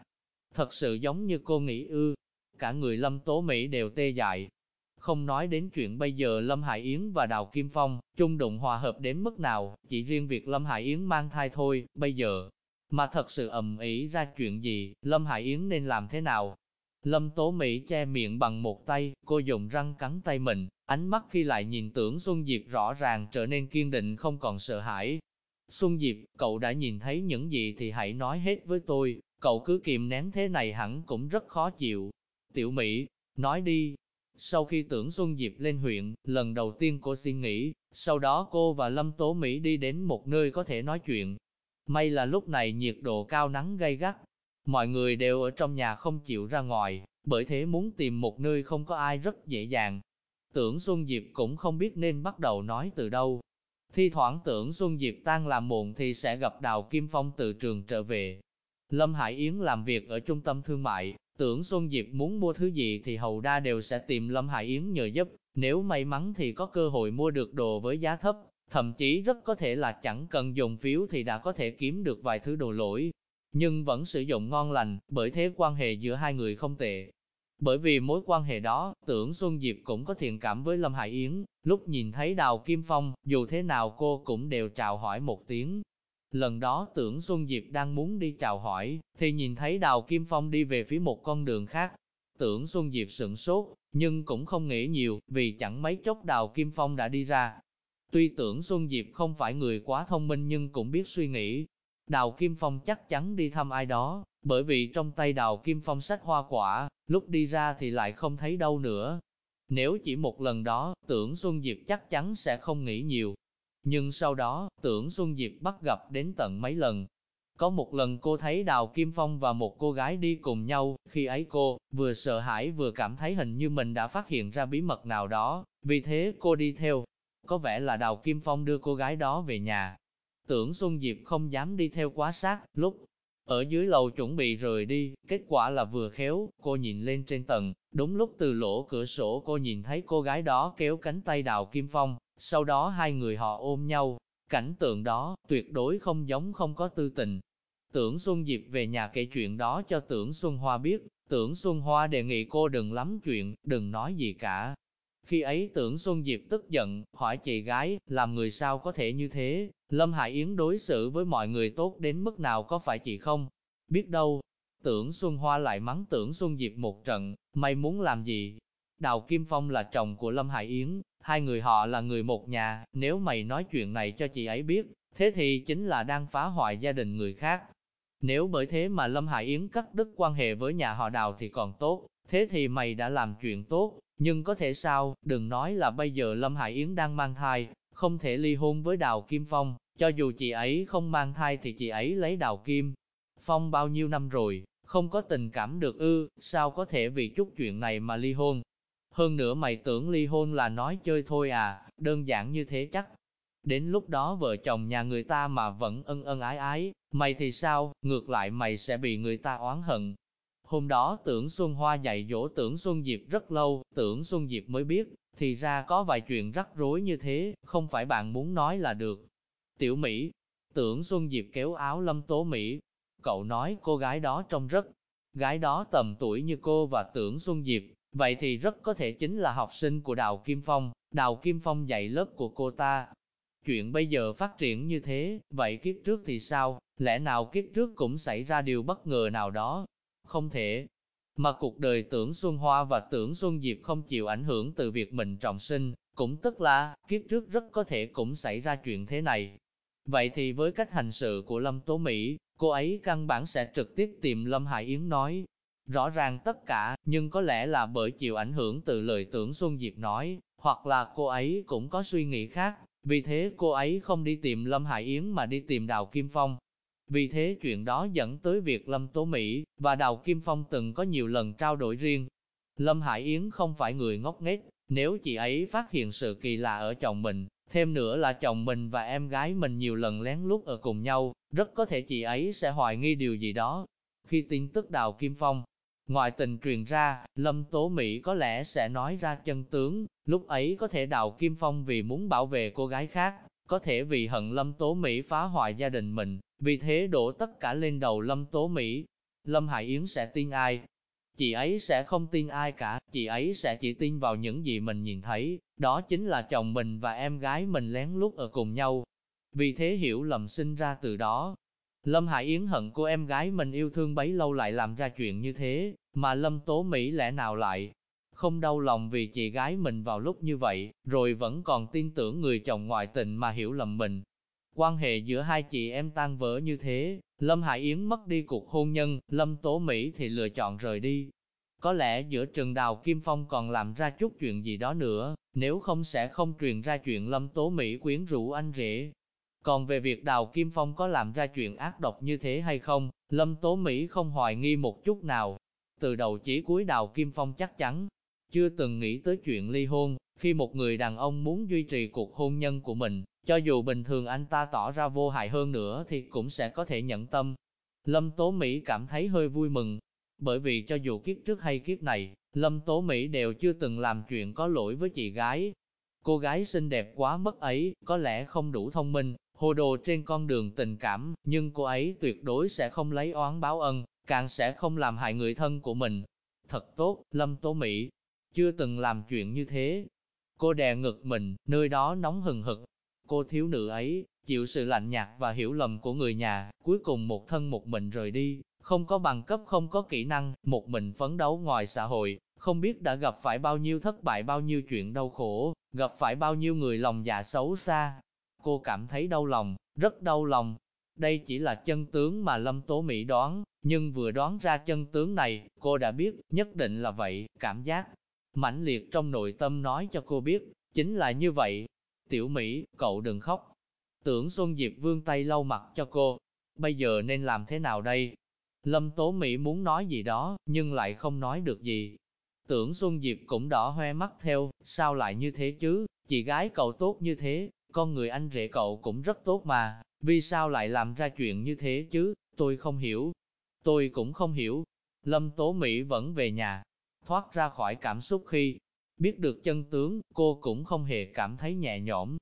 Thật sự giống như cô nghĩ ư. Cả người Lâm Tố Mỹ đều tê dại, không nói đến chuyện bây giờ Lâm Hải Yến và Đào Kim Phong, chung đụng hòa hợp đến mức nào, chỉ riêng việc Lâm Hải Yến mang thai thôi, bây giờ, mà thật sự ầm ĩ ra chuyện gì, Lâm Hải Yến nên làm thế nào? Lâm Tố Mỹ che miệng bằng một tay, cô dùng răng cắn tay mình, ánh mắt khi lại nhìn tưởng Xuân Diệp rõ ràng trở nên kiên định không còn sợ hãi. Xuân Diệp, cậu đã nhìn thấy những gì thì hãy nói hết với tôi, cậu cứ kìm nén thế này hẳn cũng rất khó chịu. Tiểu Mỹ, nói đi, sau khi tưởng Xuân Diệp lên huyện, lần đầu tiên cô suy nghĩ, Sau đó cô và Lâm Tố Mỹ đi đến một nơi có thể nói chuyện. May là lúc này nhiệt độ cao nắng gay gắt, mọi người đều ở trong nhà không chịu ra ngoài, bởi thế muốn tìm một nơi không có ai rất dễ dàng. Tưởng Xuân Diệp cũng không biết nên bắt đầu nói từ đâu. Thi thoảng tưởng Xuân Diệp tan làm muộn thì sẽ gặp Đào Kim Phong từ trường trở về. Lâm Hải Yến làm việc ở trung tâm thương mại, tưởng Xuân Diệp muốn mua thứ gì thì hầu đa đều sẽ tìm Lâm Hải Yến nhờ giúp, nếu may mắn thì có cơ hội mua được đồ với giá thấp, thậm chí rất có thể là chẳng cần dùng phiếu thì đã có thể kiếm được vài thứ đồ lỗi, nhưng vẫn sử dụng ngon lành, bởi thế quan hệ giữa hai người không tệ. Bởi vì mối quan hệ đó, tưởng Xuân Diệp cũng có thiện cảm với Lâm Hải Yến, lúc nhìn thấy Đào Kim Phong, dù thế nào cô cũng đều chào hỏi một tiếng. Lần đó tưởng Xuân Diệp đang muốn đi chào hỏi, thì nhìn thấy Đào Kim Phong đi về phía một con đường khác. Tưởng Xuân Diệp sửng sốt, nhưng cũng không nghĩ nhiều, vì chẳng mấy chốc Đào Kim Phong đã đi ra. Tuy tưởng Xuân Diệp không phải người quá thông minh nhưng cũng biết suy nghĩ, Đào Kim Phong chắc chắn đi thăm ai đó, bởi vì trong tay Đào Kim Phong sách hoa quả, lúc đi ra thì lại không thấy đâu nữa. Nếu chỉ một lần đó, tưởng Xuân Diệp chắc chắn sẽ không nghĩ nhiều. Nhưng sau đó, tưởng Xuân Diệp bắt gặp đến tận mấy lần. Có một lần cô thấy Đào Kim Phong và một cô gái đi cùng nhau, khi ấy cô, vừa sợ hãi vừa cảm thấy hình như mình đã phát hiện ra bí mật nào đó, vì thế cô đi theo. Có vẻ là Đào Kim Phong đưa cô gái đó về nhà, Tưởng Xuân Diệp không dám đi theo quá sát, lúc ở dưới lầu chuẩn bị rời đi, kết quả là vừa khéo, cô nhìn lên trên tầng, đúng lúc từ lỗ cửa sổ cô nhìn thấy cô gái đó kéo cánh tay đào Kim Phong, sau đó hai người họ ôm nhau, cảnh tượng đó tuyệt đối không giống không có tư tình. Tưởng Xuân Diệp về nhà kể chuyện đó cho Tưởng Xuân Hoa biết, Tưởng Xuân Hoa đề nghị cô đừng lắm chuyện, đừng nói gì cả, khi ấy tưởng Xuân Diệp tức giận, hỏi chị gái, làm người sao có thể như thế, Lâm Hải Yến đối xử với mọi người tốt đến mức nào có phải chị không? Biết đâu, tưởng Xuân Hoa lại mắng tưởng Xuân Diệp một trận, mày muốn làm gì? Đào Kim Phong là chồng của Lâm Hải Yến, hai người họ là người một nhà, nếu mày nói chuyện này cho chị ấy biết, thế thì chính là đang phá hoại gia đình người khác. Nếu bởi thế mà Lâm Hải Yến cắt đứt quan hệ với nhà họ Đào thì còn tốt, thế thì mày đã làm chuyện tốt, nhưng có thể sao, đừng nói là bây giờ Lâm Hải Yến đang mang thai, không thể ly hôn với Đào Kim Phong, cho dù chị ấy không mang thai thì chị ấy lấy Đào Kim Phong bao nhiêu năm rồi, không có tình cảm được ư, sao có thể vì chút chuyện này mà ly hôn. Hơn nữa mày tưởng ly hôn là nói chơi thôi à, đơn giản như thế chắc. Đến lúc đó vợ chồng nhà người ta mà vẫn ân ân ái ái, mày thì sao, ngược lại mày sẽ bị người ta oán hận, Hôm đó tưởng Xuân Hoa dạy dỗ tưởng Xuân Diệp rất lâu, tưởng Xuân Diệp mới biết, thì ra có vài chuyện rắc rối như thế, không phải bạn muốn nói là được. Tiểu Mỹ, tưởng Xuân Diệp kéo áo lâm tố Mỹ, cậu nói cô gái đó trông rất, gái đó tầm tuổi như cô và tưởng Xuân Diệp, vậy thì rất có thể chính là học sinh của Đào Kim Phong, Đào Kim Phong dạy lớp của cô ta. Chuyện bây giờ phát triển như thế, vậy kiếp trước thì sao, lẽ nào kiếp trước cũng xảy ra điều bất ngờ nào đó, không thể. Mà cuộc đời tưởng Xuân Hoa và tưởng Xuân Diệp không chịu ảnh hưởng từ việc mình trọng sinh, cũng tức là, kiếp trước rất có thể cũng xảy ra chuyện thế này. Vậy thì với cách hành sự của Lâm Tố Mỹ, cô ấy căn bản sẽ trực tiếp tìm Lâm Hải Yến nói. Rõ ràng tất cả, nhưng có lẽ là bởi chịu ảnh hưởng từ lời tưởng Xuân Diệp nói, hoặc là cô ấy cũng có suy nghĩ khác, vì thế cô ấy không đi tìm Lâm Hải Yến mà đi tìm Đào Kim Phong, vì thế chuyện đó dẫn tới việc Lâm Tố Mỹ và Đào Kim Phong từng có nhiều lần trao đổi riêng. Lâm Hải Yến không phải người ngốc nghếch, nếu chị ấy phát hiện sự kỳ lạ ở chồng mình, thêm nữa là chồng mình và em gái mình nhiều lần lén lút ở cùng nhau, rất có thể chị ấy sẽ hoài nghi điều gì đó. Khi tin tức Đào Kim Phong, ngoại tình truyền ra, Lâm Tố Mỹ có lẽ sẽ nói ra chân tướng, lúc ấy có thể Đào Kim Phong vì muốn bảo vệ cô gái khác, có thể vì hận Lâm Tố Mỹ phá hoại gia đình mình, vì thế đổ tất cả lên đầu Lâm Tố Mỹ. Lâm Hải Yến sẽ tin ai? Chị ấy sẽ không tin ai cả, chị ấy sẽ chỉ tin vào những gì mình nhìn thấy, đó chính là chồng mình và em gái mình lén lút ở cùng nhau. Vì thế hiểu lầm sinh ra từ đó. Lâm Hải Yến hận cô em gái mình yêu thương bấy lâu lại làm ra chuyện như thế, mà Lâm Tố Mỹ lẽ nào lại không đau lòng vì chị gái mình vào lúc như vậy, rồi vẫn còn tin tưởng người chồng ngoại tình mà hiểu lầm mình. Quan hệ giữa hai chị em tan vỡ như thế, Lâm Hải Yến mất đi cuộc hôn nhân, Lâm Tố Mỹ thì lựa chọn rời đi. có lẽ giữa Trần Đào Kim Phong còn làm ra chút chuyện gì đó nữa, nếu không sẽ không truyền ra chuyện Lâm Tố Mỹ quyến rũ anh rể. Còn về việc Đào Kim Phong có làm ra chuyện ác độc như thế hay không, Lâm Tố Mỹ không hoài nghi một chút nào. Từ đầu chỉ cuối Đào Kim Phong chắc chắn, chưa từng nghĩ tới chuyện ly hôn, khi một người đàn ông muốn duy trì cuộc hôn nhân của mình, cho dù bình thường anh ta tỏ ra vô hại hơn nữa thì cũng sẽ có thể nhận tâm. Lâm Tố Mỹ cảm thấy hơi vui mừng, bởi vì cho dù kiếp trước hay kiếp này, Lâm Tố Mỹ đều chưa từng làm chuyện có lỗi với chị gái. Cô gái xinh đẹp quá mất ấy, có lẽ không đủ thông minh, hồ đồ trên con đường tình cảm, nhưng cô ấy tuyệt đối sẽ không lấy oán báo ân, càng sẽ không làm hại người thân của mình. Thật tốt, Lâm Tố Mỹ, chưa từng làm chuyện như thế. Cô đè ngực mình, nơi đó nóng hừng hực. Cô thiếu nữ ấy, chịu sự lạnh nhạt và hiểu lầm của người nhà, cuối cùng một thân một mình rời đi, không có bằng cấp không có kỹ năng, một mình phấn đấu ngoài xã hội, không biết đã gặp phải bao nhiêu thất bại bao nhiêu chuyện đau khổ, gặp phải bao nhiêu người lòng dạ xấu xa. Cô cảm thấy đau lòng, rất đau lòng. Đây chỉ là chân tướng mà Lâm Tố Mỹ đoán, nhưng vừa đoán ra chân tướng này, cô đã biết, nhất định là vậy, cảm giác mãnh liệt trong nội tâm nói cho cô biết, chính là như vậy. Tiểu Mỹ, cậu đừng khóc. Tưởng Xuân Diệp vương tay lau mặt cho cô. Bây giờ nên làm thế nào đây? Lâm Tố Mỹ muốn nói gì đó, nhưng lại không nói được gì. Tưởng Xuân Diệp cũng đỏ hoe mắt theo, sao lại như thế chứ, chị gái cậu tốt như thế, con người anh rể cậu cũng rất tốt mà, vì sao lại làm ra chuyện như thế chứ, tôi không hiểu. Tôi cũng không hiểu. Lâm Tố Mỹ vẫn về nhà, thoát ra khỏi cảm xúc khi biết được chân tướng, cô cũng không hề cảm thấy nhẹ nhõm,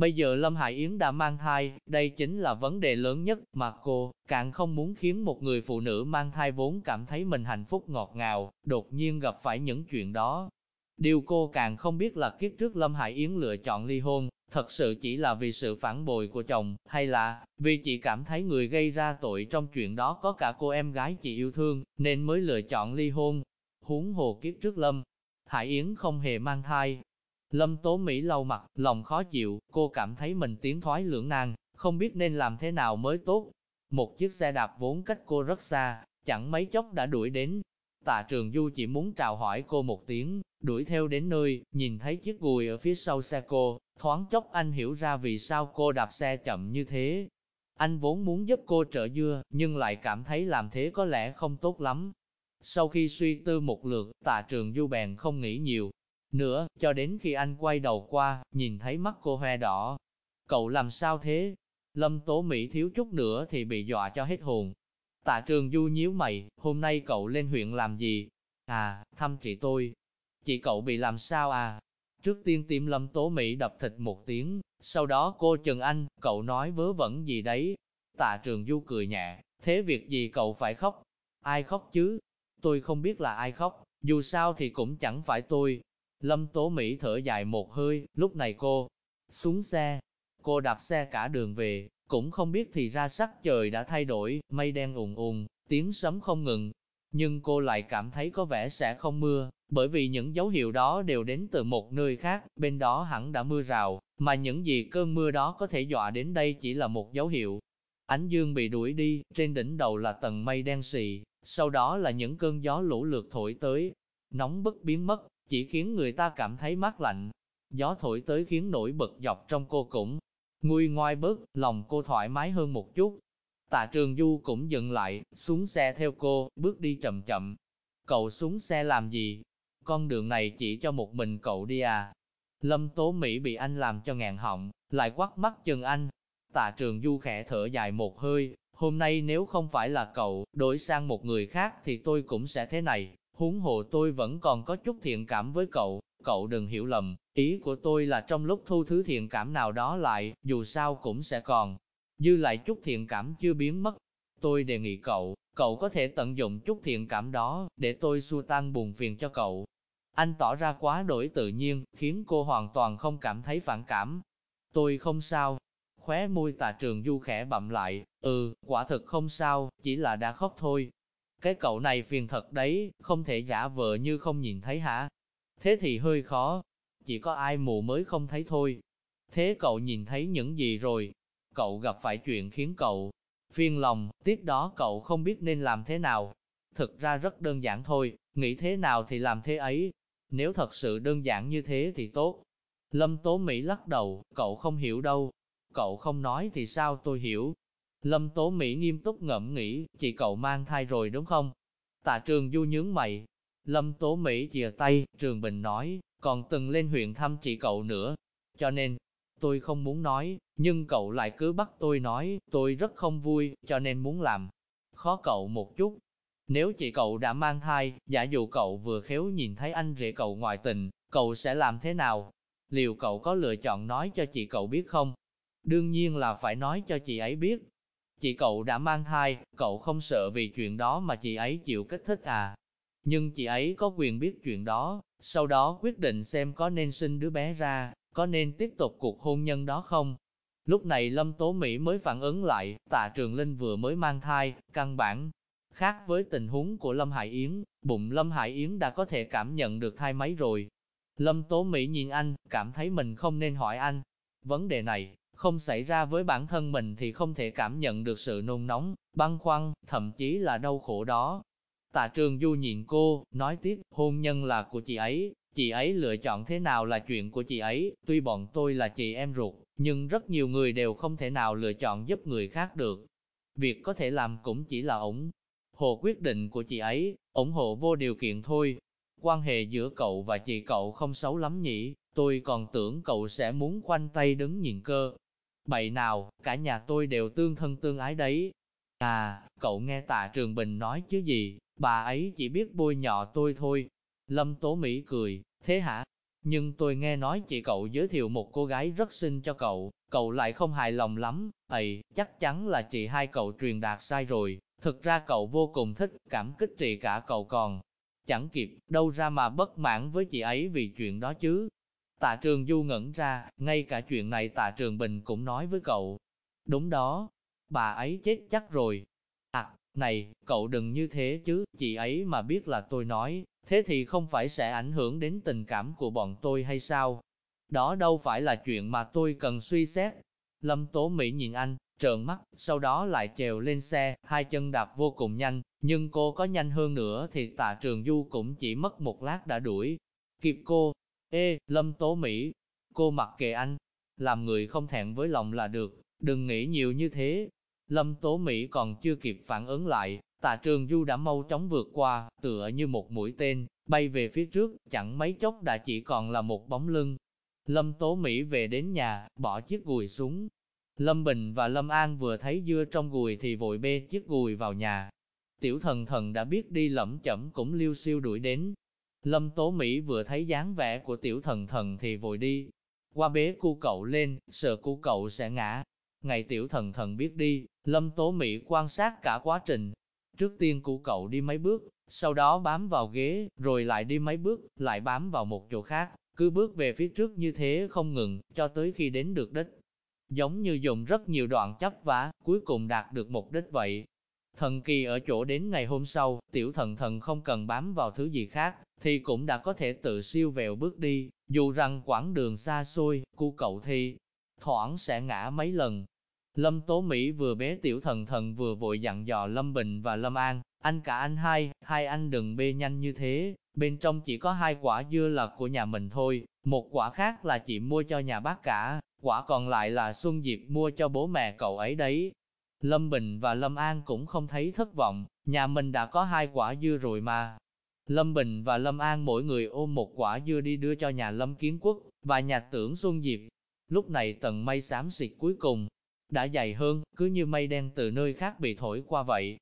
Bây giờ Lâm Hải Yến đã mang thai, đây chính là vấn đề lớn nhất mà cô càng không muốn khiến một người phụ nữ mang thai vốn cảm thấy mình hạnh phúc ngọt ngào, đột nhiên gặp phải những chuyện đó. Điều cô càng không biết là kiếp trước Lâm Hải Yến lựa chọn ly hôn, thật sự chỉ là vì sự phản bội của chồng, hay là vì chị cảm thấy người gây ra tội trong chuyện đó có cả cô em gái chị yêu thương, nên mới lựa chọn ly hôn. Huống hồ kiếp trước Lâm, Hải Yến không hề mang thai, Lâm Tố Mỹ lau mặt, lòng khó chịu, cô cảm thấy mình tiến thoái lưỡng nan, không biết nên làm thế nào mới tốt. Một chiếc xe đạp vốn cách cô rất xa, chẳng mấy chốc đã đuổi đến. Tạ Trường Du chỉ muốn chào hỏi cô một tiếng, đuổi theo đến nơi, nhìn thấy chiếc gùi ở phía sau xe cô, thoáng chốc anh hiểu ra vì sao cô đạp xe chậm như thế. Anh vốn muốn giúp cô trợ dưa, nhưng lại cảm thấy làm thế có lẽ không tốt lắm. Sau khi suy tư một lượt, tạ trường du bèn không nghĩ nhiều, nữa, cho đến khi anh quay đầu qua, nhìn thấy mắt cô hoe đỏ. Cậu làm sao thế? Lâm Tố Mỹ thiếu chút nữa thì bị dọa cho hết hồn. Tạ trường du nhíu mày, hôm nay cậu lên huyện làm gì? À, thăm chị tôi. Chị cậu bị làm sao à? Trước tiên tim Lâm Tố Mỹ đập thịt một tiếng, sau đó cô Trần Anh, cậu nói vớ vẩn gì đấy? Tạ trường du cười nhẹ, thế việc gì cậu phải khóc? Ai khóc chứ? Tôi không biết là ai khóc, dù sao thì cũng chẳng phải tôi, Lâm Tố Mỹ thở dài một hơi, lúc này cô xuống xe, cô đạp xe cả đường về, cũng không biết thì ra sắc trời đã thay đổi, mây đen ùn ùn, tiếng sấm không ngừng. Nhưng cô lại cảm thấy có vẻ sẽ không mưa, bởi vì những dấu hiệu đó đều đến từ một nơi khác, bên đó hẳn đã mưa rào, mà những gì cơn mưa đó có thể dọa đến đây chỉ là một dấu hiệu. Ánh dương bị đuổi đi, trên đỉnh đầu là tầng mây đen xì, sau đó là những cơn gió lũ lượt thổi tới, nóng bức biến mất, chỉ khiến người ta cảm thấy mát lạnh. Gió thổi tới khiến nổi bật dọc trong cô cũng nguôi ngoai bớt, lòng cô thoải mái hơn một chút. Tạ Trường Du cũng dừng lại, xuống xe theo cô, bước đi chậm chậm. Cậu xuống xe làm gì? Con đường này chỉ cho một mình cậu đi à? Lâm Tố Mỹ bị anh làm cho ngàn họng, lại quắt mắt chừng anh. Tạ Trường Du khẽ thở dài một hơi, hôm nay nếu không phải là cậu, đổi sang một người khác thì tôi cũng sẽ thế này huống hồ tôi vẫn còn có chút thiện cảm với cậu, cậu đừng hiểu lầm, ý của tôi là trong lúc thu thứ thiện cảm nào đó lại, dù sao cũng sẽ còn, dư lại chút thiện cảm chưa biến mất. Tôi đề nghị cậu, cậu có thể tận dụng chút thiện cảm đó, để tôi xua tan buồn phiền cho cậu. Anh tỏ ra quá đổi tự nhiên, khiến cô hoàn toàn không cảm thấy phản cảm. Tôi không sao. Khóe môi tà trường du khẽ bậm lại, ừ, quả thực không sao, chỉ là đã khóc thôi, cái cậu này phiền thật đấy, không thể giả vờ như không nhìn thấy hả? Thế thì hơi khó, chỉ có ai mù mới không thấy thôi. Thế cậu nhìn thấy những gì rồi? Cậu gặp phải chuyện khiến cậu phiền lòng, tiếp đó cậu không biết nên làm thế nào. Thực ra rất đơn giản thôi, nghĩ thế nào thì làm thế ấy. Nếu thật sự đơn giản như thế thì tốt. Lâm Tố Mỹ lắc đầu, cậu không hiểu đâu. Cậu không nói thì sao tôi hiểu. Lâm Tố Mỹ nghiêm túc ngẫm nghĩ, chị cậu mang thai rồi đúng không? Tạ trường du nhướng mày. Lâm Tố Mỹ chìa tay, Trường Bình nói, còn từng lên huyện thăm chị cậu nữa. Cho nên, tôi không muốn nói, nhưng cậu lại cứ bắt tôi nói, tôi rất không vui, cho nên muốn làm khó cậu một chút. Nếu chị cậu đã mang thai, giả dụ cậu vừa khéo nhìn thấy anh rể cậu ngoại tình, cậu sẽ làm thế nào? Liệu cậu có lựa chọn nói cho chị cậu biết không? Đương nhiên là phải nói cho chị ấy biết. Chị cậu đã mang thai, cậu không sợ vì chuyện đó mà chị ấy chịu kích thích à? Nhưng chị ấy có quyền biết chuyện đó, sau đó quyết định xem có nên sinh đứa bé ra, có nên tiếp tục cuộc hôn nhân đó không? Lúc này Lâm Tố Mỹ mới phản ứng lại, tạ Trường Linh vừa mới mang thai, căn bản. Khác với tình huống của Lâm Hải Yến, bụng Lâm Hải Yến đã có thể cảm nhận được thai máy rồi. Lâm Tố Mỹ nhìn anh, cảm thấy mình không nên hỏi anh. Vấn đề này, không xảy ra với bản thân mình thì không thể cảm nhận được sự nôn nóng, băn khoăn, thậm chí là đau khổ đó. Tạ Trường Du nhìn cô, nói tiếp, hôn nhân là của chị ấy, chị ấy lựa chọn thế nào là chuyện của chị ấy, tuy bọn tôi là chị em ruột, nhưng rất nhiều người đều không thể nào lựa chọn giúp người khác được. Việc có thể làm cũng chỉ là ủng hộ quyết định của chị ấy, ủng hộ vô điều kiện thôi. Quan hệ giữa cậu và chị cậu không xấu lắm nhỉ, tôi còn tưởng cậu sẽ muốn khoanh tay đứng nhìn cơ. Bậy nào, cả nhà tôi đều tương thân tương ái đấy. À, cậu nghe tạ Trường Bình nói chứ gì, bà ấy chỉ biết bôi nhọ tôi thôi. Lâm Tố Mỹ cười, thế hả? Nhưng tôi nghe nói chị cậu giới thiệu một cô gái rất xinh cho cậu, cậu lại không hài lòng lắm, ầy, chắc chắn là chị hai cậu truyền đạt sai rồi, thực ra cậu vô cùng thích, cảm kích chị cả cậu còn. Chẳng kịp, đâu ra mà bất mãn với chị ấy vì chuyện đó chứ. Tạ trường du ngẩn ra, ngay cả chuyện này tạ trường bình cũng nói với cậu. Đúng đó, bà ấy chết chắc rồi. À, này, cậu đừng như thế chứ, chị ấy mà biết là tôi nói, thế thì không phải sẽ ảnh hưởng đến tình cảm của bọn tôi hay sao? Đó đâu phải là chuyện mà tôi cần suy xét. Lâm Tố Mỹ nhìn anh, trợn mắt, sau đó lại trèo lên xe, hai chân đạp vô cùng nhanh, nhưng cô có nhanh hơn nữa thì tạ trường du cũng chỉ mất một lát đã đuổi. Kịp cô, ê, Lâm Tố Mỹ, cô mặc kệ anh, làm người không thẹn với lòng là được, đừng nghĩ nhiều như thế. Lâm Tố Mỹ còn chưa kịp phản ứng lại, Tạ trường du đã mau chóng vượt qua, tựa như một mũi tên, bay về phía trước, chẳng mấy chốc đã chỉ còn là một bóng lưng. Lâm Tố Mỹ về đến nhà, bỏ chiếc gùi xuống. Lâm Bình và Lâm An vừa thấy dưa trong gùi thì vội bê chiếc gùi vào nhà. Tiểu thần thần đã biết đi lẩm chẩm cũng liêu siêu đuổi đến. Lâm Tố Mỹ vừa thấy dáng vẻ của tiểu thần thần thì vội đi. Qua bế cu cậu lên, sợ cu cậu sẽ ngã. Ngày tiểu thần thần biết đi, Lâm Tố Mỹ quan sát cả quá trình, Trước tiên cu cậu đi mấy bước, sau đó bám vào ghế, rồi lại đi mấy bước, lại bám vào một chỗ khác, cứ bước về phía trước như thế không ngừng, cho tới khi đến được đích. Giống như dùng rất nhiều đoạn chấp vá, cuối cùng đạt được mục đích vậy. Thần kỳ ở chỗ đến ngày hôm sau, tiểu thần thần không cần bám vào thứ gì khác, thì cũng đã có thể tự siêu vẹo bước đi, dù rằng quãng đường xa xôi, cu cậu thì thoảng sẽ ngã mấy lần, Lâm Tố Mỹ vừa bé tiểu thần thần vừa vội dặn dò Lâm Bình và Lâm An, anh cả anh hai, hai anh đừng bê nhanh như thế, bên trong chỉ có hai quả dưa là của nhà mình thôi, một quả khác là chị mua cho nhà bác cả, quả còn lại là Xuân Diệp mua cho bố mẹ cậu ấy đấy. Lâm Bình và Lâm An cũng không thấy thất vọng, nhà mình đã có hai quả dưa rồi mà. Lâm Bình và Lâm An mỗi người ôm một quả dưa đi đưa cho nhà Lâm Kiến Quốc và nhà tưởng Xuân Diệp. Lúc này tầng mây xám xịt cuối cùng, đã dày hơn, cứ như mây đen từ nơi khác bị thổi qua vậy.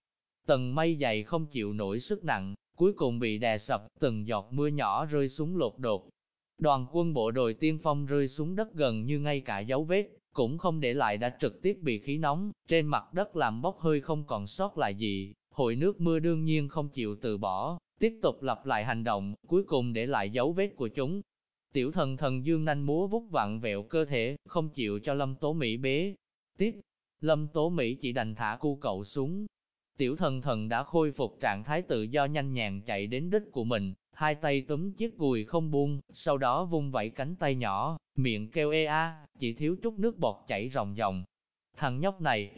Tầng mây dày không chịu nổi sức nặng, cuối cùng bị đè sập, từng giọt mưa nhỏ rơi xuống lột đột. Đoàn quân bộ đội tiên phong rơi xuống đất gần như ngay cả dấu vết, cũng không để lại đã trực tiếp bị khí nóng, trên mặt đất làm bốc hơi không còn sót lại gì. Hội nước mưa đương nhiên không chịu từ bỏ, tiếp tục lặp lại hành động, cuối cùng để lại dấu vết của chúng. Tiểu thần thần dương nanh múa vút vặn vẹo cơ thể, không chịu cho lâm tố Mỹ bế, Tiếp, Lâm Tố Mỹ chỉ đành thả cu cậu xuống. Tiểu thần thần đã khôi phục trạng thái tự do nhanh nhàng chạy đến đích của mình, hai tay túm chiếc gùi không buông, sau đó vung vẩy cánh tay nhỏ, miệng kêu ê a, chỉ thiếu chút nước bọt chảy ròng ròng. Thằng nhóc này,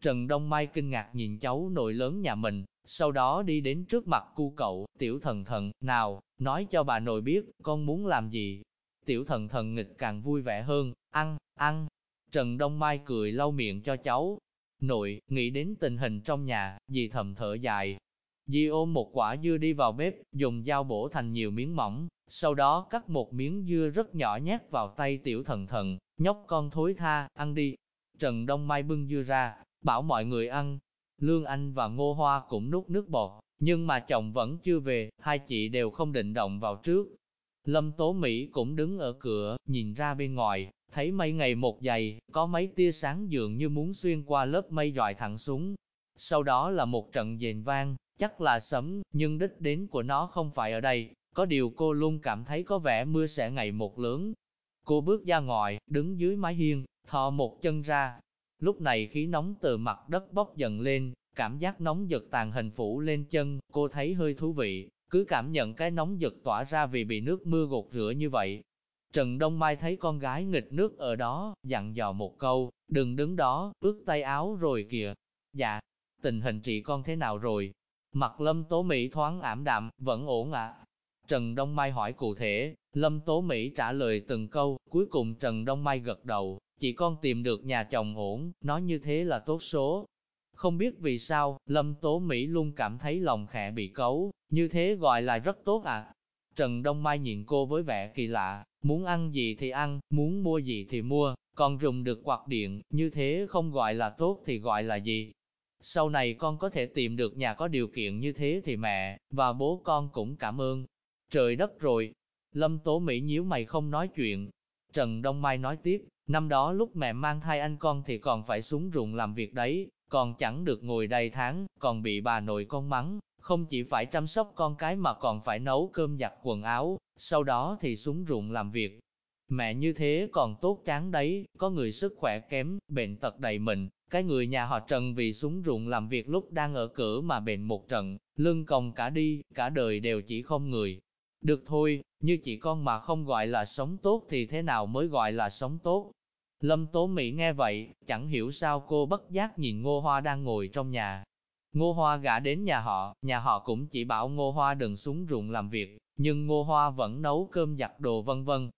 Trần Đông Mai kinh ngạc nhìn cháu nội lớn nhà mình, sau đó đi đến trước mặt cu cậu, tiểu thần thần, nào, nói cho bà nội biết, con muốn làm gì. Tiểu thần thần nghịch càng vui vẻ hơn, ăn, ăn. Trần Đông Mai cười lau miệng cho cháu. Nội, nghĩ đến tình hình trong nhà, dì thầm thở dài. Dì ôm một quả dưa đi vào bếp, dùng dao bổ thành nhiều miếng mỏng, sau đó cắt một miếng dưa rất nhỏ nhét vào tay tiểu thần thần, nhóc con thối tha, ăn đi. Trần Đông Mai bưng dưa ra, bảo mọi người ăn. Lương Anh và Ngô Hoa cũng nút nước bọt, nhưng mà chồng vẫn chưa về, hai chị đều không định động vào trước. Lâm Tố Mỹ cũng đứng ở cửa, nhìn ra bên ngoài, thấy mây ngày một dày, có mấy tia sáng dường như muốn xuyên qua lớp mây dọi thẳng xuống. Sau đó là một trận dền vang, chắc là sấm, nhưng đích đến của nó không phải ở đây, có điều cô luôn cảm thấy có vẻ mưa sẽ ngày một lớn. Cô bước ra ngoài, đứng dưới mái hiên, thò một chân ra. Lúc này khí nóng từ mặt đất bốc dần lên, cảm giác nóng giật tàn hình phủ lên chân, cô thấy hơi thú vị, cứ cảm nhận cái nóng giật tỏa ra vì bị nước mưa gột rửa như vậy. Trần Đông Mai thấy con gái nghịch nước ở đó, dặn dò một câu, đừng đứng đó, ướt tay áo rồi kìa. Dạ, tình hình chị con thế nào rồi? Mặt lâm tố Mỹ thoáng ảm đạm, vẫn ổn ạ. À? Trần Đông Mai hỏi cụ thể, Lâm Tố Mỹ trả lời từng câu, cuối cùng Trần Đông Mai gật đầu, chỉ con tìm được nhà chồng ổn, nói như thế là tốt số. Không biết vì sao, Lâm Tố Mỹ luôn cảm thấy lòng khẽ bị cấu, như thế gọi là rất tốt à. Trần Đông Mai nhìn cô với vẻ kỳ lạ, muốn ăn gì thì ăn, muốn mua gì thì mua, còn dùng được quạt điện, như thế không gọi là tốt thì gọi là gì. Sau này con có thể tìm được nhà có điều kiện như thế thì mẹ, và bố con cũng cảm ơn, Trời đất rồi. Lâm Tố Mỹ nhíu mày không nói chuyện. Trần Đông Mai nói tiếp, năm đó lúc mẹ mang thai anh con thì còn phải xuống ruộng làm việc đấy, còn chẳng được ngồi đầy tháng, còn bị bà nội con mắng, không chỉ phải chăm sóc con cái mà còn phải nấu cơm giặt quần áo, sau đó thì xuống ruộng làm việc. Mẹ như thế còn tốt chán đấy, có người sức khỏe kém, bệnh tật đầy mình, cái người nhà họ Trần vì xuống ruộng làm việc lúc đang ở cửa mà bệnh một trận, lưng còng cả đi, cả đời đều chỉ không người. Được thôi, như chị con mà không gọi là sống tốt thì thế nào mới gọi là sống tốt? Lâm Tố Mỹ nghe vậy, chẳng hiểu sao cô bất giác nhìn Ngô Hoa đang ngồi trong nhà. Ngô Hoa gã đến nhà họ, nhà họ cũng chỉ bảo Ngô Hoa đừng xuống ruộng làm việc, nhưng Ngô Hoa vẫn nấu cơm giặt đồ vân vân.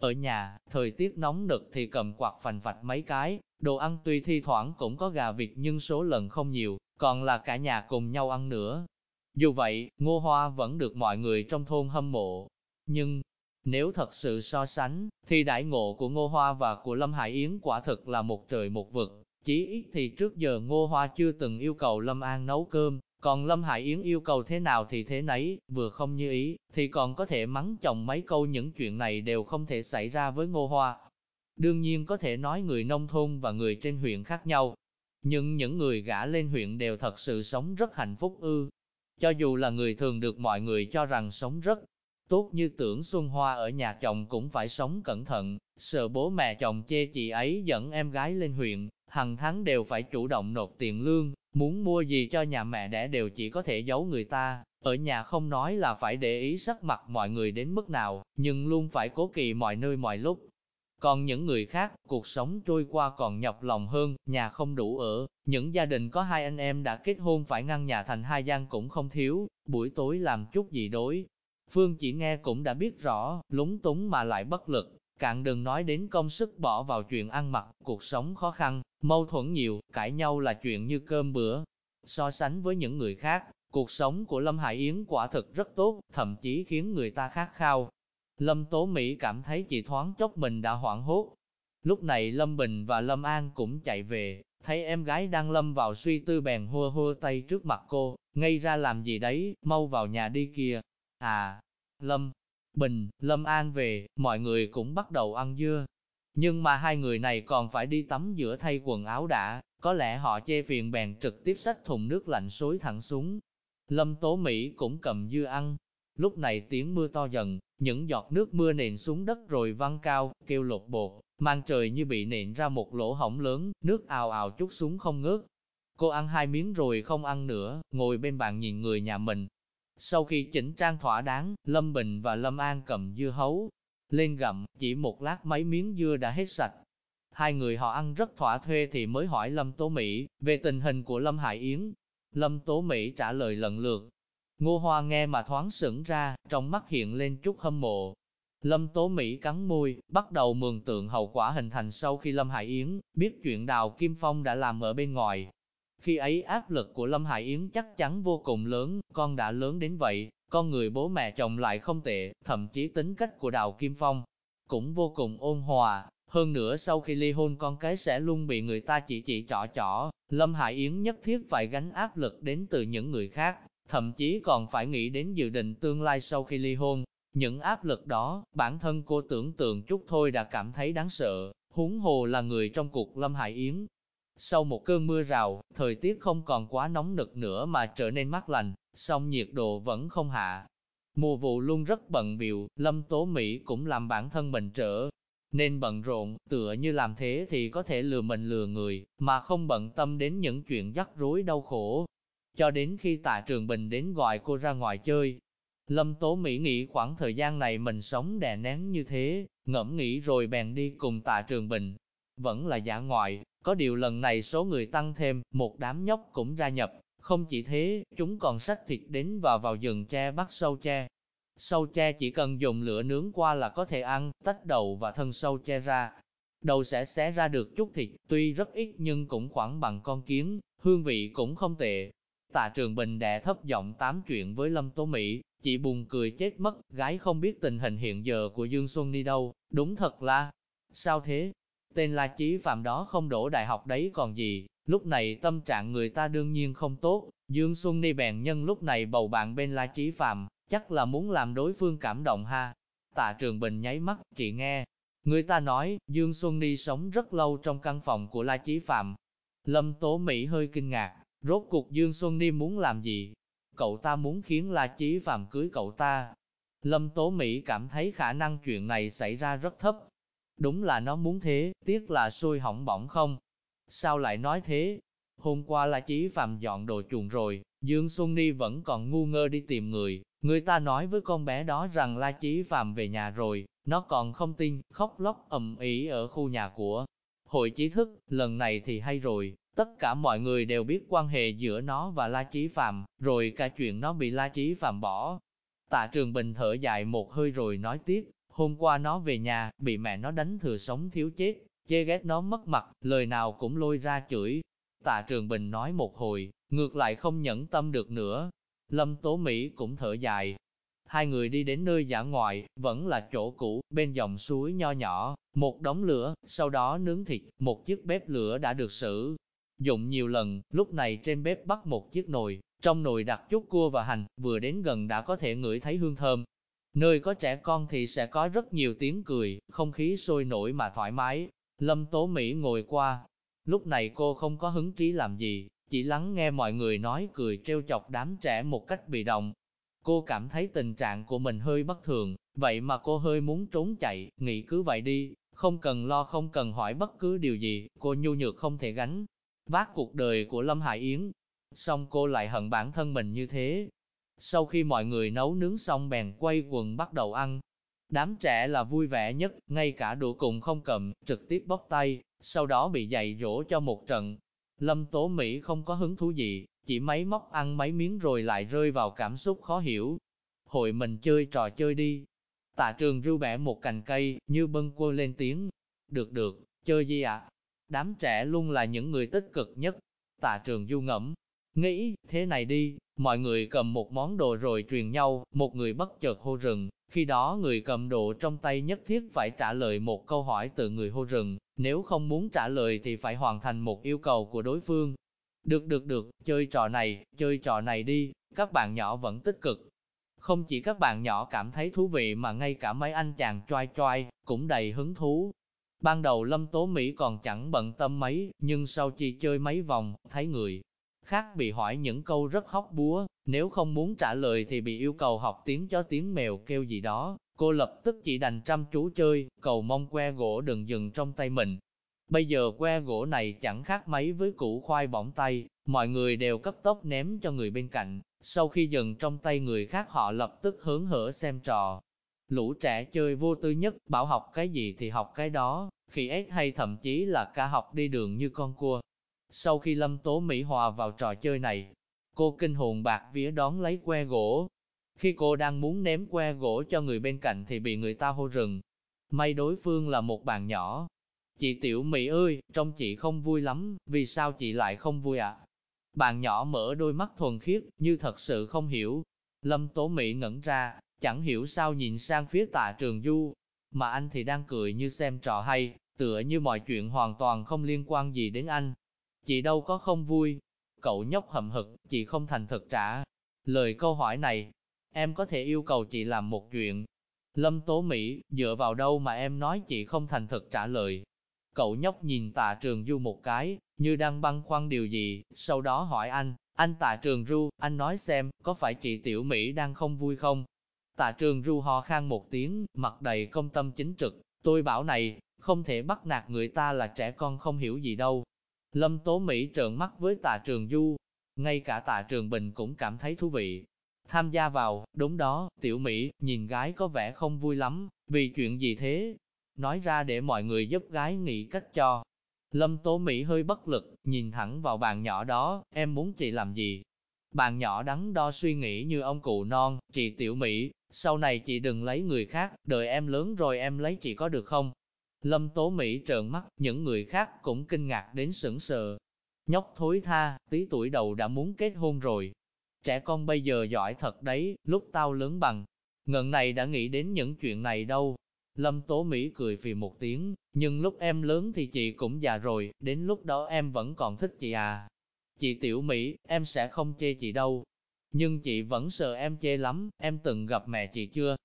Ở nhà, thời tiết nóng nực thì cầm quạt phành phạch mấy cái, đồ ăn tuy thi thoảng cũng có gà vịt nhưng số lần không nhiều, còn là cả nhà cùng nhau ăn nữa, dù vậy, Ngô Hoa vẫn được mọi người trong thôn hâm mộ. Nhưng, nếu thật sự so sánh, thì đại ngộ của Ngô Hoa và của Lâm Hải Yến quả thực là một trời một vực. Chỉ ít thì trước giờ Ngô Hoa chưa từng yêu cầu Lâm An nấu cơm, còn Lâm Hải Yến yêu cầu thế nào thì thế nấy, vừa không như ý, thì còn có thể mắng chồng mấy câu những chuyện này đều không thể xảy ra với Ngô Hoa. Đương nhiên có thể nói người nông thôn và người trên huyện khác nhau, nhưng những người gã lên huyện đều thật sự sống rất hạnh phúc ư, cho dù là người thường được mọi người cho rằng sống rất tốt như tưởng Xuân Hoa ở nhà chồng cũng phải sống cẩn thận, sợ bố mẹ chồng chê chị ấy dẫn em gái lên huyện, hàng tháng đều phải chủ động nộp tiền lương, muốn mua gì cho nhà mẹ đẻ đều chỉ có thể giấu người ta, ở nhà không nói là phải để ý sắc mặt mọi người đến mức nào, nhưng luôn phải cố kỳ mọi nơi mọi lúc. Còn những người khác, cuộc sống trôi qua còn nhọc lòng hơn, nhà không đủ ở, những gia đình có hai anh em đã kết hôn phải ngăn nhà thành hai gian cũng không thiếu, buổi tối làm chút gì đối. Phương chỉ nghe cũng đã biết rõ, lúng túng mà lại bất lực, cạn đừng nói đến công sức bỏ vào chuyện ăn mặc, cuộc sống khó khăn, mâu thuẫn nhiều, cãi nhau là chuyện như cơm bữa. So sánh với những người khác, cuộc sống của Lâm Hải Yến quả thực rất tốt, thậm chí khiến người ta khát khao, Lâm Tố Mỹ cảm thấy chị thoáng chốc mình đã hoảng hốt. Lúc này Lâm Bình và Lâm An cũng chạy về, thấy em gái đang lâm vào suy tư bèn hua hua tay trước mặt cô, ngây ra làm gì đấy, mau vào nhà đi kìa. À, Lâm, Bình, Lâm An về, mọi người cũng bắt đầu ăn dưa. Nhưng mà hai người này còn phải đi tắm giữa thay quần áo đã, có lẽ họ chê phiền bèn trực tiếp xách thùng nước lạnh xối thẳng xuống. Lâm Tố Mỹ cũng cầm dưa ăn. Lúc này tiếng mưa to dần, những giọt nước mưa nện xuống đất rồi văng cao, kêu lột bột, mang trời như bị nện ra một lỗ hổng lớn, nước ào ào chút xuống không ngớt. Cô ăn hai miếng rồi không ăn nữa, ngồi bên bàn nhìn người nhà mình. Sau khi chỉnh trang thỏa đáng, Lâm Bình và Lâm An cầm dưa hấu, lên gặm, chỉ một lát mấy miếng dưa đã hết sạch. Hai người họ ăn rất thỏa thuê thì mới hỏi Lâm Tố Mỹ về tình hình của Lâm Hải Yến. Lâm Tố Mỹ trả lời lần lượt. Ngô Hoa nghe mà thoáng sững ra, trong mắt hiện lên chút hâm mộ. Lâm Tố Mỹ cắn môi, bắt đầu mường tượng hậu quả hình thành sau khi Lâm Hải Yến biết chuyện Đào Kim Phong đã làm ở bên ngoài. Khi ấy áp lực của Lâm Hải Yến chắc chắn vô cùng lớn, con đã lớn đến vậy, con người bố mẹ chồng lại không tệ, thậm chí tính cách của Đào Kim Phong cũng vô cùng ôn hòa. Hơn nữa sau khi ly hôn con cái sẽ luôn bị người ta chỉ chỉ trỏ trỏ, Lâm Hải Yến nhất thiết phải gánh áp lực đến từ những người khác, thậm chí còn phải nghĩ đến dự định tương lai sau khi ly hôn. Những áp lực đó, bản thân cô tưởng tượng chút thôi đã cảm thấy đáng sợ, huống hồ là người trong cuộc Lâm Hải Yến. Sau một cơn mưa rào, thời tiết không còn quá nóng nực nữa mà trở nên mát lành, song nhiệt độ vẫn không hạ. Mùa vụ luôn rất bận biệu, Lâm Tố Mỹ cũng làm bản thân mình trở nên bận rộn, tựa như làm thế thì có thể lừa mình lừa người, mà không bận tâm đến những chuyện rắc rối đau khổ. Cho đến khi tạ trường bình đến gọi cô ra ngoài chơi, Lâm Tố Mỹ nghĩ khoảng thời gian này mình sống đè nén như thế, ngẫm nghĩ rồi bèn đi cùng tạ trường bình. Vẫn là giả ngoại, có điều lần này số người tăng thêm, một đám nhóc cũng ra nhập, không chỉ thế, chúng còn xách thịt đến và vào rừng tre bắt sâu tre. Sâu tre chỉ cần dùng lửa nướng qua là có thể ăn, tách đầu và thân sâu tre ra. Đầu sẽ xé ra được chút thịt, tuy rất ít nhưng cũng khoảng bằng con kiến, hương vị cũng không tệ. Tạ Trường Bình đẻ thấp giọng tám chuyện với Lâm Tố Mỹ, chị buồn cười chết mất, gái không biết tình hình hiện giờ của Dương Xuân đi đâu, đúng thật là, sao thế? Tên La Chí Phạm đó không đổ đại học đấy còn gì, lúc này tâm trạng người ta đương nhiên không tốt, Dương Xuân Ni bèn nhân lúc này bầu bạn bên La Chí Phạm, chắc là muốn làm đối phương cảm động ha. Tạ Trường Bình nháy mắt, chị nghe. Người ta nói, Dương Xuân Ni sống rất lâu trong căn phòng của La Chí Phạm. Lâm Tố Mỹ hơi kinh ngạc, rốt cuộc Dương Xuân Ni muốn làm gì? Cậu ta muốn khiến La Chí Phạm cưới cậu ta. Lâm Tố Mỹ cảm thấy khả năng chuyện này xảy ra rất thấp. Đúng là nó muốn thế, tiếc là xui hỏng bỏng không? Sao lại nói thế? Hôm qua La Chí Phạm dọn đồ chuồng rồi, Dương Xuân Ni vẫn còn ngu ngơ đi tìm người, Người ta nói với con bé đó rằng La Chí Phạm về nhà rồi, nó còn không tin, khóc lóc ầm ĩ ở khu nhà của hội trí thức, lần này thì hay rồi, tất cả mọi người đều biết quan hệ giữa nó và La Chí Phạm, rồi cả chuyện nó bị La Chí Phạm bỏ. Tạ Trường Bình thở dài một hơi rồi nói tiếp, hôm qua nó về nhà, bị mẹ nó đánh thừa sống thiếu chết, chê ghét nó mất mặt, lời nào cũng lôi ra chửi. Tạ Trường Bình nói một hồi, ngược lại không nhẫn tâm được nữa, Lâm Tố Mỹ cũng thở dài. Hai người đi đến nơi giả ngoại, vẫn là chỗ cũ, bên dòng suối nho nhỏ, một đống lửa, sau đó nướng thịt, một chiếc bếp lửa đã được sử dụng nhiều lần, lúc này trên bếp bắt một chiếc nồi, trong nồi đặt chút cua và hành, vừa đến gần đã có thể ngửi thấy hương thơm. Nơi có trẻ con thì sẽ có rất nhiều tiếng cười, không khí sôi nổi mà thoải mái. Lâm Tố Mỹ ngồi qua, lúc này cô không có hứng trí làm gì, chỉ lắng nghe mọi người nói cười trêu chọc đám trẻ một cách bị động. Cô cảm thấy tình trạng của mình hơi bất thường, vậy mà cô hơi muốn trốn chạy, nghĩ cứ vậy đi, không cần lo không cần hỏi bất cứ điều gì, cô nhu nhược không thể gánh. Vác cuộc đời của Lâm Hải Yến, xong cô lại hận bản thân mình như thế. Sau khi mọi người nấu nướng xong bèn quay quần bắt đầu ăn, Đám trẻ là vui vẻ nhất, ngay cả đũa cùng không cầm, trực tiếp bóc tay, sau đó bị dạy dỗ cho một trận, Lâm Tố Mỹ không có hứng thú gì, chỉ máy móc ăn mấy miếng rồi lại rơi vào cảm xúc khó hiểu. Hội mình chơi trò chơi đi. Tạ trường rưu bẻ một cành cây, như bâng quơ lên tiếng. Được được, chơi gì ạ? Đám trẻ luôn là những người tích cực nhất. Tạ trường du ngẫm, nghĩ, thế này đi, mọi người cầm một món đồ rồi truyền nhau, một người bất chợt hô rừng, khi đó người cầm đồ trong tay nhất thiết phải trả lời một câu hỏi từ người hô rừng, nếu không muốn trả lời thì phải hoàn thành một yêu cầu của đối phương. Được được được, chơi trò này, chơi trò này đi, các bạn nhỏ vẫn tích cực. Không chỉ các bạn nhỏ cảm thấy thú vị mà ngay cả mấy anh chàng choai choai, cũng đầy hứng thú. Ban đầu Lâm Tố Mỹ còn chẳng bận tâm mấy, nhưng sau khi chơi mấy vòng, thấy người khác bị hỏi những câu rất hóc búa, nếu không muốn trả lời thì bị yêu cầu học tiếng chó tiếng mèo kêu gì đó, cô lập tức chỉ đành chăm chú chơi, cầu mong que gỗ đừng dừng trong tay mình. Bây giờ que gỗ này chẳng khác mấy với củ khoai bỏng tay, mọi người đều cấp tốc ném cho người bên cạnh, sau khi dừng trong tay người khác họ lập tức hướng hở xem trò. Lũ trẻ chơi vô tư nhất, bảo học cái gì thì học cái đó, khi ếch hay thậm chí là cả học đi đường như con cua. Sau khi Lâm Tố Mỹ hòa vào trò chơi này, Cô kinh hồn bạc vía đón lấy que gỗ. Khi cô đang muốn ném que gỗ cho người bên cạnh thì bị người ta hô rừng. May đối phương là một bạn nhỏ. Chị Tiểu Mỹ ơi, trông chị không vui lắm, vì sao chị lại không vui ạ? À? Bạn nhỏ mở đôi mắt thuần khiết, như thật sự không hiểu. Lâm Tố Mỹ ngẩn ra, chẳng hiểu sao nhìn sang phía tạ trường du, mà anh thì đang cười như xem trò hay, tựa như mọi chuyện hoàn toàn không liên quan gì đến anh. Chị đâu có không vui. Cậu nhóc hậm hực, chị không thành thực trả. Lời câu hỏi này, em có thể yêu cầu chị làm một chuyện. Lâm Tố Mỹ, dựa vào đâu mà em nói chị không thành thực trả lời. Cậu nhóc nhìn tạ trường du một cái, như đang băn khoăn điều gì, sau đó hỏi anh, anh tạ trường du, anh nói xem, có phải chị Tiểu Mỹ đang không vui không? Tạ trường du ho khan một tiếng, mặt đầy công tâm chính trực, tôi bảo này, không thể bắt nạt người ta là trẻ con không hiểu gì đâu. Lâm Tố Mỹ trợn mắt với tạ trường du, ngay cả tạ trường bình cũng cảm thấy thú vị. Tham gia vào, đúng đó, tiểu Mỹ, nhìn gái có vẻ không vui lắm, vì chuyện gì thế? Nói ra để mọi người giúp gái nghĩ cách cho. Lâm Tố Mỹ hơi bất lực, nhìn thẳng vào bàn nhỏ đó, em muốn chị làm gì? Bàn nhỏ đắn đo suy nghĩ như ông cụ non, chị tiểu Mỹ, sau này chị đừng lấy người khác, đợi em lớn rồi em lấy chị có được không? Lâm Tố Mỹ trợn mắt, những người khác cũng kinh ngạc đến sững sờ. Nhóc thối tha, tí tuổi đầu đã muốn kết hôn rồi. Trẻ con bây giờ giỏi thật đấy, lúc tao lớn bằng. Ngần này đã nghĩ đến những chuyện này đâu. Lâm Tố Mỹ cười phì một tiếng, nhưng lúc em lớn thì chị cũng già rồi, đến lúc đó em vẫn còn thích chị à. Chị Tiểu Mỹ, em sẽ không chê chị đâu. Nhưng chị vẫn sợ em chê lắm, em từng gặp mẹ chị chưa?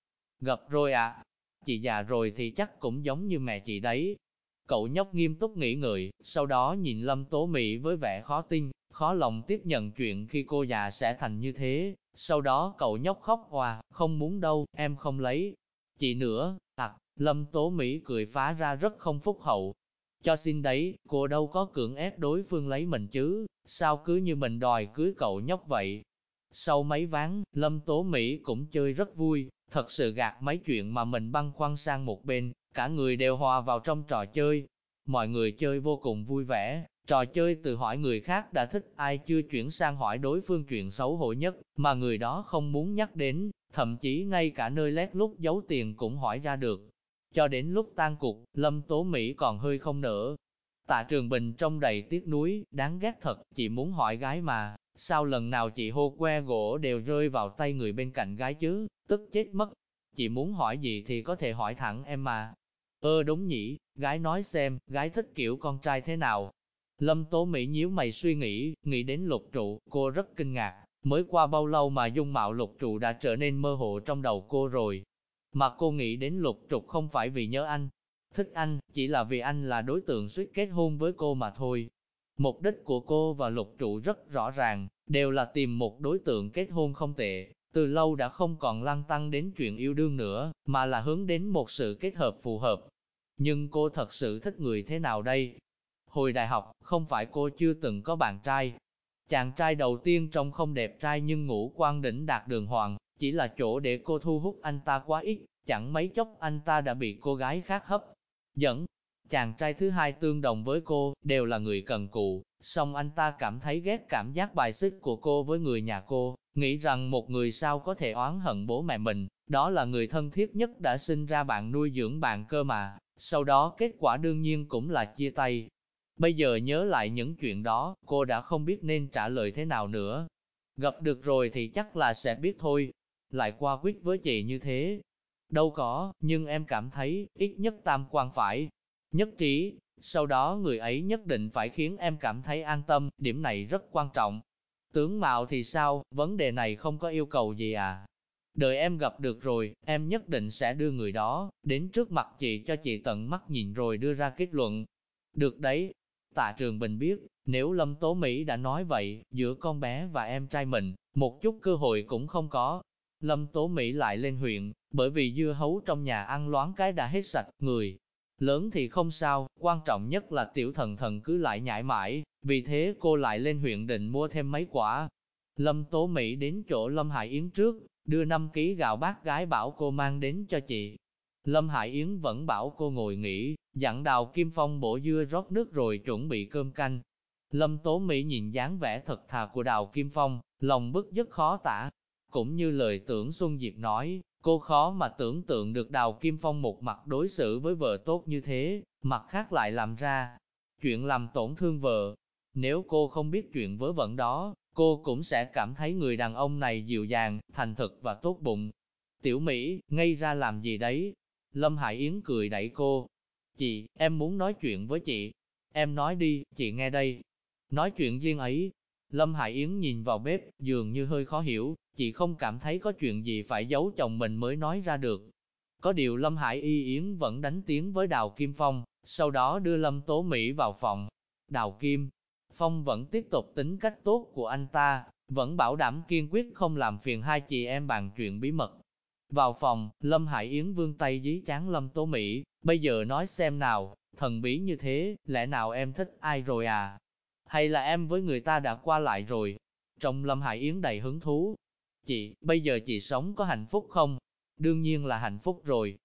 Gặp rồi à? Chị già rồi thì chắc cũng giống như mẹ chị đấy. Cậu nhóc nghiêm túc nghĩ ngợi, sau đó nhìn Lâm Tố Mỹ với vẻ khó tin, khó lòng tiếp nhận chuyện khi cô già sẽ thành như thế. Sau đó cậu nhóc khóc hòa, không muốn đâu, em không lấy. Chị nữa, à, Lâm Tố Mỹ cười phá ra rất không phúc hậu. Cho xin đấy, cô đâu có cưỡng ép đối phương lấy mình chứ, sao cứ như mình đòi cưới cậu nhóc vậy. Sau mấy ván, Lâm Tố Mỹ cũng chơi rất vui, thật sự gạt mấy chuyện mà mình băng khoăn sang một bên, cả người đều hòa vào trong trò chơi. Mọi người chơi vô cùng vui vẻ, trò chơi từ hỏi người khác đã thích ai chưa chuyển sang hỏi đối phương chuyện xấu hổ nhất, mà người đó không muốn nhắc đến, thậm chí ngay cả nơi lét lúc giấu tiền cũng hỏi ra được. Cho đến lúc tan cục, Lâm Tố Mỹ còn hơi không nở. Tạ Trường Bình trong đầy tiếc nuối, đáng ghét thật, chỉ muốn hỏi gái mà, sao lần nào chị hô que gỗ đều rơi vào tay người bên cạnh gái chứ, tức chết mất. Chị muốn hỏi gì thì có thể hỏi thẳng em mà. Ơ đúng nhỉ, gái nói xem, gái thích kiểu con trai thế nào. Lâm Tố Mỹ nhíu mày suy nghĩ, nghĩ đến lục trụ, cô rất kinh ngạc. Mới qua bao lâu mà dung mạo lục trụ đã trở nên mơ hồ trong đầu cô rồi. Mà cô nghĩ đến lục trục không phải vì nhớ anh, thích anh, chỉ là vì anh là đối tượng suýt kết hôn với cô mà thôi. Mục đích của cô và lục trụ rất rõ ràng, đều là tìm một đối tượng kết hôn không tệ, từ lâu đã không còn lăng tăng đến chuyện yêu đương nữa, mà là hướng đến một sự kết hợp phù hợp. Nhưng cô thật sự thích người thế nào đây? Hồi đại học, không phải cô chưa từng có bạn trai. Chàng trai đầu tiên trông không đẹp trai nhưng ngũ quan đỉnh đạt đường hoàng, chỉ là chỗ để cô thu hút anh ta quá ít, chẳng mấy chốc anh ta đã bị cô gái khác hấp dẫn. Chàng trai thứ hai tương đồng với cô, đều là người cần cù, song anh ta cảm thấy ghét cảm giác bài xích của cô với người nhà cô, nghĩ rằng một người sao có thể oán hận bố mẹ mình, đó là người thân thiết nhất đã sinh ra bạn nuôi dưỡng bạn cơ mà, sau đó kết quả đương nhiên cũng là chia tay. Bây giờ nhớ lại những chuyện đó, cô đã không biết nên trả lời thế nào nữa. Gặp được rồi thì chắc là sẽ biết thôi, lại qua quyết với chị như thế. Đâu có, nhưng em cảm thấy, ít nhất tam quan phải, nhất trí, sau đó người ấy nhất định phải khiến em cảm thấy an tâm, điểm này rất quan trọng. Tướng mạo thì sao, vấn đề này không có yêu cầu gì à. Đợi em gặp được rồi, em nhất định sẽ đưa người đó, đến trước mặt chị cho chị tận mắt nhìn rồi đưa ra kết luận. Được đấy, tạ trường bình biết, nếu Lâm Tố Mỹ đã nói vậy, giữa con bé và em trai mình, một chút cơ hội cũng không có, Lâm Tố Mỹ lại lên huyện, bởi vì dưa hấu trong nhà ăn loáng cái đã hết sạch, người. Lớn thì không sao, quan trọng nhất là tiểu thần thần cứ lại nhảy mãi, vì thế cô lại lên huyện định mua thêm mấy quả. Lâm Tố Mỹ đến chỗ Lâm Hải Yến trước, đưa 5 ký gạo bác gái bảo cô mang đến cho chị. Lâm Hải Yến vẫn bảo cô ngồi nghỉ, dặn đào Kim Phong bổ dưa rót nước rồi chuẩn bị cơm canh. Lâm Tố Mỹ nhìn dáng vẻ thật thà của đào Kim Phong, lòng bức rất khó tả. Cũng như lời tưởng Xuân Diệp nói, cô khó mà tưởng tượng được Đào Kim Phong một mặt đối xử với vợ tốt như thế, mặt khác lại làm ra chuyện làm tổn thương vợ. Nếu cô không biết chuyện vớ vẩn đó, cô cũng sẽ cảm thấy người đàn ông này dịu dàng, thành thực và tốt bụng. Tiểu Mỹ, ngay ra làm gì đấy? Lâm Hải Yến cười đẩy cô. Chị, em muốn nói chuyện với chị. Em nói đi, chị nghe đây. Nói chuyện riêng ấy. Lâm Hải Yến nhìn vào bếp, dường như hơi khó hiểu, chị không cảm thấy có chuyện gì phải giấu chồng mình mới nói ra được. Có điều Lâm Hải Y Yến vẫn đánh tiếng với Đào Kim Phong, sau đó đưa Lâm Tố Mỹ vào phòng. Đào Kim Phong vẫn tiếp tục tính cách tốt của anh ta, vẫn bảo đảm kiên quyết không làm phiền hai chị em bàn chuyện bí mật. Vào phòng, Lâm Hải Yến vương tay dí chán Lâm Tố Mỹ, bây giờ nói xem nào, thần bí như thế, lẽ nào em thích ai rồi à? Hay là em với người ta đã qua lại rồi? Trong Lâm Hải Yến đầy hứng thú. Chị, bây giờ chị sống có hạnh phúc không? Đương nhiên là hạnh phúc rồi.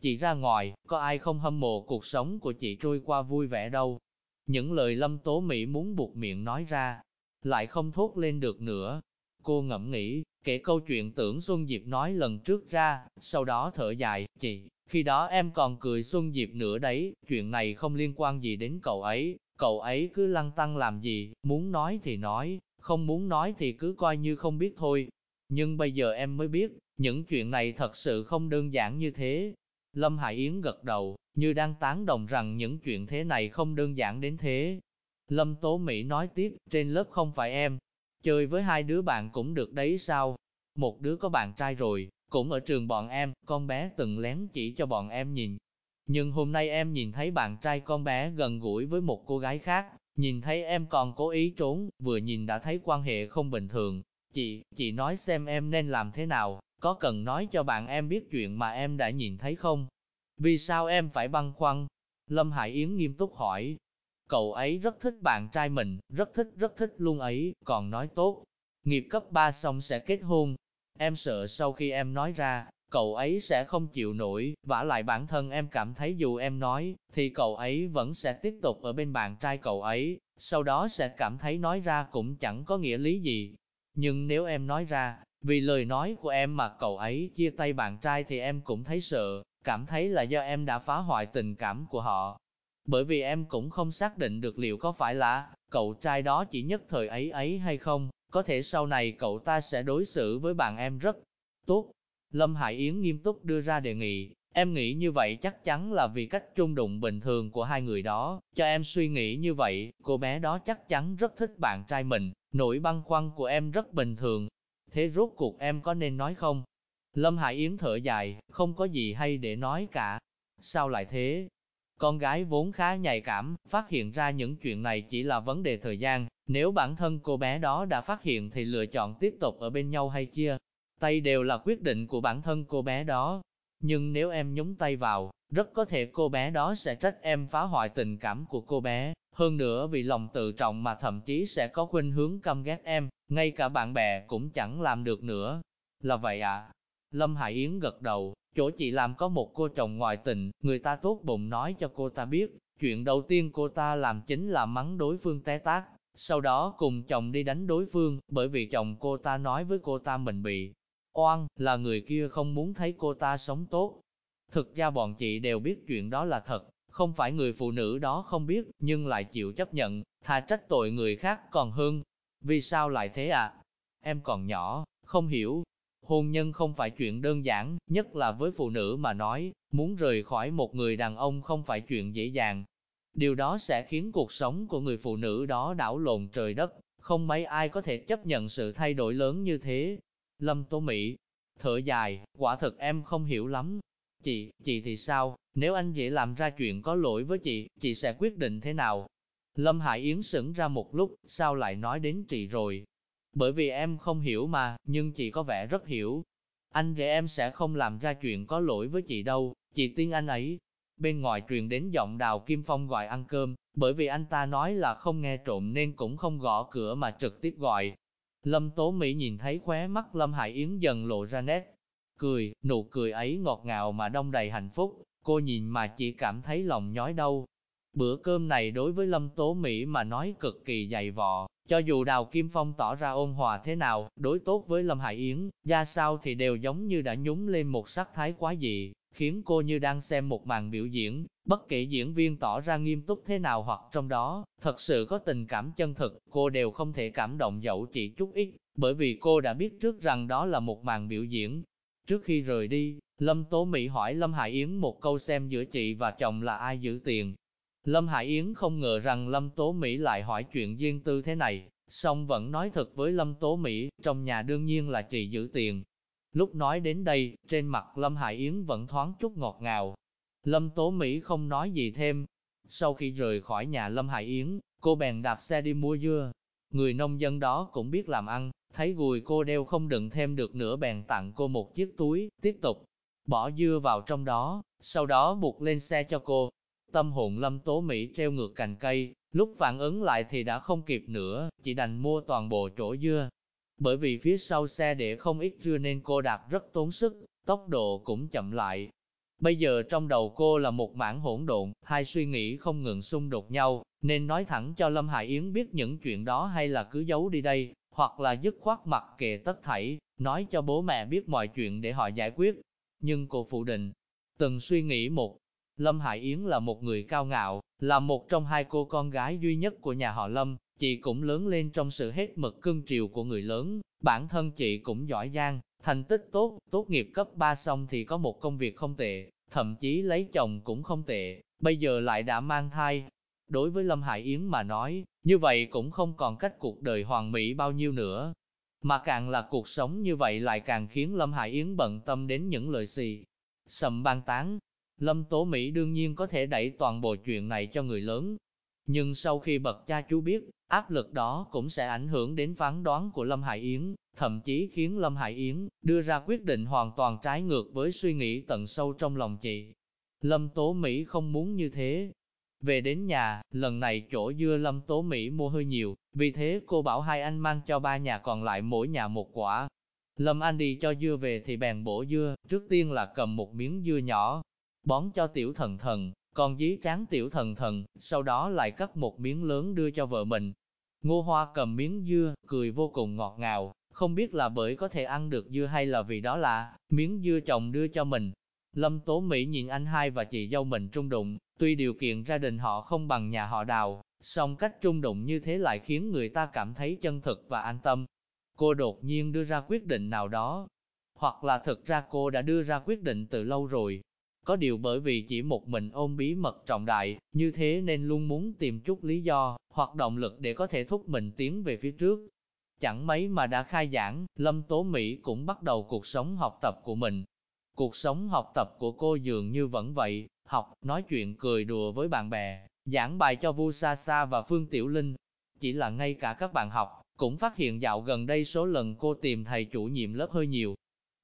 Chị ra ngoài, có ai không hâm mộ cuộc sống của chị trôi qua vui vẻ đâu. Những lời Lâm Tố Mỹ muốn buộc miệng nói ra, lại không thốt lên được nữa. Cô ngẫm nghĩ, kể câu chuyện tưởng Xuân Diệp nói lần trước ra, sau đó thở dài, chị, khi đó em còn cười Xuân Diệp nữa đấy, chuyện này không liên quan gì đến cậu ấy, cậu ấy cứ lăng tăng làm gì, muốn nói thì nói, không muốn nói thì cứ coi như không biết thôi. Nhưng bây giờ em mới biết, những chuyện này thật sự không đơn giản như thế. Lâm Hải Yến gật đầu, như đang tán đồng rằng những chuyện thế này không đơn giản đến thế. Lâm Tố Mỹ nói tiếp, trên lớp không phải em, chơi với hai đứa bạn cũng được đấy sao? Một đứa có bạn trai rồi, cũng ở trường bọn em, con bé từng lén chỉ cho bọn em nhìn. Nhưng hôm nay em nhìn thấy bạn trai con bé gần gũi với một cô gái khác, nhìn thấy em còn cố ý trốn, vừa nhìn đã thấy quan hệ không bình thường. Chị, chị nói xem em nên làm thế nào, có cần nói cho bạn em biết chuyện mà em đã nhìn thấy không? Vì sao em phải băn khoăn? Lâm Hải Yến nghiêm túc hỏi. Cậu ấy rất thích bạn trai mình, rất thích rất thích luôn ấy, còn nói tốt. Nghiệp cấp 3 xong sẽ kết hôn. Em sợ sau khi em nói ra, cậu ấy sẽ không chịu nổi, vả lại bản thân em cảm thấy dù em nói, thì cậu ấy vẫn sẽ tiếp tục ở bên bạn trai cậu ấy, sau đó sẽ cảm thấy nói ra cũng chẳng có nghĩa lý gì. Nhưng nếu em nói ra, vì lời nói của em mà cậu ấy chia tay bạn trai thì em cũng thấy sợ, cảm thấy là do em đã phá hoại tình cảm của họ. Bởi vì em cũng không xác định được liệu có phải là cậu trai đó chỉ nhất thời ấy ấy hay không, có thể sau này cậu ta sẽ đối xử với bạn em rất tốt. Lâm Hải Yến nghiêm túc đưa ra đề nghị, em nghĩ như vậy chắc chắn là vì cách trung đụng bình thường của hai người đó, cho em suy nghĩ như vậy, cô bé đó chắc chắn rất thích bạn trai mình, nỗi băn khoăn của em rất bình thường. Thế rốt cuộc em có nên nói không? Lâm Hải Yến thở dài, không có gì hay để nói cả. Sao lại thế? Con gái vốn khá nhạy cảm, phát hiện ra những chuyện này chỉ là vấn đề thời gian, nếu bản thân cô bé đó đã phát hiện thì lựa chọn tiếp tục ở bên nhau hay chia. Tay đều là quyết định của bản thân cô bé đó. Nhưng nếu em nhúng tay vào, rất có thể cô bé đó sẽ trách em phá hoại tình cảm của cô bé. Hơn nữa vì lòng tự trọng mà thậm chí sẽ có khuynh hướng căm ghét em, ngay cả bạn bè cũng chẳng làm được nữa. Là vậy à? Lâm Hải Yến gật đầu, chỗ chị làm có một cô chồng ngoại tình, người ta tốt bụng nói cho cô ta biết, chuyện đầu tiên cô ta làm chính là mắng đối phương té tác, sau đó cùng chồng đi đánh đối phương, bởi vì chồng cô ta nói với cô ta mình bị oan, là người kia không muốn thấy cô ta sống tốt. Thực ra bọn chị đều biết chuyện đó là thật, không phải người phụ nữ đó không biết, nhưng lại chịu chấp nhận, thà trách tội người khác còn hơn. Vì sao lại thế ạ? À? Em còn nhỏ, không hiểu, Hôn nhân không phải chuyện đơn giản, nhất là với phụ nữ mà nói, muốn rời khỏi một người đàn ông không phải chuyện dễ dàng. Điều đó sẽ khiến cuộc sống của người phụ nữ đó đảo lộn trời đất, không mấy ai có thể chấp nhận sự thay đổi lớn như thế. Lâm Tố Mỹ, thở dài, quả thực em không hiểu lắm. Chị, chị thì sao, nếu anh dễ làm ra chuyện có lỗi với chị, chị sẽ quyết định thế nào? Lâm Hải Yến sững ra một lúc, sao lại nói đến chị rồi? Bởi vì em không hiểu mà, nhưng chị có vẻ rất hiểu. Anh rể em sẽ không làm ra chuyện có lỗi với chị đâu, chị tin anh ấy. Bên ngoài truyền đến giọng đào Kim Phong gọi ăn cơm, bởi vì anh ta nói là không nghe trộm nên cũng không gõ cửa mà trực tiếp gọi. Lâm Tố Mỹ nhìn thấy khóe mắt Lâm Hải Yến dần lộ ra nét. Cười, nụ cười ấy ngọt ngào mà đông đầy hạnh phúc, cô nhìn mà chỉ cảm thấy lòng nhói đau. Bữa cơm này đối với Lâm Tố Mỹ mà nói cực kỳ dày vò, Cho dù Đào Kim Phong tỏ ra ôn hòa thế nào, đối tốt với Lâm Hải Yến, ra sao thì đều giống như đã nhúng lên một sắc thái quá dị, khiến cô như đang xem một màn biểu diễn, bất kể diễn viên tỏ ra nghiêm túc thế nào hoặc trong đó, thật sự có tình cảm chân thực, cô đều không thể cảm động dẫu chỉ chút ít, bởi vì cô đã biết trước rằng đó là một màn biểu diễn. Trước khi rời đi, Lâm Tố Mỹ hỏi Lâm Hải Yến một câu xem giữa chị và chồng là ai giữ tiền. Lâm Hải Yến không ngờ rằng Lâm Tố Mỹ lại hỏi chuyện riêng tư thế này, song vẫn nói thật với Lâm Tố Mỹ, trong nhà đương nhiên là chị giữ tiền, Lúc nói đến đây, trên mặt Lâm Hải Yến vẫn thoáng chút ngọt ngào. Lâm Tố Mỹ không nói gì thêm. Sau khi rời khỏi nhà Lâm Hải Yến, cô bèn đạp xe đi mua dưa. Người nông dân đó cũng biết làm ăn, thấy gùi cô đeo không đựng thêm được nữa bèn tặng cô một chiếc túi, tiếp tục bỏ dưa vào trong đó, sau đó buộc lên xe cho cô. Tâm hồn Lâm Tố Mỹ treo ngược cành cây, lúc phản ứng lại thì đã không kịp nữa, chỉ đành mua toàn bộ chỗ dưa, bởi vì phía sau xe để không ít dưa nên cô đạp rất tốn sức, tốc độ cũng chậm lại. Bây giờ trong đầu cô là một mảng hỗn độn, hai suy nghĩ không ngừng xung đột nhau, nên nói thẳng cho Lâm Hải Yến biết những chuyện đó hay là cứ giấu đi đây, hoặc là dứt khoát mặc kệ tất thảy, nói cho bố mẹ biết mọi chuyện để họ giải quyết. Nhưng cô phụ định, từng suy nghĩ một, Lâm Hải Yến là một người cao ngạo, là một trong hai cô con gái duy nhất của nhà họ Lâm, Chị cũng lớn lên trong sự hết mực cưng triều của người lớn, bản thân chị cũng giỏi giang, thành tích tốt, tốt nghiệp cấp 3 xong thì có một công việc không tệ, thậm chí lấy chồng cũng không tệ, bây giờ lại đã mang thai. Đối với Lâm Hải Yến mà nói, như vậy cũng không còn cách cuộc đời hoàn mỹ bao nhiêu nữa. Mà càng là cuộc sống như vậy lại càng khiến Lâm Hải Yến bận tâm đến những lời xì. Sầm ban tán, Lâm Tố Mỹ đương nhiên có thể đẩy toàn bộ chuyện này cho người lớn, nhưng sau khi bậc cha chú biết, áp lực đó cũng sẽ ảnh hưởng đến phán đoán của Lâm Hải Yến, thậm chí khiến Lâm Hải Yến đưa ra quyết định hoàn toàn trái ngược với suy nghĩ tận sâu trong lòng chị. Lâm Tố Mỹ không muốn như thế. Về đến nhà, lần này chỗ dưa Lâm Tố Mỹ mua hơi nhiều, vì thế cô bảo hai anh mang cho ba nhà còn lại mỗi nhà một quả. Lâm Anh đi cho dưa về thì bèn bổ dưa, trước tiên là cầm một miếng dưa nhỏ, bón cho tiểu thần thần, còn dí chán tiểu thần thần, sau đó lại cắt một miếng lớn đưa cho vợ mình. Ngô Hoa cầm miếng dưa, cười vô cùng ngọt ngào, không biết là bởi có thể ăn được dưa hay là vì đó là miếng dưa chồng đưa cho mình. Lâm Tố Mỹ nhìn anh hai và chị dâu mình trung đụng, tuy điều kiện gia đình họ không bằng nhà họ đào, song cách trung đụng như thế lại khiến người ta cảm thấy chân thực và an tâm. Cô đột nhiên đưa ra quyết định nào đó, hoặc là thực ra cô đã đưa ra quyết định từ lâu rồi, có điều bởi vì chỉ một mình ôm bí mật trọng đại, như thế nên luôn muốn tìm chút lý do, hoặc động lực để có thể thúc mình tiến về phía trước. Chẳng mấy mà đã khai giảng, Lâm Tố Mỹ cũng bắt đầu cuộc sống học tập của mình. Cuộc sống học tập của cô dường như vẫn vậy, học, nói chuyện cười đùa với bạn bè, giảng bài cho Vu Sa Sa và Phương Tiểu Linh. Chỉ là ngay cả các bạn học, cũng phát hiện dạo gần đây số lần cô tìm thầy chủ nhiệm lớp hơi nhiều.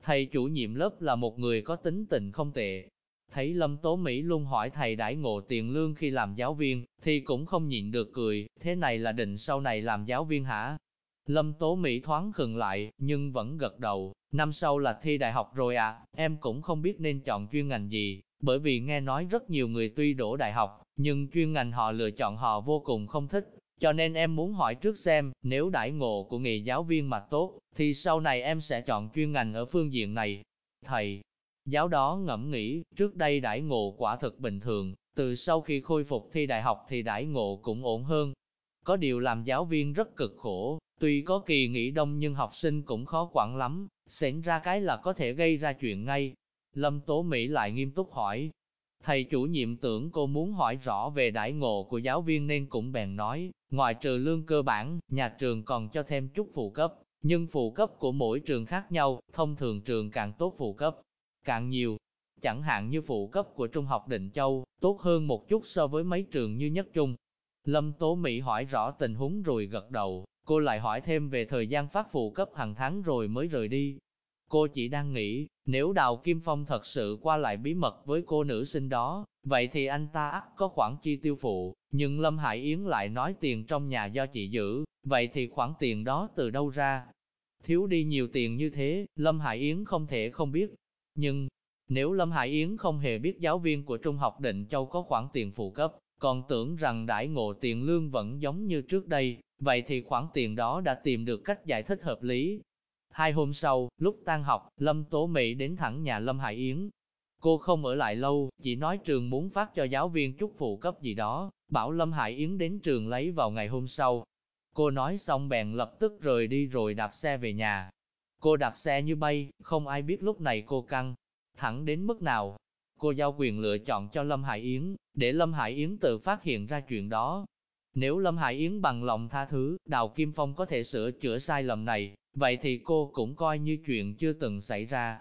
Thầy chủ nhiệm lớp là một người có tính tình không tệ, Thấy Lâm Tố Mỹ luôn hỏi thầy đãi ngộ tiền lương khi làm giáo viên, thì cũng không nhịn được cười, thế này là định sau này làm giáo viên hả? Lâm Tố Mỹ thoáng khừng lại, nhưng vẫn gật đầu, năm sau là thi đại học rồi à, em cũng không biết nên chọn chuyên ngành gì, bởi vì nghe nói rất nhiều người tuy đổ đại học, nhưng chuyên ngành họ lựa chọn họ vô cùng không thích, cho nên em muốn hỏi trước xem, nếu đãi ngộ của nghề giáo viên mà tốt, thì sau này em sẽ chọn chuyên ngành ở phương diện này. Thầy, Giáo đó ngẫm nghĩ, trước đây đãi ngộ quả thực bình thường, từ sau khi khôi phục thi đại học thì đãi ngộ cũng ổn hơn. Có điều làm giáo viên rất cực khổ, tuy có kỳ nghỉ đông nhưng học sinh cũng khó quản lắm, xảy ra cái là có thể gây ra chuyện ngay. Lâm Tố Mỹ lại nghiêm túc hỏi. Thầy chủ nhiệm tưởng cô muốn hỏi rõ về đãi ngộ của giáo viên nên cũng bèn nói, ngoài trừ lương cơ bản, nhà trường còn cho thêm chút phụ cấp, nhưng phụ cấp của mỗi trường khác nhau, thông thường trường càng tốt phụ cấp, càng nhiều. Chẳng hạn như phụ cấp của Trung học Định Châu, tốt hơn một chút so với mấy trường như Nhất Trung. Lâm Tố Mỹ hỏi rõ tình huống rồi gật đầu, cô lại hỏi thêm về thời gian phát phụ cấp hàng tháng rồi mới rời đi. Cô chỉ đang nghĩ, nếu Đào Kim Phong thật sự qua lại bí mật với cô nữ sinh đó, vậy thì anh ta ắt có khoản chi tiêu phụ, nhưng Lâm Hải Yến lại nói tiền trong nhà do chị giữ, vậy thì khoản tiền đó từ đâu ra? Thiếu đi nhiều tiền như thế, Lâm Hải Yến không thể không biết, nhưng, nếu Lâm Hải Yến không hề biết giáo viên của Trung học Định Châu có khoản tiền phụ cấp, còn tưởng rằng đãi ngộ tiền lương vẫn giống như trước đây, vậy thì khoản tiền đó đã tìm được cách giải thích hợp lý. Hai hôm sau, lúc tan học, Lâm Tố Mỹ đến thẳng nhà Lâm Hải Yến. Cô không ở lại lâu, chỉ nói trường muốn phát cho giáo viên chút phụ cấp gì đó, bảo Lâm Hải Yến đến trường lấy vào ngày hôm sau. Cô nói xong bèn lập tức rời đi rồi đạp xe về nhà. Cô đạp xe như bay, không ai biết lúc này cô căng, thẳng đến mức nào. Cô giao quyền lựa chọn cho Lâm Hải Yến, để Lâm Hải Yến tự phát hiện ra chuyện đó. Nếu Lâm Hải Yến bằng lòng tha thứ, Đào Kim Phong có thể sửa chữa sai lầm này, vậy thì cô cũng coi như chuyện chưa từng xảy ra.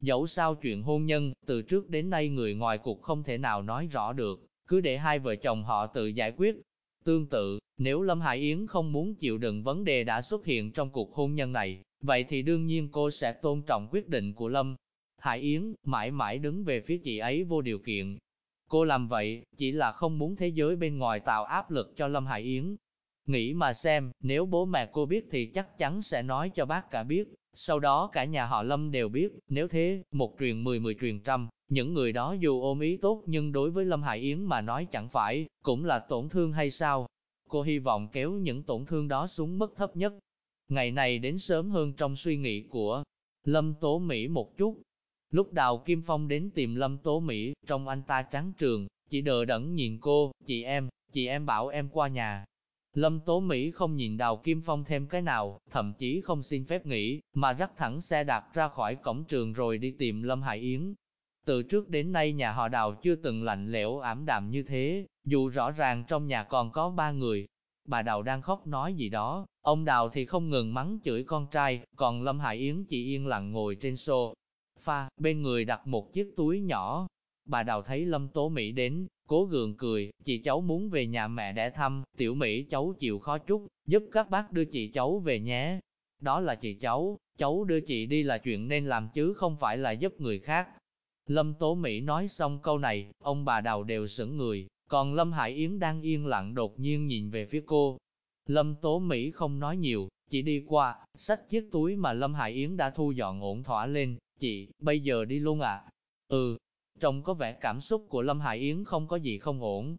Dẫu sao chuyện hôn nhân, từ trước đến nay người ngoài cuộc không thể nào nói rõ được, cứ để hai vợ chồng họ tự giải quyết. Tương tự, nếu Lâm Hải Yến không muốn chịu đựng vấn đề đã xuất hiện trong cuộc hôn nhân này, vậy thì đương nhiên cô sẽ tôn trọng quyết định của Lâm. Hải Yến mãi mãi đứng về phía chị ấy vô điều kiện. Cô làm vậy, chỉ là không muốn thế giới bên ngoài tạo áp lực cho Lâm Hải Yến. Nghĩ mà xem, nếu bố mẹ cô biết thì chắc chắn sẽ nói cho bác cả biết, sau đó cả nhà họ Lâm đều biết, nếu thế, một truyền mười mười truyền trăm, những người đó dù ôm ý tốt nhưng đối với Lâm Hải Yến mà nói chẳng phải, cũng là tổn thương hay sao? Cô hy vọng kéo những tổn thương đó xuống mức thấp nhất. Ngày này đến sớm hơn trong suy nghĩ của Lâm Tố Mỹ một chút. Lúc Đào Kim Phong đến tìm Lâm Tố Mỹ, trong anh ta trắng trường, chỉ đờ đẫn nhìn cô, chị em, chị em bảo em qua nhà, Lâm Tố Mỹ không nhìn Đào Kim Phong thêm cái nào, thậm chí không xin phép nghỉ, mà rắc thẳng xe đạp ra khỏi cổng trường rồi đi tìm Lâm Hải Yến. Từ trước đến nay nhà họ Đào chưa từng lạnh lẽo ảm đạm như thế, dù rõ ràng trong nhà còn có ba người. Bà Đào đang khóc nói gì đó, ông Đào thì không ngừng mắng chửi con trai, còn Lâm Hải Yến chỉ yên lặng ngồi trên xô, pha bên người đặt một chiếc túi nhỏ. Bà Đào thấy Lâm Tố Mỹ đến, Cố gượng cười, chị cháu muốn về nhà mẹ để thăm, tiểu Mỹ cháu chịu khó chút, giúp các bác đưa chị cháu về nhé. Đó là chị cháu, cháu đưa chị đi là chuyện nên làm chứ không phải là giúp người khác. Lâm Tố Mỹ nói xong câu này, ông bà đào đều sững người, còn Lâm Hải Yến đang yên lặng đột nhiên nhìn về phía cô. Lâm Tố Mỹ không nói nhiều, chỉ đi qua, xách chiếc túi mà Lâm Hải Yến đã thu dọn ổn thỏa lên, chị, bây giờ đi luôn à? Ừ, Trông có vẻ cảm xúc của Lâm Hải Yến không có gì không ổn.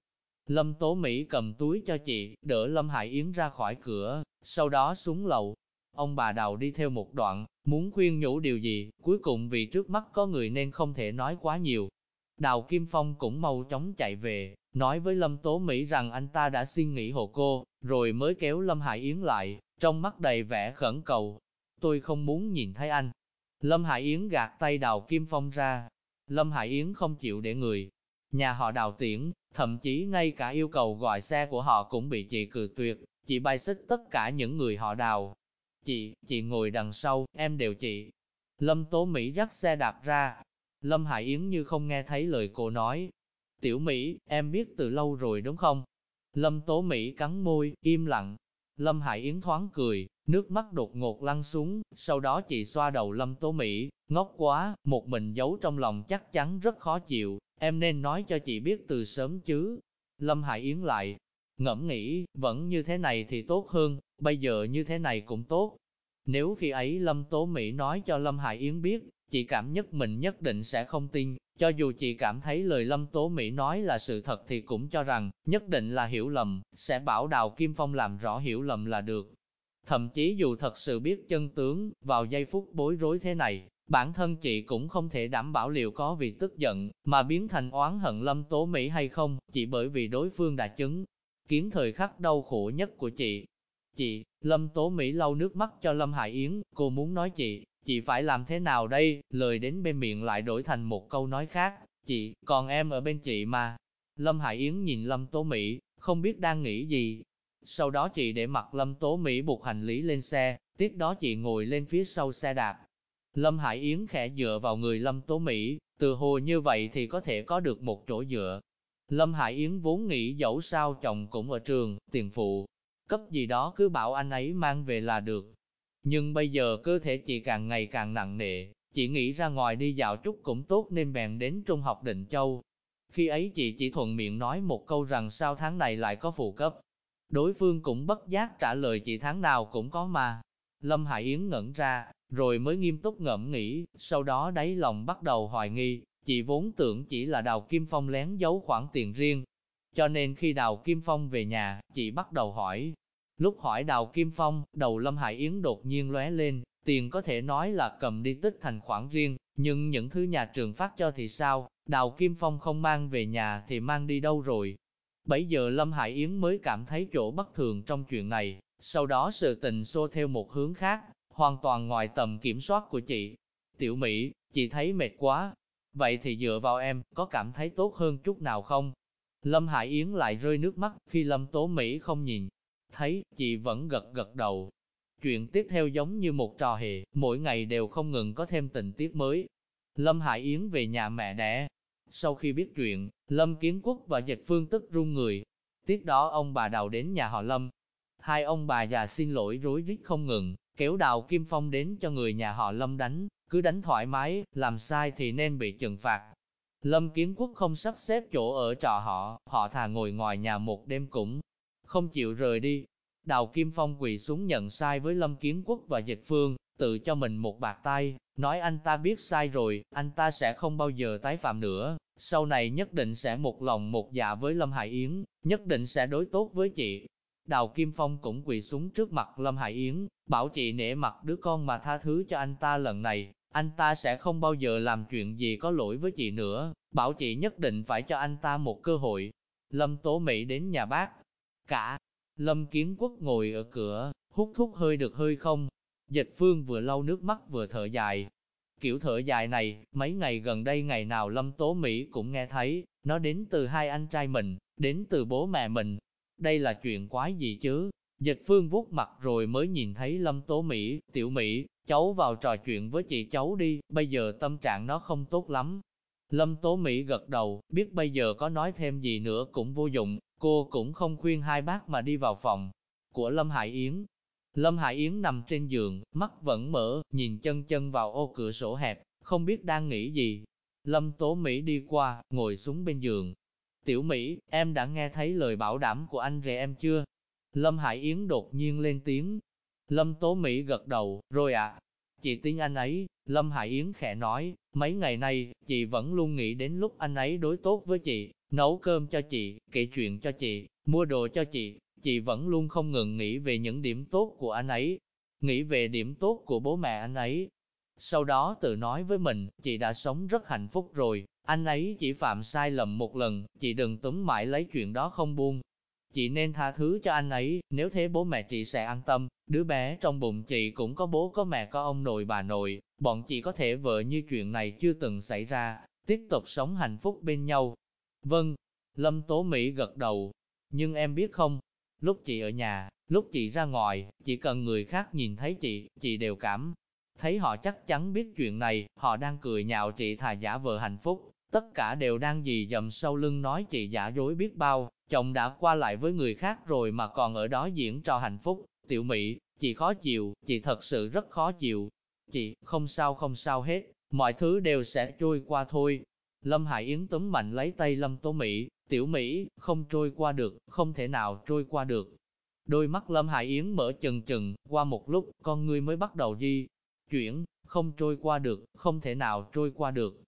Lâm Tố Mỹ cầm túi cho chị, đỡ Lâm Hải Yến ra khỏi cửa, sau đó xuống lầu. Ông bà đào đi theo một đoạn, muốn khuyên nhủ điều gì, cuối cùng vì trước mắt có người nên không thể nói quá nhiều. Đào Kim Phong cũng mau chóng chạy về, nói với Lâm Tố Mỹ rằng anh ta đã xin nghỉ hộ cô, rồi mới kéo Lâm Hải Yến lại, trong mắt đầy vẻ khẩn cầu. Tôi không muốn nhìn thấy anh. Lâm Hải Yến gạt tay Đào Kim Phong ra, Lâm Hải Yến không chịu để người. Nhà họ đào tiễn, thậm chí ngay cả yêu cầu gọi xe của họ cũng bị chị cự tuyệt, chị bài xích tất cả những người họ đào. Chị, chị ngồi đằng sau, em đều chị. Lâm Tố Mỹ dắt xe đạp ra. Lâm Hải Yến như không nghe thấy lời cô nói. Tiểu Mỹ, em biết từ lâu rồi đúng không? Lâm Tố Mỹ cắn môi, im lặng. Lâm Hải Yến thoáng cười, Nước mắt đột ngột lăn xuống, sau đó chị xoa đầu Lâm Tố Mỹ, ngốc quá, một mình giấu trong lòng chắc chắn rất khó chịu, em nên nói cho chị biết từ sớm chứ. Lâm Hải Yến lại, ngẫm nghĩ, vẫn như thế này thì tốt hơn, bây giờ như thế này cũng tốt. Nếu khi ấy Lâm Tố Mỹ nói cho Lâm Hải Yến biết, chị cảm nhất mình nhất định sẽ không tin, cho dù chị cảm thấy lời Lâm Tố Mỹ nói là sự thật thì cũng cho rằng, nhất định là hiểu lầm, sẽ bảo Đào Kim Phong làm rõ hiểu lầm là được. Thậm chí dù thật sự biết chân tướng, vào giây phút bối rối thế này, bản thân chị cũng không thể đảm bảo liệu có vì tức giận, mà biến thành oán hận Lâm Tố Mỹ hay không, chỉ bởi vì đối phương đã chứng kiến thời khắc đau khổ nhất của chị. Chị, Lâm Tố Mỹ lau nước mắt cho Lâm Hải Yến, cô muốn nói chị, chị phải làm thế nào đây, lời đến bên miệng lại đổi thành một câu nói khác, chị, còn em ở bên chị mà. Lâm Hải Yến nhìn Lâm Tố Mỹ, không biết đang nghĩ gì, sau đó chị để mặc Lâm Tố Mỹ buộc hành lý lên xe, tiếp đó chị ngồi lên phía sau xe đạp. Lâm Hải Yến khẽ dựa vào người Lâm Tố Mỹ, từ hồ như vậy thì có thể có được một chỗ dựa. Lâm Hải Yến vốn nghĩ dẫu sao chồng cũng ở trường, tiền phụ, cấp gì đó cứ bảo anh ấy mang về là được. Nhưng bây giờ cơ thể chị càng ngày càng nặng nề, chị nghĩ ra ngoài đi dạo chút cũng tốt nên bèn đến Trung học Định Châu. Khi ấy chị chỉ thuận miệng nói một câu rằng sao tháng này lại có phụ cấp, Đối phương cũng bất giác trả lời chị tháng nào cũng có mà. Lâm Hải Yến ngẩn ra, rồi mới nghiêm túc ngẫm nghĩ, sau đó đáy lòng bắt đầu hoài nghi, chị vốn tưởng chỉ là Đào Kim Phong lén giấu khoản tiền riêng. Cho nên khi Đào Kim Phong về nhà, chị bắt đầu hỏi, Lúc hỏi Đào Kim Phong, đầu Lâm Hải Yến đột nhiên lóe lên, tiền có thể nói là cầm đi tích thành khoản riêng, nhưng những thứ nhà trường phát cho thì sao, Đào Kim Phong không mang về nhà thì mang đi đâu rồi. Bấy giờ Lâm Hải Yến mới cảm thấy chỗ bất thường trong chuyện này, sau đó sự tình xô theo một hướng khác, hoàn toàn ngoài tầm kiểm soát của chị. Tiểu Mỹ, chị thấy mệt quá, vậy thì dựa vào em, có cảm thấy tốt hơn chút nào không? Lâm Hải Yến lại rơi nước mắt khi Lâm Tố Mỹ không nhìn. Thấy, chị vẫn gật gật đầu. Chuyện tiếp theo giống như một trò hề, mỗi ngày đều không ngừng có thêm tình tiết mới. Lâm Hải Yến về nhà mẹ đẻ. Sau khi biết chuyện, Lâm Kiến Quốc và Dịch Phương tức run người. Tiếp đó ông bà đào đến nhà họ Lâm. Hai ông bà già xin lỗi rối rít không ngừng, kéo đào Kim Phong đến cho người nhà họ Lâm đánh, cứ đánh thoải mái, làm sai thì nên bị trừng phạt. Lâm Kiến Quốc không sắp xếp chỗ ở trọ họ, họ thà ngồi ngoài nhà một đêm cũng không chịu rời đi. Đào Kim Phong quỳ xuống nhận sai với Lâm Kiến Quốc và Dịch Phương, tự cho mình một bạc tay, nói anh ta biết sai rồi, anh ta sẽ không bao giờ tái phạm nữa, sau này nhất định sẽ một lòng một dạ với Lâm Hải Yến, nhất định sẽ đối tốt với chị. Đào Kim Phong cũng quỳ xuống trước mặt Lâm Hải Yến, bảo chị nể mặt đứa con mà tha thứ cho anh ta lần này, anh ta sẽ không bao giờ làm chuyện gì có lỗi với chị nữa, bảo chị nhất định phải cho anh ta một cơ hội. Lâm Tố Mỹ đến nhà bác. Cả, Lâm Kiến Quốc ngồi ở cửa, hút thuốc hơi được hơi không. Dịch Phương vừa lau nước mắt vừa thở dài. Kiểu thở dài này, mấy ngày gần đây ngày nào Lâm Tố Mỹ cũng nghe thấy, nó đến từ hai anh trai mình, đến từ bố mẹ mình. Đây là chuyện quái gì chứ? Dịch Phương vuốt mặt rồi mới nhìn thấy Lâm Tố Mỹ, Tiểu Mỹ, cháu vào trò chuyện với chị cháu đi, bây giờ tâm trạng nó không tốt lắm. Lâm Tố Mỹ gật đầu, biết bây giờ có nói thêm gì nữa cũng vô dụng, cô cũng không khuyên hai bác mà đi vào phòng của Lâm Hải Yến. Lâm Hải Yến nằm trên giường, mắt vẫn mở, nhìn chân chân vào ô cửa sổ hẹp, không biết đang nghĩ gì. Lâm Tố Mỹ đi qua, ngồi xuống bên giường. Tiểu Mỹ, em đã nghe thấy lời bảo đảm của anh rể em chưa? Lâm Hải Yến đột nhiên lên tiếng, Lâm Tố Mỹ gật đầu, rồi ạ. À. Chị tin anh ấy, Lâm Hải Yến khẽ nói, mấy ngày nay, chị vẫn luôn nghĩ đến lúc anh ấy đối tốt với chị, nấu cơm cho chị, kể chuyện cho chị, mua đồ cho chị, chị vẫn luôn không ngừng nghĩ về những điểm tốt của anh ấy, nghĩ về điểm tốt của bố mẹ anh ấy. Sau đó tự nói với mình, chị đã sống rất hạnh phúc rồi, anh ấy chỉ phạm sai lầm một lần, chị đừng túm mãi lấy chuyện đó không buông, Chị nên tha thứ cho anh ấy, nếu thế bố mẹ chị sẽ an tâm, đứa bé trong bụng chị cũng có bố có mẹ có ông nội bà nội, bọn chị có thể vợ như chuyện này chưa từng xảy ra, tiếp tục sống hạnh phúc bên nhau. Vâng, Lâm Tố Mỹ gật đầu, nhưng em biết không, lúc chị ở nhà, lúc chị ra ngoài, chỉ cần người khác nhìn thấy chị, chị đều cảm thấy họ chắc chắn biết chuyện này, họ đang cười nhạo chị thà giả vờ hạnh phúc, tất cả đều đang dì dầm sau lưng nói chị giả dối biết bao, Chồng đã qua lại với người khác rồi mà còn ở đó diễn trò hạnh phúc, tiểu Mỹ, chị khó chịu, chị thật sự rất khó chịu. Chị, không sao không sao hết, mọi thứ đều sẽ trôi qua thôi. Lâm Hải Yến túm mạnh lấy tay Lâm Tố Mỹ, tiểu Mỹ, không trôi qua được, không thể nào trôi qua được. Đôi mắt Lâm Hải Yến mở chừng chừng, qua một lúc, con ngươi mới bắt đầu di chuyển, không trôi qua được, không thể nào trôi qua được.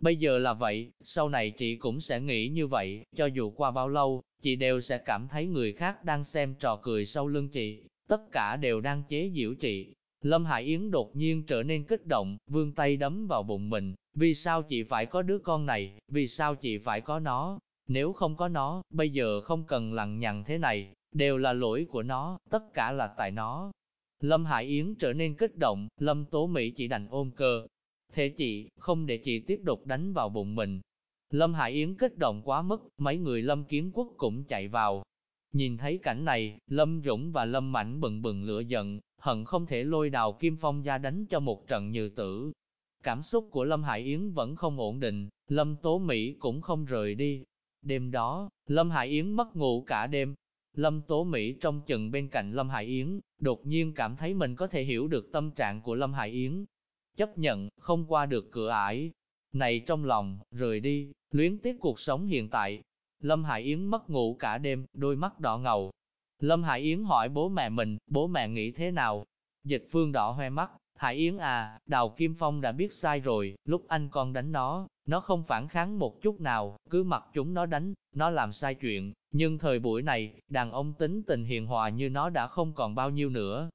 Bây giờ là vậy, sau này chị cũng sẽ nghĩ như vậy, cho dù qua bao lâu, chị đều sẽ cảm thấy người khác đang xem trò cười sau lưng chị, tất cả đều đang chế giễu chị. Lâm Hải Yến đột nhiên trở nên kích động, vươn tay đấm vào bụng mình, vì sao chị phải có đứa con này, vì sao chị phải có nó, nếu không có nó, bây giờ không cần lằng nhằng thế này, đều là lỗi của nó, tất cả là tại nó. Lâm Hải Yến trở nên kích động, Lâm Tố Mỹ chỉ đành ôm cơ, Thế chị, không để chị tiếp tục đánh vào bụng mình. Lâm Hải Yến kích động quá mức, mấy người Lâm Kiến Quốc cũng chạy vào. Nhìn thấy cảnh này, Lâm Dũng và Lâm Mạnh bừng bừng lửa giận, hận không thể lôi đào Kim Phong ra đánh cho một trận như tử. Cảm xúc của Lâm Hải Yến vẫn không ổn định, Lâm Tố Mỹ cũng không rời đi. Đêm đó, Lâm Hải Yến mất ngủ cả đêm. Lâm Tố Mỹ trong chừng bên cạnh Lâm Hải Yến, đột nhiên cảm thấy mình có thể hiểu được tâm trạng của Lâm Hải Yến, chấp nhận, không qua được cửa ải. Này trong lòng, rời đi, luyến tiếc cuộc sống hiện tại. Lâm Hải Yến mất ngủ cả đêm, đôi mắt đỏ ngầu. Lâm Hải Yến hỏi bố mẹ mình, bố mẹ nghĩ thế nào? Dịch phương đỏ hoe mắt, Hải Yến à, Đào Kim Phong đã biết sai rồi, lúc anh con đánh nó, nó không phản kháng một chút nào, cứ mặc chúng nó đánh, nó làm sai chuyện, nhưng thời buổi này, đàn ông tính tình hiền hòa như nó đã không còn bao nhiêu nữa.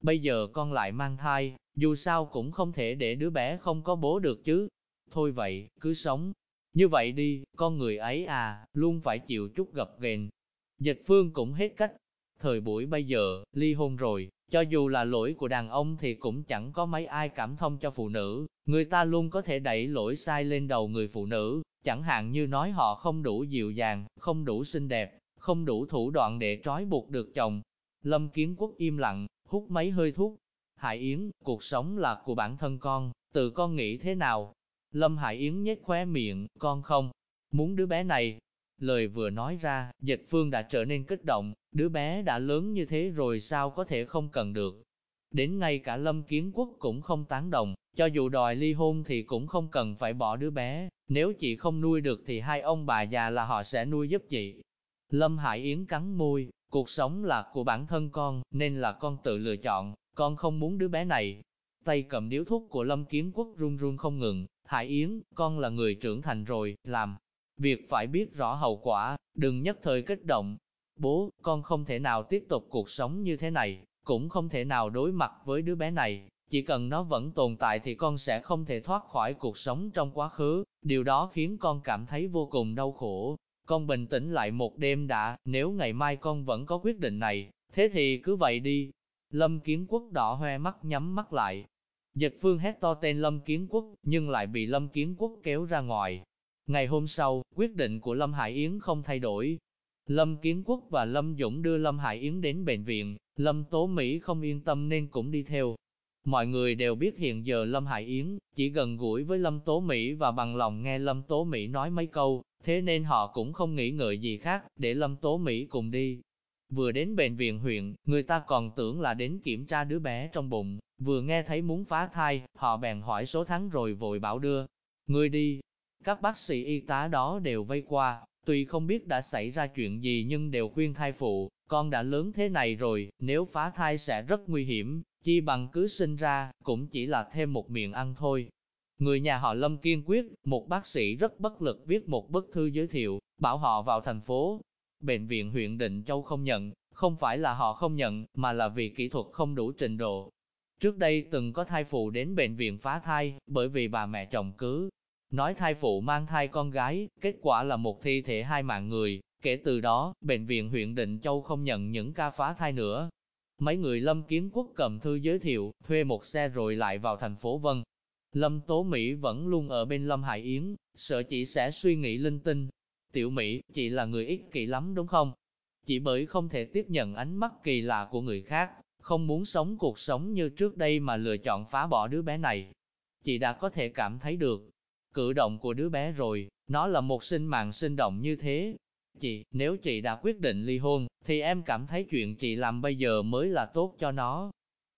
Bây giờ con lại mang thai, dù sao cũng không thể để đứa bé không có bố được chứ. Thôi vậy, cứ sống. Như vậy đi, con người ấy à, luôn phải chịu chút gập ghềnh. Dịch phương cũng hết cách. Thời buổi bây giờ, ly hôn rồi, cho dù là lỗi của đàn ông thì cũng chẳng có mấy ai cảm thông cho phụ nữ, người ta luôn có thể đẩy lỗi sai lên đầu người phụ nữ, chẳng hạn như nói họ không đủ dịu dàng, không đủ xinh đẹp, không đủ thủ đoạn để trói buộc được chồng. Lâm Kiến Quốc im lặng, hút mấy hơi thuốc. Hải Yến, cuộc sống là của bản thân con, tự con nghĩ thế nào? Lâm Hải Yến nhếch khóe miệng, con không, muốn đứa bé này, Lời vừa nói ra, dịch phương đã trở nên kích động, đứa bé đã lớn như thế rồi sao có thể không cần được. Đến ngay cả Lâm Kiến Quốc cũng không tán đồng, cho dù đòi ly hôn thì cũng không cần phải bỏ đứa bé, nếu chị không nuôi được thì hai ông bà già là họ sẽ nuôi giúp chị. Lâm Hải Yến cắn môi, cuộc sống là của bản thân con, nên là con tự lựa chọn, con không muốn đứa bé này. Tay cầm điếu thuốc của Lâm Kiến Quốc run run không ngừng, Hải Yến, con là người trưởng thành rồi, làm, Việc phải biết rõ hậu quả, đừng nhất thời kích động. Bố, con không thể nào tiếp tục cuộc sống như thế này, cũng không thể nào đối mặt với đứa bé này. Chỉ cần nó vẫn tồn tại thì con sẽ không thể thoát khỏi cuộc sống trong quá khứ, điều đó khiến con cảm thấy vô cùng đau khổ. Con bình tĩnh lại một đêm đã, nếu ngày mai con vẫn có quyết định này, thế thì cứ vậy đi. Lâm Kiến Quốc đỏ hoe mắt nhắm mắt lại. Dịch phương hét to tên Lâm Kiến Quốc, nhưng lại bị Lâm Kiến Quốc kéo ra ngoài, Ngày hôm sau, quyết định của Lâm Hải Yến không thay đổi. Lâm Kiến Quốc và Lâm Dũng đưa Lâm Hải Yến đến bệnh viện, Lâm Tố Mỹ không yên tâm nên cũng đi theo. Mọi người đều biết hiện giờ Lâm Hải Yến chỉ gần gũi với Lâm Tố Mỹ và bằng lòng nghe Lâm Tố Mỹ nói mấy câu, thế nên họ cũng không nghĩ ngợi gì khác, để Lâm Tố Mỹ cùng đi. Vừa đến bệnh viện huyện, người ta còn tưởng là đến kiểm tra đứa bé trong bụng, vừa nghe thấy muốn phá thai, họ bèn hỏi số tháng rồi vội bảo đưa. Người đi, các bác sĩ y tá đó đều vây qua, tuy không biết đã xảy ra chuyện gì nhưng đều khuyên thai phụ, con đã lớn thế này rồi, nếu phá thai sẽ rất nguy hiểm, chi bằng cứ sinh ra, cũng chỉ là thêm một miệng ăn thôi. Người nhà họ Lâm kiên quyết, một bác sĩ rất bất lực viết một bức thư giới thiệu, bảo họ vào thành phố. Bệnh viện huyện Định Châu không nhận, không phải là họ không nhận, mà là vì kỹ thuật không đủ trình độ. Trước đây từng có thai phụ đến bệnh viện phá thai, bởi vì bà mẹ chồng cứ Nói thai phụ mang thai con gái, kết quả là một thi thể hai mạng người, kể từ đó, bệnh viện huyện Định Châu không nhận những ca phá thai nữa. Mấy người Lâm Kiến Quốc cầm thư giới thiệu, thuê một xe rồi lại vào thành phố Vân. Lâm Tố Mỹ vẫn luôn ở bên Lâm Hải Yến, sợ chị sẽ suy nghĩ linh tinh. Tiểu Mỹ, chị là người ích kỷ lắm đúng không? Chỉ bởi không thể tiếp nhận ánh mắt kỳ lạ của người khác, không muốn sống cuộc sống như trước đây mà lựa chọn phá bỏ đứa bé này. Chị đã có thể cảm thấy được, cử động của đứa bé rồi, nó là một sinh mạng sinh động như thế. Chị, nếu chị đã quyết định ly hôn, thì em cảm thấy chuyện chị làm bây giờ mới là tốt cho nó.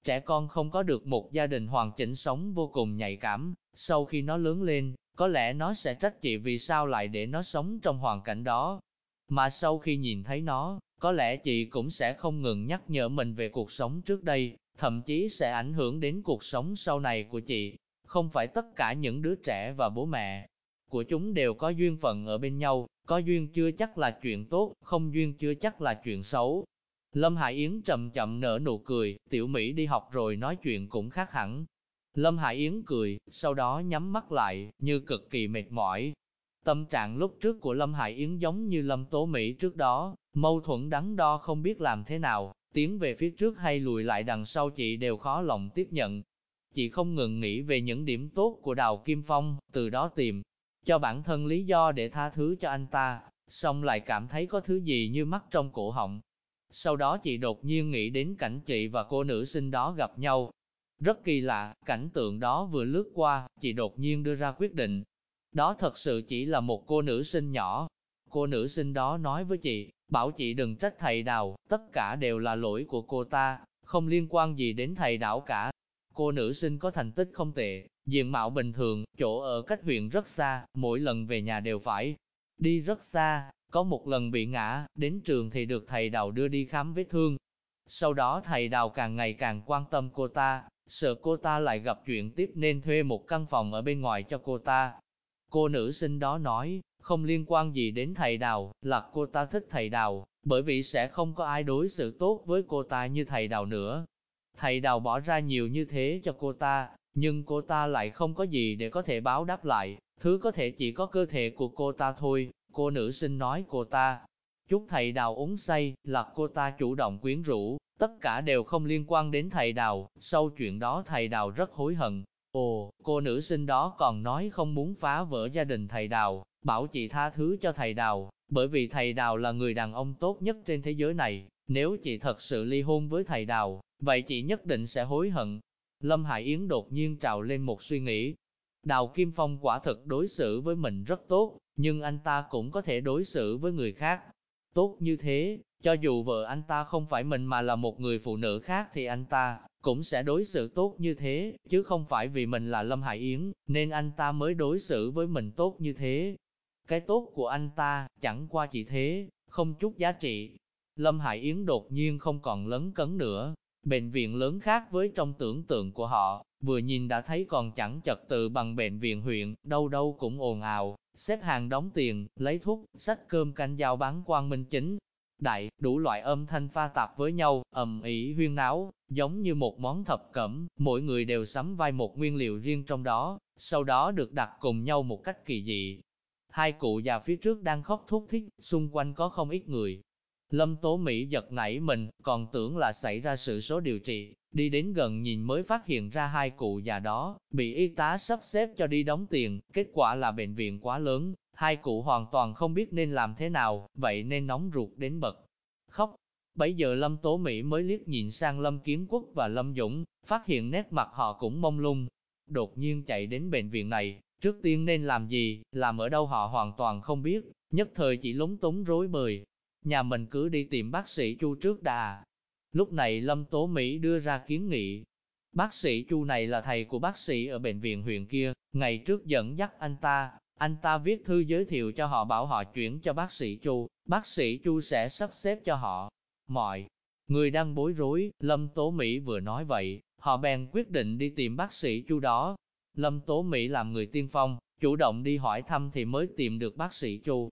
Trẻ con không có được một gia đình hoàn chỉnh sống vô cùng nhạy cảm, sau khi nó lớn lên, có lẽ nó sẽ trách chị vì sao lại để nó sống trong hoàn cảnh đó. Mà sau khi nhìn thấy nó, có lẽ chị cũng sẽ không ngừng nhắc nhở mình về cuộc sống trước đây, thậm chí sẽ ảnh hưởng đến cuộc sống sau này của chị. Không phải tất cả những đứa trẻ và bố mẹ của chúng đều có duyên phận ở bên nhau, có duyên chưa chắc là chuyện tốt, không duyên chưa chắc là chuyện xấu. Lâm Hải Yến chậm chậm nở nụ cười, tiểu Mỹ đi học rồi nói chuyện cũng khác hẳn. Lâm Hải Yến cười, sau đó nhắm mắt lại, như cực kỳ mệt mỏi. Tâm trạng lúc trước của Lâm Hải Yến giống như Lâm Tố Mỹ trước đó, mâu thuẫn đắn đo không biết làm thế nào, tiến về phía trước hay lùi lại đằng sau chị đều khó lòng tiếp nhận. Chị không ngừng nghĩ về những điểm tốt của Đào Kim Phong, từ đó tìm cho bản thân lý do để tha thứ cho anh ta, xong lại cảm thấy có thứ gì như mắc trong cổ họng. Sau đó chị đột nhiên nghĩ đến cảnh chị và cô nữ sinh đó gặp nhau. Rất kỳ lạ, cảnh tượng đó vừa lướt qua, chị đột nhiên đưa ra quyết định. Đó thật sự chỉ là một cô nữ sinh nhỏ. Cô nữ sinh đó nói với chị, bảo chị đừng trách thầy đào, tất cả đều là lỗi của cô ta, không liên quan gì đến thầy đảo cả. Cô nữ sinh có thành tích không tệ, diện mạo bình thường, chỗ ở cách huyện rất xa, mỗi lần về nhà đều phải đi rất xa, có một lần bị ngã, đến trường thì được thầy đào đưa đi khám vết thương. Sau đó thầy đào càng ngày càng quan tâm cô ta, sợ cô ta lại gặp chuyện tiếp nên thuê một căn phòng ở bên ngoài cho cô ta. Cô nữ sinh đó nói, không liên quan gì đến thầy đào, là cô ta thích thầy đào, bởi vì sẽ không có ai đối xử tốt với cô ta như thầy đào nữa. Thầy đào bỏ ra nhiều như thế cho cô ta, nhưng cô ta lại không có gì để có thể báo đáp lại, thứ có thể chỉ có cơ thể của cô ta thôi. Cô nữ sinh nói cô ta, chúc thầy đào uống say, là cô ta chủ động quyến rũ, tất cả đều không liên quan đến thầy đào, sau chuyện đó thầy đào rất hối hận. Ồ, cô nữ sinh đó còn nói không muốn phá vỡ gia đình thầy đào, bảo chị tha thứ cho thầy đào, bởi vì thầy đào là người đàn ông tốt nhất trên thế giới này, nếu chị thật sự ly hôn với thầy đào, vậy chị nhất định sẽ hối hận. Lâm Hải Yến đột nhiên trào lên một suy nghĩ. Đào Kim Phong quả thực đối xử với mình rất tốt, nhưng anh ta cũng có thể đối xử với người khác. Tốt như thế, cho dù vợ anh ta không phải mình mà là một người phụ nữ khác thì anh ta cũng sẽ đối xử tốt như thế, chứ không phải vì mình là Lâm Hải Yến, nên anh ta mới đối xử với mình tốt như thế. Cái tốt của anh ta, chẳng qua chỉ thế, không chút giá trị. Lâm Hải Yến đột nhiên không còn lấn cấn nữa. Bệnh viện lớn khác với trong tưởng tượng của họ, vừa nhìn đã thấy còn chẳng chật tự bằng bệnh viện huyện, đâu đâu cũng ồn ào, xếp hàng đóng tiền, lấy thuốc, sách cơm canh giao bán quan minh chính. Đại, đủ loại âm thanh pha tạp với nhau, ầm ĩ huyên náo, giống như một món thập cẩm, mỗi người đều sắm vai một nguyên liệu riêng trong đó, sau đó được đặt cùng nhau một cách kỳ dị, Hai cụ già phía trước đang khóc thúc thích, xung quanh có không ít người. Lâm Tố Mỹ giật nảy mình, còn tưởng là xảy ra sự số điều trị, đi đến gần nhìn mới phát hiện ra hai cụ già đó, bị y tá sắp xếp cho đi đóng tiền, kết quả là bệnh viện quá lớn, hai cụ hoàn toàn không biết nên làm thế nào, vậy nên nóng ruột đến bật. Khóc, Bấy giờ Lâm Tố Mỹ mới liếc nhìn sang Lâm Kiến Quốc và Lâm Dũng, phát hiện nét mặt họ cũng mông lung. Đột nhiên chạy đến bệnh viện này, Trước tiên nên làm gì, làm ở đâu họ hoàn toàn không biết, nhất thời chỉ lúng túng rối bời. Nhà mình cứ đi tìm bác sĩ Chu trước đã. Lúc này Lâm Tố Mỹ đưa ra kiến nghị. Bác sĩ Chu này là thầy của bác sĩ ở bệnh viện huyện kia, ngày trước dẫn dắt anh ta, anh ta viết thư giới thiệu cho họ bảo họ chuyển cho bác sĩ Chu, bác sĩ Chu sẽ sắp xếp cho họ. Mọi người đang bối rối, Lâm Tố Mỹ vừa nói vậy, họ bèn quyết định đi tìm bác sĩ Chu đó, Lâm Tố Mỹ làm người tiên phong, chủ động đi hỏi thăm thì mới tìm được bác sĩ Chu.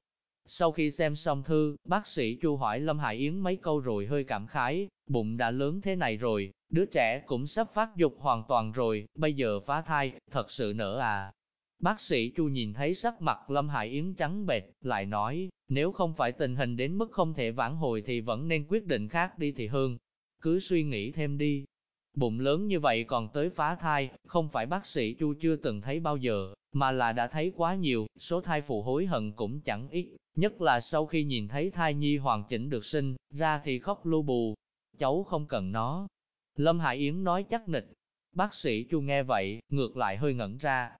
Sau khi xem xong thư, bác sĩ Chu hỏi Lâm Hải Yến mấy câu rồi hơi cảm khái, bụng đã lớn thế này rồi, đứa trẻ cũng sắp phát dục hoàn toàn rồi, bây giờ phá thai, thật sự nở à. Bác sĩ Chu nhìn thấy sắc mặt Lâm Hải Yến trắng bệch, lại nói, nếu không phải tình hình đến mức không thể vãn hồi thì vẫn nên quyết định khác đi thì hơn. Cứ suy nghĩ thêm đi, Bụng lớn như vậy còn tới phá thai, không phải bác sĩ Chu chưa từng thấy bao giờ, mà là đã thấy quá nhiều, số thai phụ hối hận cũng chẳng ít, nhất là sau khi nhìn thấy thai nhi hoàn chỉnh được sinh, ra thì khóc lu bù. Cháu không cần nó. Lâm Hải Yến nói chắc nịch. Bác sĩ Chu nghe vậy, ngược lại hơi ngẩn ra.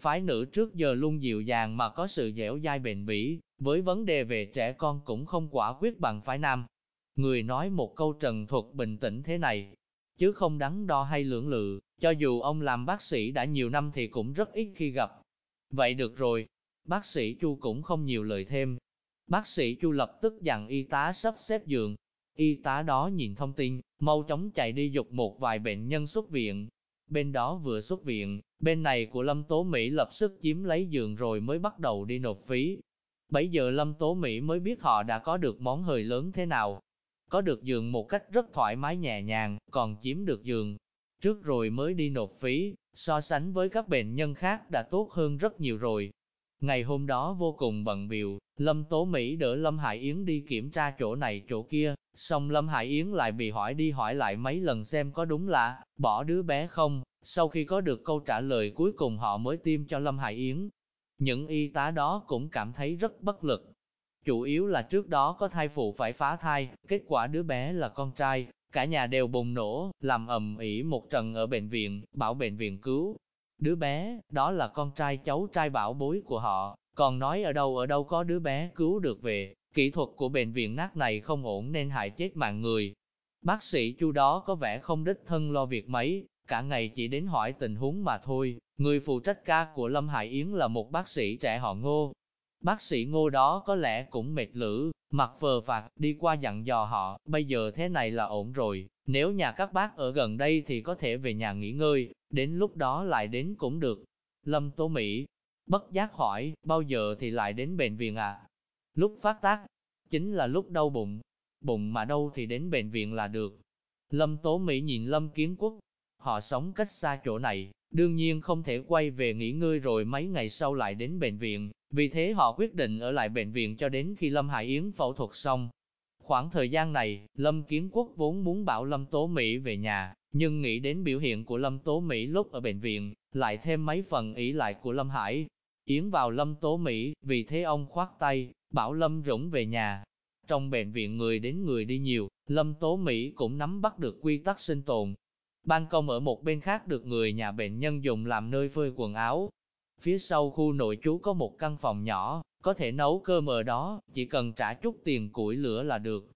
Phái nữ trước giờ luôn dịu dàng mà có sự dẻo dai bền bỉ, với vấn đề về trẻ con cũng không quả quyết bằng phái nam. Người nói một câu trần thuật bình tĩnh thế này, chứ không đắn đo hay lưỡng lự, cho dù ông làm bác sĩ đã nhiều năm thì cũng rất ít khi gặp. Vậy được rồi, bác sĩ Chu cũng không nhiều lời thêm. Bác sĩ Chu lập tức dặn y tá sắp xếp giường. Y tá đó nhìn thông tin, mau chóng chạy đi dục một vài bệnh nhân xuất viện. Bên đó vừa xuất viện, bên này của Lâm Tố Mỹ lập sức chiếm lấy giường rồi mới bắt đầu đi nộp phí. Bây giờ Lâm Tố Mỹ mới biết họ đã có được món hời lớn thế nào, có được giường một cách rất thoải mái nhẹ nhàng, còn chiếm được giường trước rồi mới đi nộp phí, so sánh với các bệnh nhân khác đã tốt hơn rất nhiều rồi. Ngày hôm đó vô cùng bận biểu, Lâm Tố Mỹ đỡ Lâm Hải Yến đi kiểm tra chỗ này chỗ kia, xong Lâm Hải Yến lại bị hỏi đi hỏi lại mấy lần xem có đúng là bỏ đứa bé không, sau khi có được câu trả lời cuối cùng họ mới tiêm cho Lâm Hải Yến. Những y tá đó cũng cảm thấy rất bất lực, Chủ yếu là trước đó có thai phụ phải phá thai, kết quả đứa bé là con trai, cả nhà đều bùng nổ, làm ầm ĩ một trận ở bệnh viện, bảo bệnh viện cứu. Đứa bé, đó là con trai cháu trai bảo bối của họ, còn nói ở đâu ở đâu có đứa bé cứu được về, kỹ thuật của bệnh viện nát này không ổn nên hại chết mạng người. Bác sĩ chu đó có vẻ không đích thân lo việc mấy, cả ngày chỉ đến hỏi tình huống mà thôi. Người phụ trách ca của Lâm Hải Yến là một bác sĩ trẻ họ ngô, Bác sĩ ngô đó có lẽ cũng mệt lử, mặt vờ phạt, đi qua dặn dò họ, bây giờ thế này là ổn rồi, nếu nhà các bác ở gần đây thì có thể về nhà nghỉ ngơi, đến lúc đó lại đến cũng được. Lâm Tố Mỹ, bất giác hỏi, bao giờ thì lại đến bệnh viện à? Lúc phát tác, chính là lúc đau bụng, bụng mà đâu thì đến bệnh viện là được. Lâm Tố Mỹ nhìn Lâm Kiến Quốc, họ sống cách xa chỗ này, đương nhiên không thể quay về nghỉ ngơi rồi mấy ngày sau lại đến bệnh viện, vì thế họ quyết định ở lại bệnh viện cho đến khi Lâm Hải Yến phẫu thuật xong. Khoảng thời gian này, Lâm Kiến Quốc vốn muốn bảo Lâm Tố Mỹ về nhà, nhưng nghĩ đến biểu hiện của Lâm Tố Mỹ lúc ở bệnh viện, lại thêm mấy phần ý lại của Lâm Hải. Yến vào Lâm Tố Mỹ, vì thế ông khoát tay, bảo Lâm Dũng về nhà. Trong bệnh viện người đến người đi nhiều, Lâm Tố Mỹ cũng nắm bắt được quy tắc sinh tồn. Ban công ở một bên khác được người nhà bệnh nhân dùng làm nơi phơi quần áo. Phía sau khu nội trú có một căn phòng nhỏ, có thể nấu cơm ở đó, chỉ cần trả chút tiền củi lửa là được.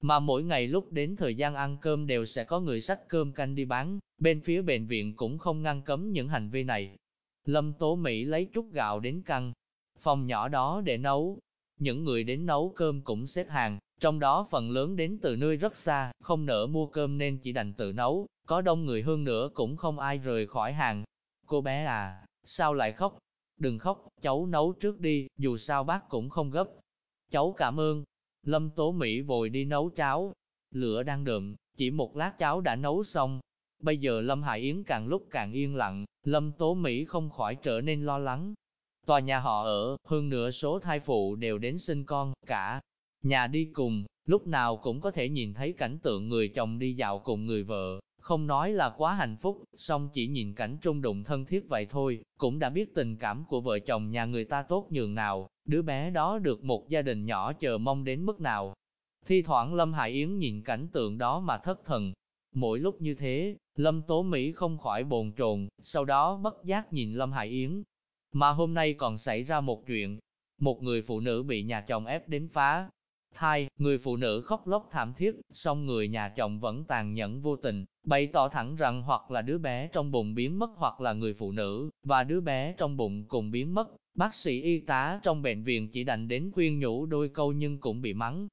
Mà mỗi ngày lúc đến thời gian ăn cơm đều sẽ có người sách cơm canh đi bán, bên phía bệnh viện cũng không ngăn cấm những hành vi này. Lâm Tố Mỹ lấy chút gạo đến căn phòng nhỏ đó để nấu. Những người đến nấu cơm cũng xếp hàng, trong đó phần lớn đến từ nơi rất xa, không nỡ mua cơm nên chỉ đành tự nấu, có đông người hơn nữa cũng không ai rời khỏi hàng. Cô bé à, sao lại khóc? Đừng khóc, cháu nấu trước đi, dù sao bác cũng không gấp. Cháu cảm ơn. Lâm Tố Mỹ vội đi nấu cháo. Lửa đang đượm, chỉ một lát cháo đã nấu xong. Bây giờ Lâm Hải Yến càng lúc càng yên lặng, Lâm Tố Mỹ không khỏi trở nên lo lắng. Tòa nhà họ ở, hơn nửa số thai phụ đều đến sinh con, cả nhà đi cùng, lúc nào cũng có thể nhìn thấy cảnh tượng người chồng đi dạo cùng người vợ, không nói là quá hạnh phúc, song chỉ nhìn cảnh trung đụng thân thiết vậy thôi, cũng đã biết tình cảm của vợ chồng nhà người ta tốt nhường nào, đứa bé đó được một gia đình nhỏ chờ mong đến mức nào. Thi thoảng Lâm Hải Yến nhìn cảnh tượng đó mà thất thần. Mỗi lúc như thế, Lâm Tố Mỹ không khỏi bồn chồn, sau đó bất giác nhìn Lâm Hải Yến. Mà hôm nay còn xảy ra một chuyện, một người phụ nữ bị nhà chồng ép đến phá, thai, người phụ nữ khóc lóc thảm thiết, song người nhà chồng vẫn tàn nhẫn vô tình, bày tỏ thẳng rằng hoặc là đứa bé trong bụng biến mất hoặc là người phụ nữ, và đứa bé trong bụng cùng biến mất. Bác sĩ y tá trong bệnh viện chỉ đành đến khuyên nhủ đôi câu nhưng cũng bị mắng.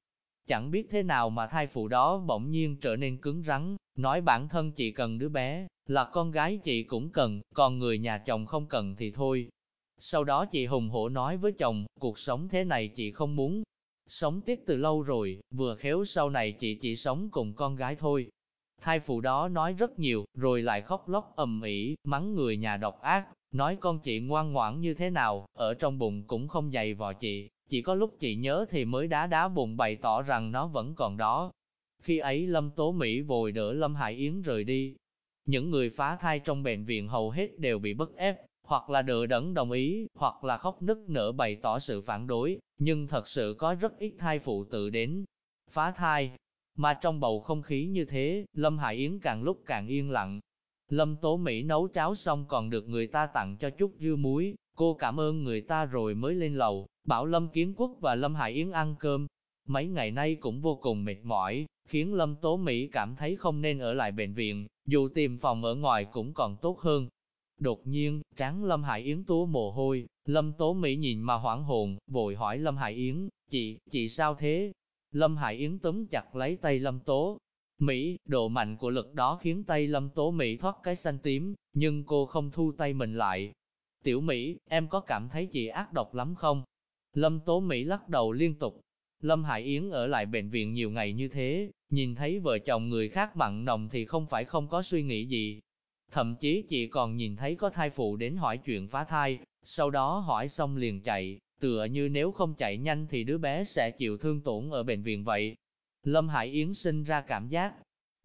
Chẳng biết thế nào mà thai phụ đó bỗng nhiên trở nên cứng rắn, nói bản thân chị cần đứa bé, là con gái chị cũng cần, còn người nhà chồng không cần thì thôi. Sau đó chị hùng hổ nói với chồng, cuộc sống thế này chị không muốn, Sống tiếp từ lâu rồi, vừa khéo sau này chị chỉ sống cùng con gái thôi. Thai phụ đó nói rất nhiều, rồi lại khóc lóc ầm ĩ, mắng người nhà độc ác, nói con chị ngoan ngoãn như thế nào, ở trong bụng cũng không dày vò chị, chỉ có lúc chị nhớ thì mới đá đá bụng bày tỏ rằng nó vẫn còn đó. Khi ấy Lâm Tố Mỹ vội đỡ Lâm Hải Yến rời đi. Những người phá thai trong bệnh viện hầu hết đều bị bức ép, hoặc là đỡ đẫn đồng ý, hoặc là khóc nức nở bày tỏ sự phản đối, nhưng thật sự có rất ít thai phụ tự đến phá thai. Mà trong bầu không khí như thế, Lâm Hải Yến càng lúc càng yên lặng. Lâm Tố Mỹ nấu cháo xong còn được người ta tặng cho chút dưa muối, cô cảm ơn người ta rồi mới lên lầu, bảo Lâm Kiến Quốc và Lâm Hải Yến ăn cơm. Mấy ngày nay cũng vô cùng mệt mỏi, khiến Lâm Tố Mỹ cảm thấy không nên ở lại bệnh viện, dù tìm phòng ở ngoài cũng còn tốt hơn. Đột nhiên, tráng Lâm Hải Yến túa mồ hôi, Lâm Tố Mỹ nhìn mà hoảng hồn, vội hỏi Lâm Hải Yến, chị, chị sao thế? Lâm Hải Yến túm chặt lấy tay Lâm Tố. Mỹ, độ mạnh của lực đó khiến tay Lâm Tố Mỹ thoát cái xanh tím, nhưng cô không thu tay mình lại. Tiểu Mỹ, em có cảm thấy chị ác độc lắm không? Lâm Tố Mỹ lắc đầu liên tục. Lâm Hải Yến ở lại bệnh viện nhiều ngày như thế, nhìn thấy vợ chồng người khác mặn nồng thì không phải không có suy nghĩ gì, Thậm chí chị còn nhìn thấy có thai phụ đến hỏi chuyện phá thai, sau đó hỏi xong liền chạy, tựa như nếu không chạy nhanh thì đứa bé sẽ chịu thương tổn ở bệnh viện vậy. Lâm Hải Yến sinh ra cảm giác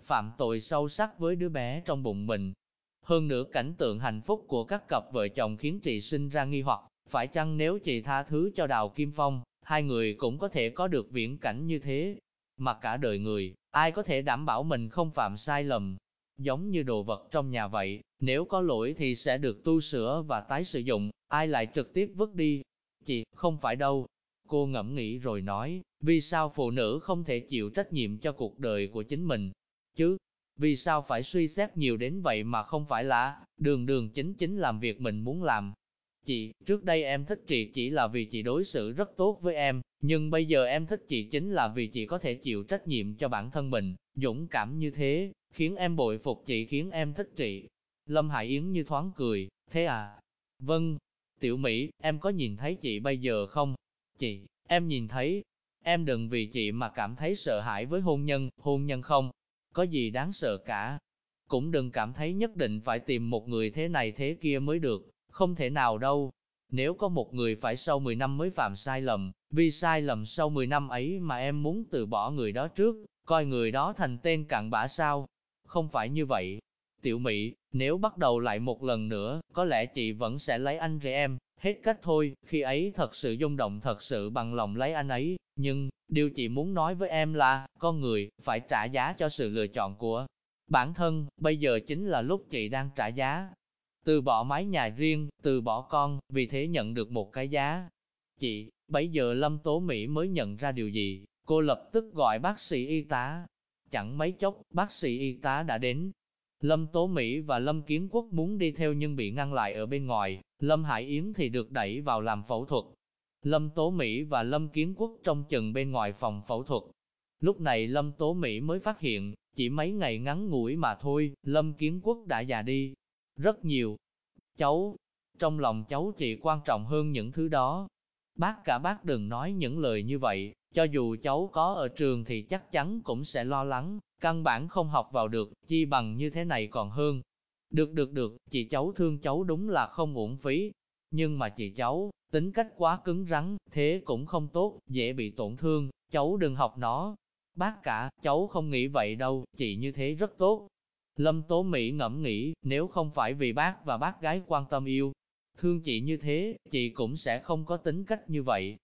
phạm tội sâu sắc với đứa bé trong bụng mình. Hơn nữa cảnh tượng hạnh phúc của các cặp vợ chồng khiến chị sinh ra nghi hoặc, phải chăng nếu chị tha thứ cho Đào Kim Phong, hai người cũng có thể có được viễn cảnh như thế. Mà cả đời người, ai có thể đảm bảo mình không phạm sai lầm, giống như đồ vật trong nhà vậy, nếu có lỗi thì sẽ được tu sửa và tái sử dụng, ai lại trực tiếp vứt đi. Chị, không phải đâu. Cô ngẫm nghĩ rồi nói, vì sao phụ nữ không thể chịu trách nhiệm cho cuộc đời của chính mình, chứ? Vì sao phải suy xét nhiều đến vậy mà không phải là đường đường chính chính làm việc mình muốn làm? Chị, trước đây em thích chị chỉ là vì chị đối xử rất tốt với em, nhưng bây giờ em thích chị chính là vì chị có thể chịu trách nhiệm cho bản thân mình, dũng cảm như thế, khiến em bội phục chị khiến em thích chị. Lâm Hải Yến như thoáng cười, thế à? Vâng, Tiểu Mỹ, em có nhìn thấy chị bây giờ không? Chị, em nhìn thấy. Em đừng vì chị mà cảm thấy sợ hãi với hôn nhân, hôn nhân không? Có gì đáng sợ cả. Cũng đừng cảm thấy nhất định phải tìm một người thế này thế kia mới được, không thể nào đâu. Nếu có một người phải sau 10 năm mới phạm sai lầm, vì sai lầm sau 10 năm ấy mà em muốn từ bỏ người đó trước, coi người đó thành tên cặn bã sao? Không phải như vậy. Tiểu Mỹ, nếu bắt đầu lại một lần nữa, có lẽ chị vẫn sẽ lấy anh rể em, hết cách thôi, khi ấy thật sự rung động thật sự bằng lòng lấy anh ấy, nhưng, điều chị muốn nói với em là, con người, phải trả giá cho sự lựa chọn của bản thân, bây giờ chính là lúc chị đang trả giá. Từ bỏ mái nhà riêng, từ bỏ con, vì thế nhận được một cái giá. Chị, bây giờ Lâm Tố Mỹ mới nhận ra điều gì, cô lập tức gọi bác sĩ y tá. Chẳng mấy chốc, bác sĩ y tá đã đến, Lâm Tố Mỹ và Lâm Kiến Quốc muốn đi theo nhưng bị ngăn lại ở bên ngoài, Lâm Hải Yến thì được đẩy vào làm phẫu thuật. Lâm Tố Mỹ và Lâm Kiến Quốc trong chừng bên ngoài phòng phẫu thuật. Lúc này Lâm Tố Mỹ mới phát hiện, chỉ mấy ngày ngắn ngủi mà thôi, Lâm Kiến Quốc đã già đi. Rất nhiều. Cháu, trong lòng cháu chỉ quan trọng hơn những thứ đó. Bác cả bác đừng nói những lời như vậy, cho dù cháu có ở trường thì chắc chắn cũng sẽ lo lắng, căn bản không học vào được, chi bằng như thế này còn hơn. Được được được, chị cháu thương cháu đúng là không uổng phí, nhưng mà chị cháu, tính cách quá cứng rắn, thế cũng không tốt, dễ bị tổn thương, cháu đừng học nó. Bác cả, cháu không nghĩ vậy đâu, chị như thế rất tốt. Lâm Tố Mỹ ngẫm nghĩ, nếu không phải vì bác và bác gái quan tâm yêu, thương chị như thế, chị cũng sẽ không có tính cách như vậy.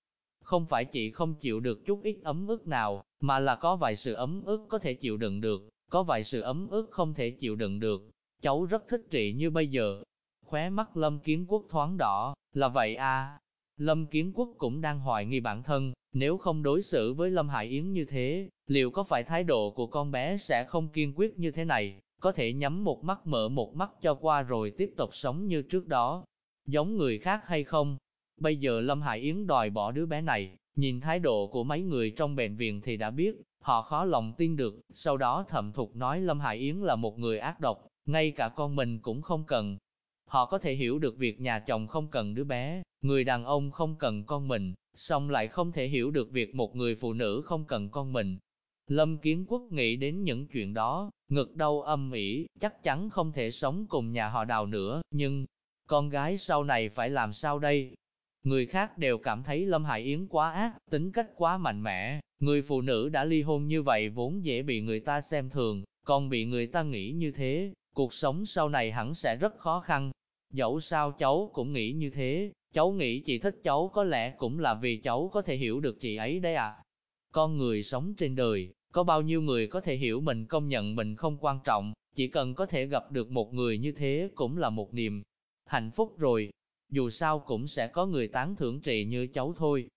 Không phải chị không chịu được chút ít ấm ức nào, mà là có vài sự ấm ức có thể chịu đựng được, có vài sự ấm ức không thể chịu đựng được. Cháu rất thích trị như bây giờ. Khóe mắt Lâm Kiến Quốc thoáng đỏ, là vậy à. Lâm Kiến Quốc cũng đang hoài nghi bản thân, nếu không đối xử với Lâm Hải Yến như thế, liệu có phải thái độ của con bé sẽ không kiên quyết như thế này, có thể nhắm một mắt mở một mắt cho qua rồi tiếp tục sống như trước đó, giống người khác hay không? Bây giờ Lâm Hải Yến đòi bỏ đứa bé này, nhìn thái độ của mấy người trong bệnh viện thì đã biết, họ khó lòng tin được, sau đó thầm thục nói Lâm Hải Yến là một người ác độc, ngay cả con mình cũng không cần. Họ có thể hiểu được việc nhà chồng không cần đứa bé, người đàn ông không cần con mình, song lại không thể hiểu được việc một người phụ nữ không cần con mình. Lâm Kiến Quốc nghĩ đến những chuyện đó, ngực đau âm ỉ, chắc chắn không thể sống cùng nhà họ đào nữa, nhưng, con gái sau này phải làm sao đây? Người khác đều cảm thấy Lâm Hải Yến quá ác, tính cách quá mạnh mẽ, người phụ nữ đã ly hôn như vậy vốn dễ bị người ta xem thường, còn bị người ta nghĩ như thế, cuộc sống sau này hẳn sẽ rất khó khăn. Dẫu sao cháu cũng nghĩ như thế, cháu nghĩ chị thích cháu có lẽ cũng là vì cháu có thể hiểu được chị ấy đấy à. Con người sống trên đời, có bao nhiêu người có thể hiểu mình công nhận mình không quan trọng, chỉ cần có thể gặp được một người như thế cũng là một niềm hạnh phúc rồi, dù sao cũng sẽ có người tán thưởng trì như cháu thôi.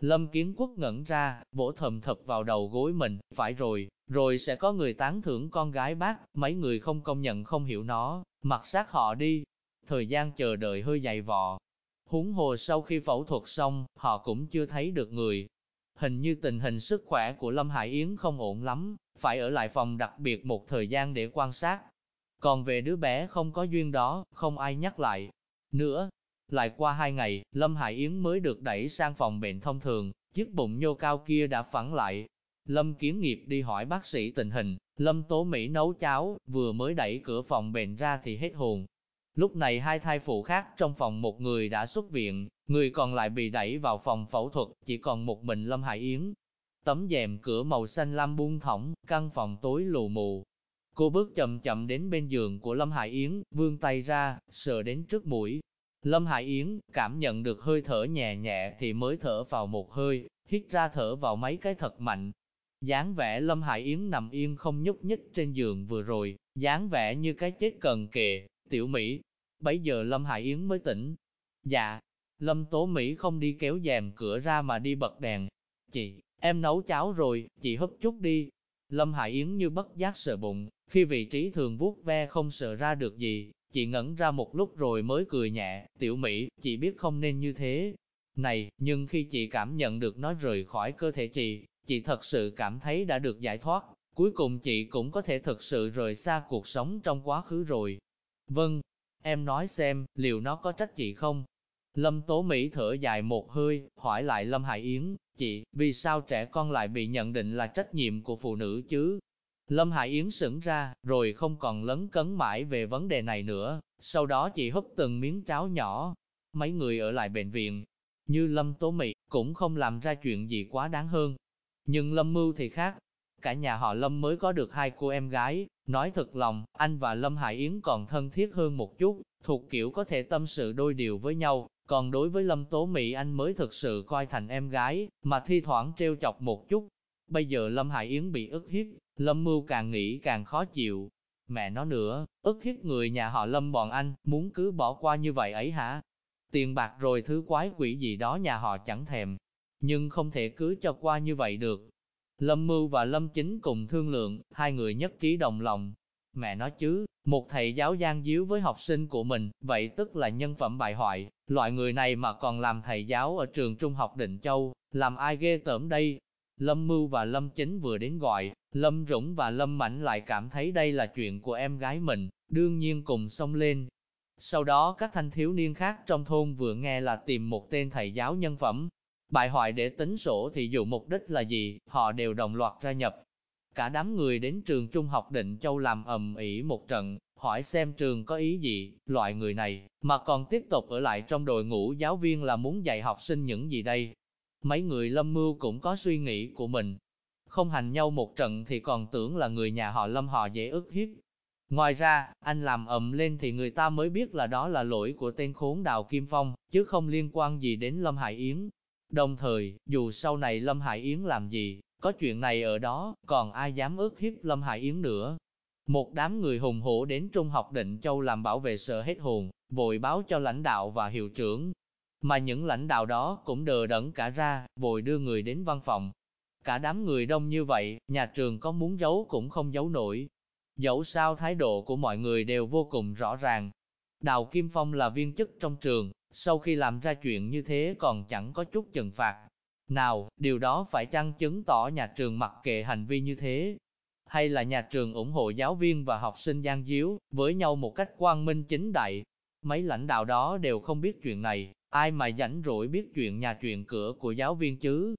Lâm Kiến Quốc ngẩn ra, vỗ thầm thập vào đầu gối mình, phải rồi, rồi sẽ có người tán thưởng con gái bác, mấy người không công nhận không hiểu nó, mặc sát họ đi. Thời gian chờ đợi hơi dày vò. Huống hồ sau khi phẫu thuật xong, họ cũng chưa thấy được người. Hình như tình hình sức khỏe của Lâm Hải Yến không ổn lắm, phải ở lại phòng đặc biệt một thời gian để quan sát. Còn về đứa bé không có duyên đó, không ai nhắc lại. Nữa, lại qua hai ngày, Lâm Hải Yến mới được đẩy sang phòng bệnh thông thường, chiếc bụng nhô cao kia đã phẳng lại. Lâm Kiến Nghiệp đi hỏi bác sĩ tình hình, Lâm Tố Mỹ nấu cháo, vừa mới đẩy cửa phòng bệnh ra thì hết hồn. Lúc này hai thai phụ khác trong phòng một người đã xuất viện, người còn lại bị đẩy vào phòng phẫu thuật, chỉ còn một mình Lâm Hải Yến. Tấm rèm cửa màu xanh lam buông thõng, căn phòng tối lù mù. Cô bước chậm chậm đến bên giường của Lâm Hải Yến, vươn tay ra, sờ đến trước mũi, Lâm Hải Yến cảm nhận được hơi thở nhẹ nhẹ thì mới thở vào một hơi, hít ra thở vào mấy cái thật mạnh. dáng vẻ Lâm Hải Yến nằm yên không nhúc nhích trên giường vừa rồi, dáng vẻ như cái chết cần kề, tiểu Mỹ. Bấy giờ Lâm Hải Yến mới tỉnh. Dạ, Lâm Tố Mỹ không đi kéo dèm cửa ra mà đi bật đèn. Chị, em nấu cháo rồi, chị hấp chút đi. Lâm Hải Yến như bất giác sợ bụng, khi vị trí thường vuốt ve không sợ ra được gì, Chị ngẩn ra một lúc rồi mới cười nhẹ, tiểu Mỹ, chị biết không nên như thế. Này, nhưng khi chị cảm nhận được nó rời khỏi cơ thể chị, chị thật sự cảm thấy đã được giải thoát. Cuối cùng chị cũng có thể thực sự rời xa cuộc sống trong quá khứ rồi. Vâng, em nói xem, liệu nó có trách chị không? Lâm Tố Mỹ thở dài một hơi, hỏi lại Lâm Hải Yến, chị, vì sao trẻ con lại bị nhận định là trách nhiệm của phụ nữ chứ? Lâm Hải Yến sững ra, rồi không còn lấn cấn mãi về vấn đề này nữa, sau đó chị húp từng miếng cháo nhỏ. Mấy người ở lại bệnh viện, như Lâm Tố Mỹ, cũng không làm ra chuyện gì quá đáng hơn. Nhưng Lâm Mưu thì khác, cả nhà họ Lâm mới có được hai cô em gái, nói thật lòng, anh và Lâm Hải Yến còn thân thiết hơn một chút, thuộc kiểu có thể tâm sự đôi điều với nhau, còn đối với Lâm Tố Mỹ anh mới thực sự coi thành em gái, mà thi thoảng trêu chọc một chút. Bây giờ Lâm Hải Yến bị ức hiếp, Lâm Mưu càng nghĩ càng khó chịu. Mẹ nó nữa, ức hiếp người nhà họ Lâm bọn anh, muốn cứ bỏ qua như vậy ấy hả? Tiền bạc rồi thứ quái quỷ gì đó nhà họ chẳng thèm, nhưng không thể cứ cho qua như vậy được. Lâm Mưu và Lâm Chính cùng thương lượng, hai người nhất trí đồng lòng. Mẹ nói chứ, một thầy giáo gian díu với học sinh của mình, vậy tức là nhân phẩm bại hoại, loại người này mà còn làm thầy giáo ở trường trung học Định Châu, làm ai ghê tởm đây? Lâm Mưu và Lâm Chính vừa đến gọi, Lâm Dũng và Lâm Mảnh lại cảm thấy đây là chuyện của em gái mình, đương nhiên cùng xông lên. Sau đó các thanh thiếu niên khác trong thôn vừa nghe là tìm một tên thầy giáo nhân phẩm, bại hoại để tính sổ thì dù mục đích là gì, họ đều đồng loạt gia nhập. Cả đám người đến trường trung học Định Châu làm ầm ĩ một trận, hỏi xem trường có ý gì, loại người này, mà còn tiếp tục ở lại trong đội ngũ giáo viên là muốn dạy học sinh những gì đây. Mấy người lâm mưu cũng có suy nghĩ của mình. Không hành nhau một trận thì còn tưởng là người nhà họ lâm họ dễ ức hiếp. Ngoài ra, anh làm ầm lên thì người ta mới biết là đó là lỗi của tên khốn Đào Kim Phong, chứ không liên quan gì đến Lâm Hải Yến. Đồng thời, dù sau này Lâm Hải Yến làm gì, có chuyện này ở đó, còn ai dám ức hiếp Lâm Hải Yến nữa. Một đám người hùng hổ đến Trung học Định Châu làm bảo vệ sợ hết hồn, vội báo cho lãnh đạo và hiệu trưởng. Mà những lãnh đạo đó cũng đờ đẫn cả ra, vội đưa người đến văn phòng. Cả đám người đông như vậy, nhà trường có muốn giấu cũng không giấu nổi. Dẫu sao thái độ của mọi người đều vô cùng rõ ràng. Đào Kim Phong là viên chức trong trường, sau khi làm ra chuyện như thế còn chẳng có chút trừng phạt. Nào, điều đó phải chăng chứng tỏ nhà trường mặc kệ hành vi như thế? Hay là nhà trường ủng hộ giáo viên và học sinh gian díu với nhau một cách quang minh chính đại? Mấy lãnh đạo đó đều không biết chuyện này, ai mà rảnh rỗi biết chuyện nhà chuyện cửa của giáo viên chứ?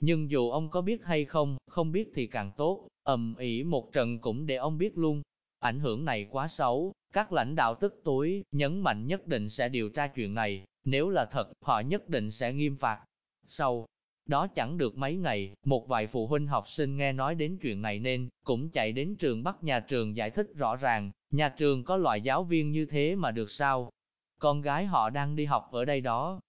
Nhưng dù ông có biết hay không, không biết thì càng tốt, ầm ĩ một trận cũng để ông biết luôn. Ảnh hưởng này quá xấu, các lãnh đạo tức tối, nhấn mạnh nhất định sẽ điều tra chuyện này, nếu là thật, họ nhất định sẽ nghiêm phạt. Sau đó chẳng được mấy ngày, một vài phụ huynh học sinh nghe nói đến chuyện này nên, cũng chạy đến trường bắt nhà trường giải thích rõ ràng, nhà trường có loại giáo viên như thế mà được sao? Con gái họ đang đi học ở đây đó.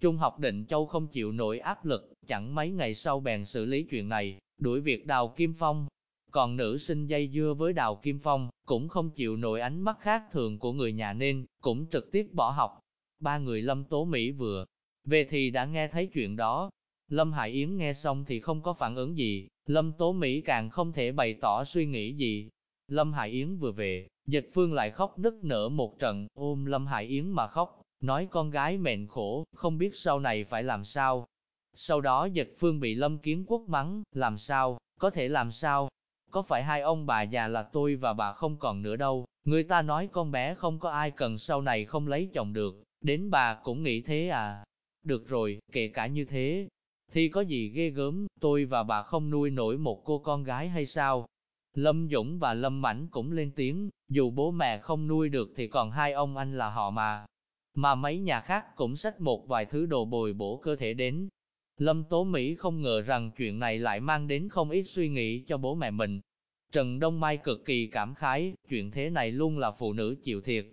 Trung học Định Châu không chịu nổi áp lực, chẳng mấy ngày sau bèn xử lý chuyện này, đuổi việc Đào Kim Phong, còn nữ sinh dây dưa với Đào Kim Phong, cũng không chịu nổi ánh mắt khác thường của người nhà nên, cũng trực tiếp bỏ học. Ba người Lâm Tố Mỹ vừa về thì đã nghe thấy chuyện đó. Lâm Hải Yến nghe xong thì không có phản ứng gì, Lâm Tố Mỹ càng không thể bày tỏ suy nghĩ gì. Lâm Hải Yến vừa về, Dịch Phương lại khóc nức nở một trận, ôm Lâm Hải Yến mà khóc, nói con gái mệnh khổ, không biết sau này phải làm sao. Sau đó Dịch Phương bị Lâm Kiến Quốc mắng, làm sao, có thể làm sao, có phải hai ông bà già là tôi và bà không còn nữa đâu, người ta nói con bé không có ai cần sau này không lấy chồng được, đến bà cũng nghĩ thế à. Được rồi, kể cả như thế, thì có gì ghê gớm, tôi và bà không nuôi nổi một cô con gái hay sao? Lâm Dũng và Lâm Mảnh cũng lên tiếng, dù bố mẹ không nuôi được thì còn hai ông anh là họ mà. Mà mấy nhà khác cũng xách một vài thứ đồ bồi bổ cơ thể đến, Lâm Tố Mỹ không ngờ rằng chuyện này lại mang đến không ít suy nghĩ cho bố mẹ mình. Trần Đông Mai cực kỳ cảm khái, chuyện thế này luôn là phụ nữ chịu thiệt.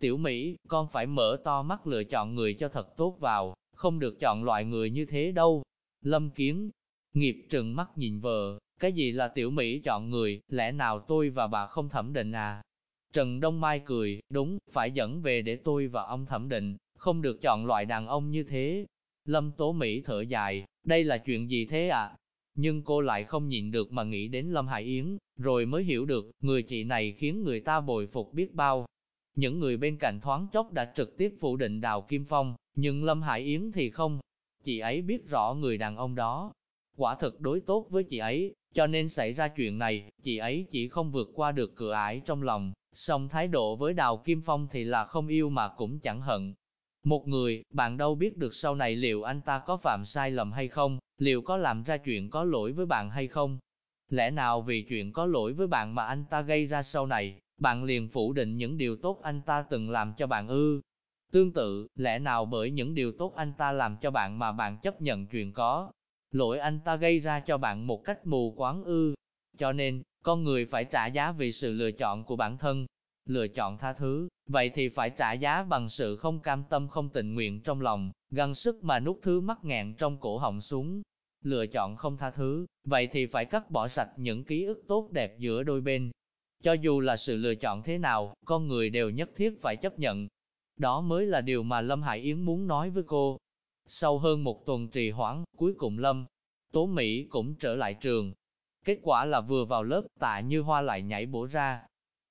Tiểu Mỹ, con phải mở to mắt lựa chọn người cho thật tốt vào, không được chọn loại người như thế đâu. Lâm Kiến, nghiệp trừng mắt nhìn vợ, cái gì là Tiểu Mỹ chọn người, lẽ nào tôi và bà không thẩm định à? Trần Đông Mai cười, đúng, phải dẫn về để tôi và ông thẩm định, không được chọn loại đàn ông như thế, Lâm Tố Mỹ thở dài, đây là chuyện gì thế ạ? À? Nhưng cô lại không nhịn được mà nghĩ đến Lâm Hải Yến, rồi mới hiểu được, người chị này khiến người ta bồi phục biết bao. Những người bên cạnh thoáng chốc đã trực tiếp phủ định Đào Kim Phong, nhưng Lâm Hải Yến thì không. Chị ấy biết rõ người đàn ông đó, quả thực đối tốt với chị ấy, cho nên xảy ra chuyện này, chị ấy chỉ không vượt qua được cửa ải trong lòng, song thái độ với Đào Kim Phong thì là không yêu mà cũng chẳng hận. Một người, bạn đâu biết được sau này liệu anh ta có phạm sai lầm hay không, liệu có làm ra chuyện có lỗi với bạn hay không. Lẽ nào vì chuyện có lỗi với bạn mà anh ta gây ra sau này, bạn liền phủ định những điều tốt anh ta từng làm cho bạn ư? Tương tự, lẽ nào bởi những điều tốt anh ta làm cho bạn mà bạn chấp nhận chuyện có lỗi anh ta gây ra cho bạn một cách mù quáng ư? Cho nên, con người phải trả giá vì sự lựa chọn của bản thân. Lựa chọn tha thứ, vậy thì phải trả giá bằng sự không cam tâm không tình nguyện trong lòng, gắng sức mà nút thứ mắc nghẹn trong cổ họng xuống. Lựa chọn không tha thứ, vậy thì phải cắt bỏ sạch những ký ức tốt đẹp giữa đôi bên. Cho dù là sự lựa chọn thế nào, con người đều nhất thiết phải chấp nhận. Đó mới là điều mà Lâm Hải Yến muốn nói với cô. Sau hơn một tuần trì hoãn, cuối cùng Lâm, Tố Mỹ cũng trở lại trường, Kết quả là vừa vào lớp, tạ như hoa lại nhảy bổ ra.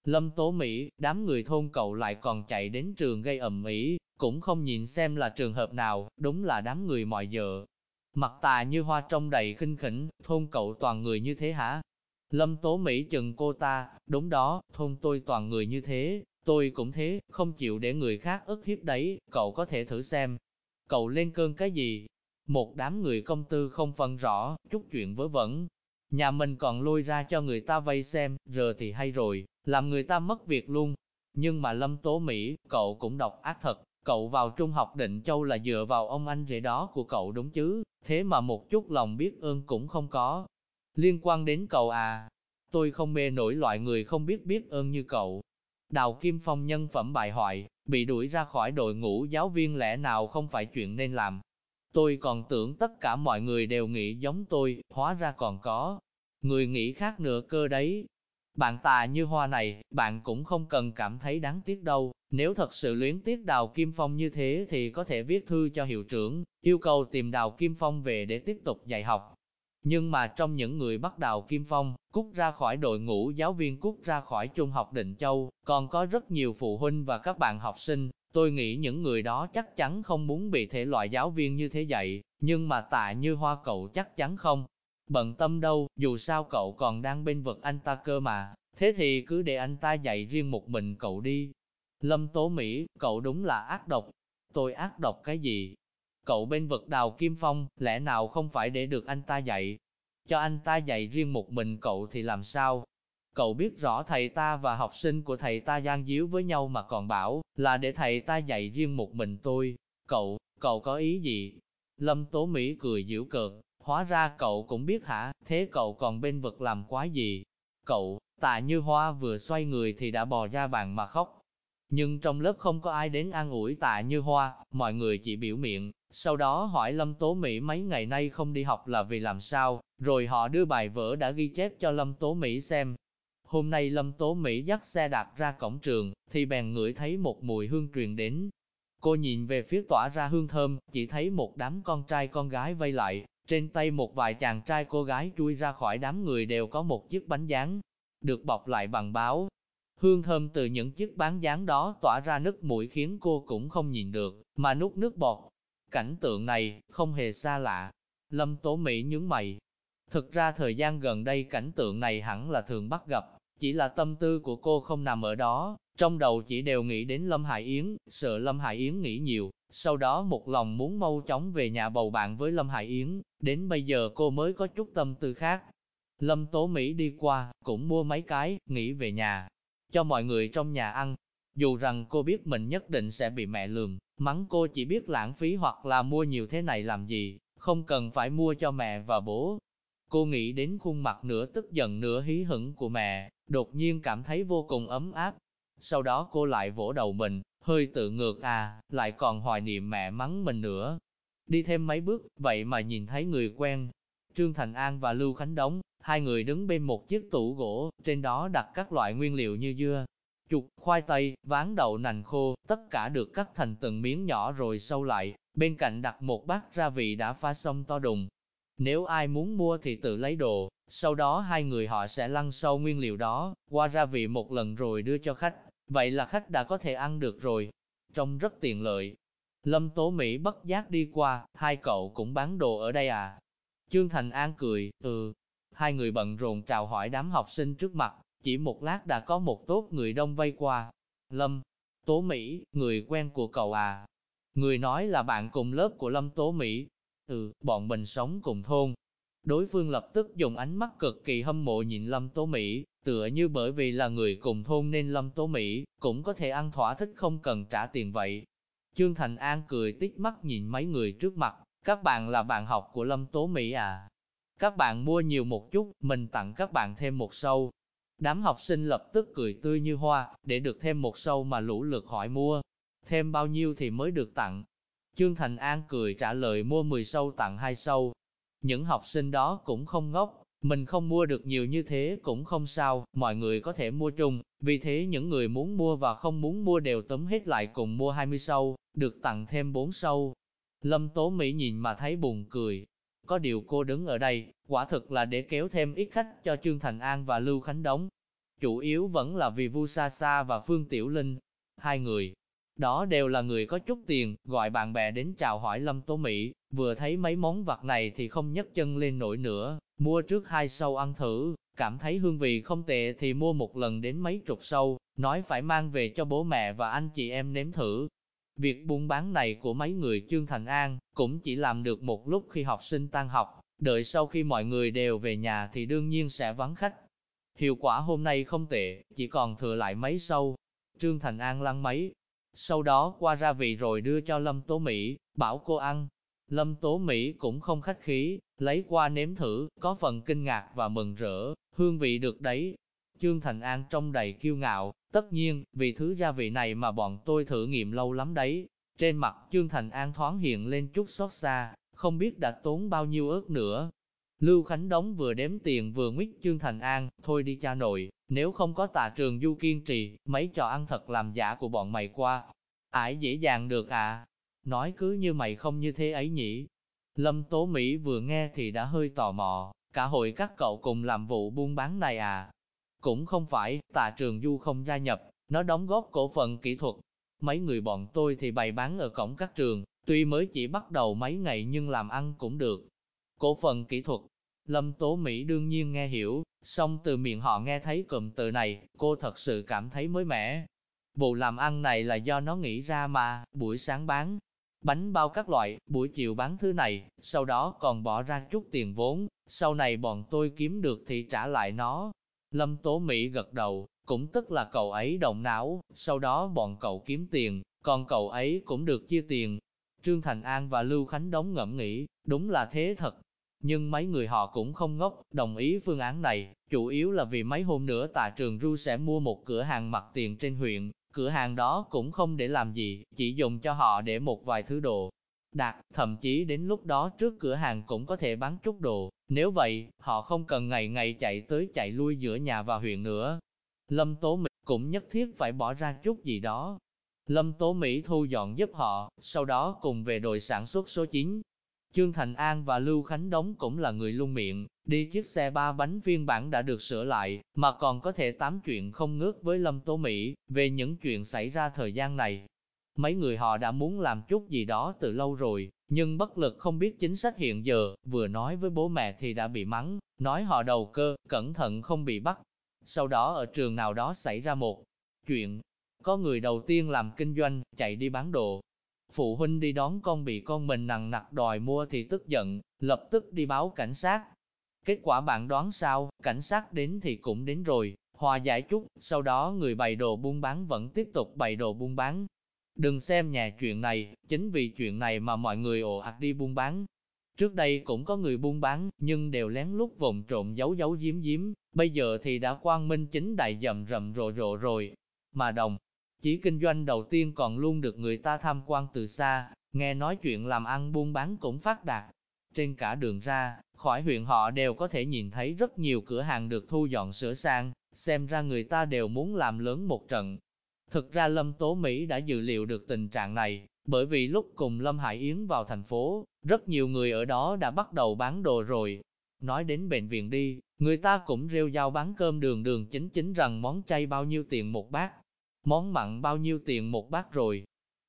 Lâm Tố Mỹ, đám người thôn cậu lại còn chạy đến trường gây ầm ĩ, cũng không nhìn xem là trường hợp nào, đúng là đám người mọi giờ. Mặt tà như hoa trong đầy khinh khỉnh, thôn cậu toàn người như thế hả? Lâm Tố Mỹ chừng cô ta, đúng đó, thôn tôi toàn người như thế, tôi cũng thế, không chịu để người khác ức hiếp đấy, cậu có thể thử xem. Cậu lên cơn cái gì? Một đám người công tư không phân rõ, chút chuyện vớ vẩn, Nhà mình còn lôi ra cho người ta vây xem, giờ thì hay rồi, làm người ta mất việc luôn. Nhưng mà Lâm Tố Mỹ, cậu cũng độc ác thật, cậu vào trung học định châu là dựa vào ông anh rể đó của cậu đúng chứ, thế mà một chút lòng biết ơn cũng không có. Liên quan đến cậu à, tôi không mê nổi loại người không biết biết ơn như cậu. Đào Kim Phong nhân phẩm bại hoại, bị đuổi ra khỏi đội ngũ giáo viên lẽ nào không phải chuyện nên làm, Tôi còn tưởng tất cả mọi người đều nghĩ giống tôi, hóa ra còn có. Người nghĩ khác nữa cơ đấy. Bạn tà như hoa này, bạn cũng không cần cảm thấy đáng tiếc đâu. Nếu thật sự luyến tiếc Đào Kim Phong như thế thì có thể viết thư cho hiệu trưởng, yêu cầu tìm Đào Kim Phong về để tiếp tục dạy học. Nhưng mà trong những người bắt đầu Kim Phong, cút ra khỏi đội ngũ giáo viên cút ra khỏi trung học Định Châu, còn có rất nhiều phụ huynh và các bạn học sinh, Tôi nghĩ những người đó chắc chắn không muốn bị thể loại giáo viên như thế dạy, nhưng mà tạ như hoa cậu chắc chắn không. Bận tâm đâu, dù sao cậu còn đang bên vực anh ta cơ mà, thế thì cứ để anh ta dạy riêng một mình cậu đi. Lâm Tố Mỹ, cậu đúng là ác độc. Tôi ác độc cái gì? Cậu bên vực đào Kim Phong, lẽ nào không phải để được anh ta dạy? Cho anh ta dạy riêng một mình cậu thì làm sao? Cậu biết rõ thầy ta và học sinh của thầy ta gian díu với nhau mà còn bảo là để thầy ta dạy riêng một mình tôi. Cậu, cậu có ý gì? Lâm Tố Mỹ cười giễu cợt, hóa ra cậu cũng biết hả, thế cậu còn bên vực làm quá gì? Cậu, tạ như hoa vừa xoay người thì đã bò ra bàn mà khóc. Nhưng trong lớp không có ai đến an ủi tạ như hoa, mọi người chỉ biểu miệng, sau đó hỏi Lâm Tố Mỹ mấy ngày nay không đi học là vì làm sao, rồi họ đưa bài vở đã ghi chép cho Lâm Tố Mỹ xem, Hôm nay Lâm Tố Mỹ dắt xe đạp ra cổng trường, thì bèn ngửi thấy một mùi hương truyền đến. Cô nhìn về phía tỏa ra hương thơm, chỉ thấy một đám con trai con gái vây lại, trên tay một vài chàng trai cô gái chui ra khỏi đám người đều có một chiếc bánh dán, được bọc lại bằng báo. Hương thơm từ những chiếc bán dán đó tỏa ra nước mũi khiến cô cũng không nhìn được, mà nút nước bọt. Cảnh tượng này, không hề xa lạ. Lâm Tố Mỹ nhướng mày. Thực ra thời gian gần đây cảnh tượng này hẳn là thường bắt gặp, chỉ là tâm tư của cô không nằm ở đó, trong đầu chỉ đều nghĩ đến Lâm Hải Yến, sợ Lâm Hải Yến nghĩ nhiều, sau đó một lòng muốn mau chóng về nhà bầu bạn với Lâm Hải Yến, đến bây giờ cô mới có chút tâm tư khác. Lâm Tố Mỹ đi qua, cũng mua mấy cái, nghĩ về nhà, cho mọi người trong nhà ăn. Dù rằng cô biết mình nhất định sẽ bị mẹ lườm, mắng cô chỉ biết lãng phí hoặc là mua nhiều thế này làm gì, không cần phải mua cho mẹ và bố. Cô nghĩ đến khuôn mặt nửa tức giận nửa hí hửng của mẹ, đột nhiên cảm thấy vô cùng ấm áp. Sau đó cô lại vỗ đầu mình, hơi tự ngược à, lại còn hoài niệm mẹ mắng mình nữa. Đi thêm mấy bước, vậy mà nhìn thấy người quen. Trương Thành An và Lưu Khánh Đống, hai người đứng bên một chiếc tủ gỗ, trên đó đặt các loại nguyên liệu như dưa, chuột, khoai tây, ván đậu nành khô, tất cả được cắt thành từng miếng nhỏ rồi sâu lại, bên cạnh đặt một bát gia vị đã pha xong to đùng. Nếu ai muốn mua thì tự lấy đồ, sau đó hai người họ sẽ lăn sâu nguyên liệu đó, qua gia vị một lần rồi đưa cho khách. vậy là khách đã có thể ăn được rồi. Trông rất tiện lợi. Lâm Tố Mỹ bất giác đi qua, hai cậu cũng bán đồ ở đây à? Trương Thành An cười, ừ. Hai người bận rộn chào hỏi đám học sinh trước mặt, chỉ một lát đã có một tốt người đông vây qua. Lâm, Tố Mỹ, người quen của cậu à? Người nói là bạn cùng lớp của Lâm Tố Mỹ. Ừ, bọn mình sống cùng thôn. Đối phương lập tức dùng ánh mắt cực kỳ hâm mộ nhìn Lâm Tố Mỹ, tựa như bởi vì là người cùng thôn nên Lâm Tố Mỹ cũng có thể ăn thỏa thích không cần trả tiền vậy. Trương Thành An cười tít mắt nhìn mấy người trước mặt, các bạn là bạn học của Lâm Tố Mỹ à? Các bạn mua nhiều một chút, mình tặng các bạn thêm một sâu. Đám học sinh lập tức cười tươi như hoa, để được thêm một sâu mà lũ lượt hỏi mua. Thêm bao nhiêu thì mới được tặng. Trương Thành An cười trả lời mua 10 sâu tặng 2 sâu. Những học sinh đó cũng không ngốc, mình không mua được nhiều như thế cũng không sao, mọi người có thể mua chung, vì thế những người muốn mua và không muốn mua đều tấm hết lại cùng mua 20 sâu, được tặng thêm 4 sâu. Lâm Tố Mỹ nhìn mà thấy buồn cười. Có điều cô đứng ở đây, quả thực là để kéo thêm ít khách cho Trương Thành An và Lưu Khánh Đống. Chủ yếu vẫn là vì Vu Sa Sa và Phương Tiểu Linh. Hai người, đó đều là người có chút tiền, gọi bạn bè đến chào hỏi Lâm Tố Mỹ, vừa thấy mấy món vặt này thì không nhấc chân lên nổi nữa, mua trước hai sâu ăn thử, cảm thấy hương vị không tệ thì mua một lần đến mấy chục sâu, nói phải mang về cho bố mẹ và anh chị em nếm thử. Việc buôn bán này của mấy người Trương Thành An cũng chỉ làm được một lúc khi học sinh tan học, đợi sau khi mọi người đều về nhà thì đương nhiên sẽ vắng khách. Hiệu quả hôm nay không tệ, chỉ còn thừa lại mấy sâu. Trương Thành An lăn mấy, sau đó qua ra vị rồi đưa cho Lâm Tố Mỹ, bảo cô ăn. Lâm Tố Mỹ cũng không khách khí, lấy qua nếm thử, có phần kinh ngạc và mừng rỡ, hương vị được đấy. Trương Thành An trông đầy kiêu ngạo, tất nhiên, vì thứ gia vị này mà bọn tôi thử nghiệm lâu lắm đấy. Trên mặt Trương Thành An thoáng hiện lên chút xót xa, không biết đã tốn bao nhiêu ớt nữa. Lưu Khánh Đống vừa đếm tiền vừa nguyết Trương Thành An, thôi đi cha nội, nếu không có tà trường du kiên trì, mấy trò ăn thật làm giả của bọn mày qua. Ải dễ dàng được à? Nói cứ như mày không như thế ấy nhỉ? Lâm Tố Mỹ vừa nghe thì đã hơi tò mò, cả hội các cậu cùng làm vụ buôn bán này à? Cũng không phải, tà trường du không gia nhập, nó đóng góp cổ phần kỹ thuật. Mấy người bọn tôi thì bày bán ở cổng các trường, tuy mới chỉ bắt đầu mấy ngày nhưng làm ăn cũng được. Cổ phần kỹ thuật, Lâm Tố Mỹ đương nhiên nghe hiểu, song từ miệng họ nghe thấy cụm từ này, cô thật sự cảm thấy mới mẻ. Vụ làm ăn này là do nó nghĩ ra mà, buổi sáng bán bánh bao các loại, buổi chiều bán thứ này, sau đó còn bỏ ra chút tiền vốn, sau này bọn tôi kiếm được thì trả lại nó. Lâm Tố Mỹ gật đầu, cũng tức là cậu ấy động não, sau đó bọn cậu kiếm tiền, còn cậu ấy cũng được chia tiền. Trương Thành An và Lưu Khánh Đống ngẫm nghĩ, đúng là thế thật, nhưng mấy người họ cũng không ngốc, đồng ý phương án này, chủ yếu là vì mấy hôm nữa Tà trường ru sẽ mua một cửa hàng mặt tiền trên huyện, cửa hàng đó cũng không để làm gì, chỉ dùng cho họ để một vài thứ đồ. Đạt, thậm chí đến lúc đó trước cửa hàng cũng có thể bán chút đồ, nếu vậy, họ không cần ngày ngày chạy tới chạy lui giữa nhà và huyện nữa. Lâm Tố Mỹ cũng nhất thiết phải bỏ ra chút gì đó. Lâm Tố Mỹ thu dọn giúp họ, sau đó cùng về đội sản xuất số 9, Trương Thành An và Lưu Khánh Đống cũng là người luôn miệng, đi chiếc xe ba bánh phiên bản đã được sửa lại, mà còn có thể tám chuyện không ngớt với Lâm Tố Mỹ, về những chuyện xảy ra thời gian này. Mấy người họ đã muốn làm chút gì đó từ lâu rồi, nhưng bất lực không biết chính sách hiện giờ, vừa nói với bố mẹ thì đã bị mắng, nói họ đầu cơ, cẩn thận không bị bắt. Sau đó ở trường nào đó xảy ra một chuyện, có người đầu tiên làm kinh doanh, chạy đi bán đồ, phụ huynh đi đón con bị con mình nặng nặc đòi mua thì tức giận, lập tức đi báo cảnh sát. Kết quả bạn đoán sao, cảnh sát đến thì cũng đến rồi, hòa giải chút, sau đó người bày đồ buôn bán vẫn tiếp tục bày đồ buôn bán. Đừng xem nhà chuyện này, chính vì chuyện này mà mọi người ồ ạt đi buôn bán. Trước đây cũng có người buôn bán, nhưng đều lén lút vòng trộn giấu giấu giếm giếm, bây giờ thì đã quang minh chính đại dầm rầm rộ rộ rồi. Mà đồng, chỉ kinh doanh đầu tiên còn luôn được người ta tham quan từ xa, nghe nói chuyện làm ăn buôn bán cũng phát đạt. Trên cả đường ra, khỏi huyện họ đều có thể nhìn thấy rất nhiều cửa hàng được thu dọn sửa sang, xem ra người ta đều muốn làm lớn một trận. Thực ra Lâm Tố Mỹ đã dự liệu được tình trạng này, bởi vì lúc cùng Lâm Hải Yến vào thành phố, rất nhiều người ở đó đã bắt đầu bán đồ rồi. Nói đến bệnh viện đi, người ta cũng rêu giao bán cơm đường đường chính chính rằng món chay bao nhiêu tiền một bát, món mặn bao nhiêu tiền một bát rồi.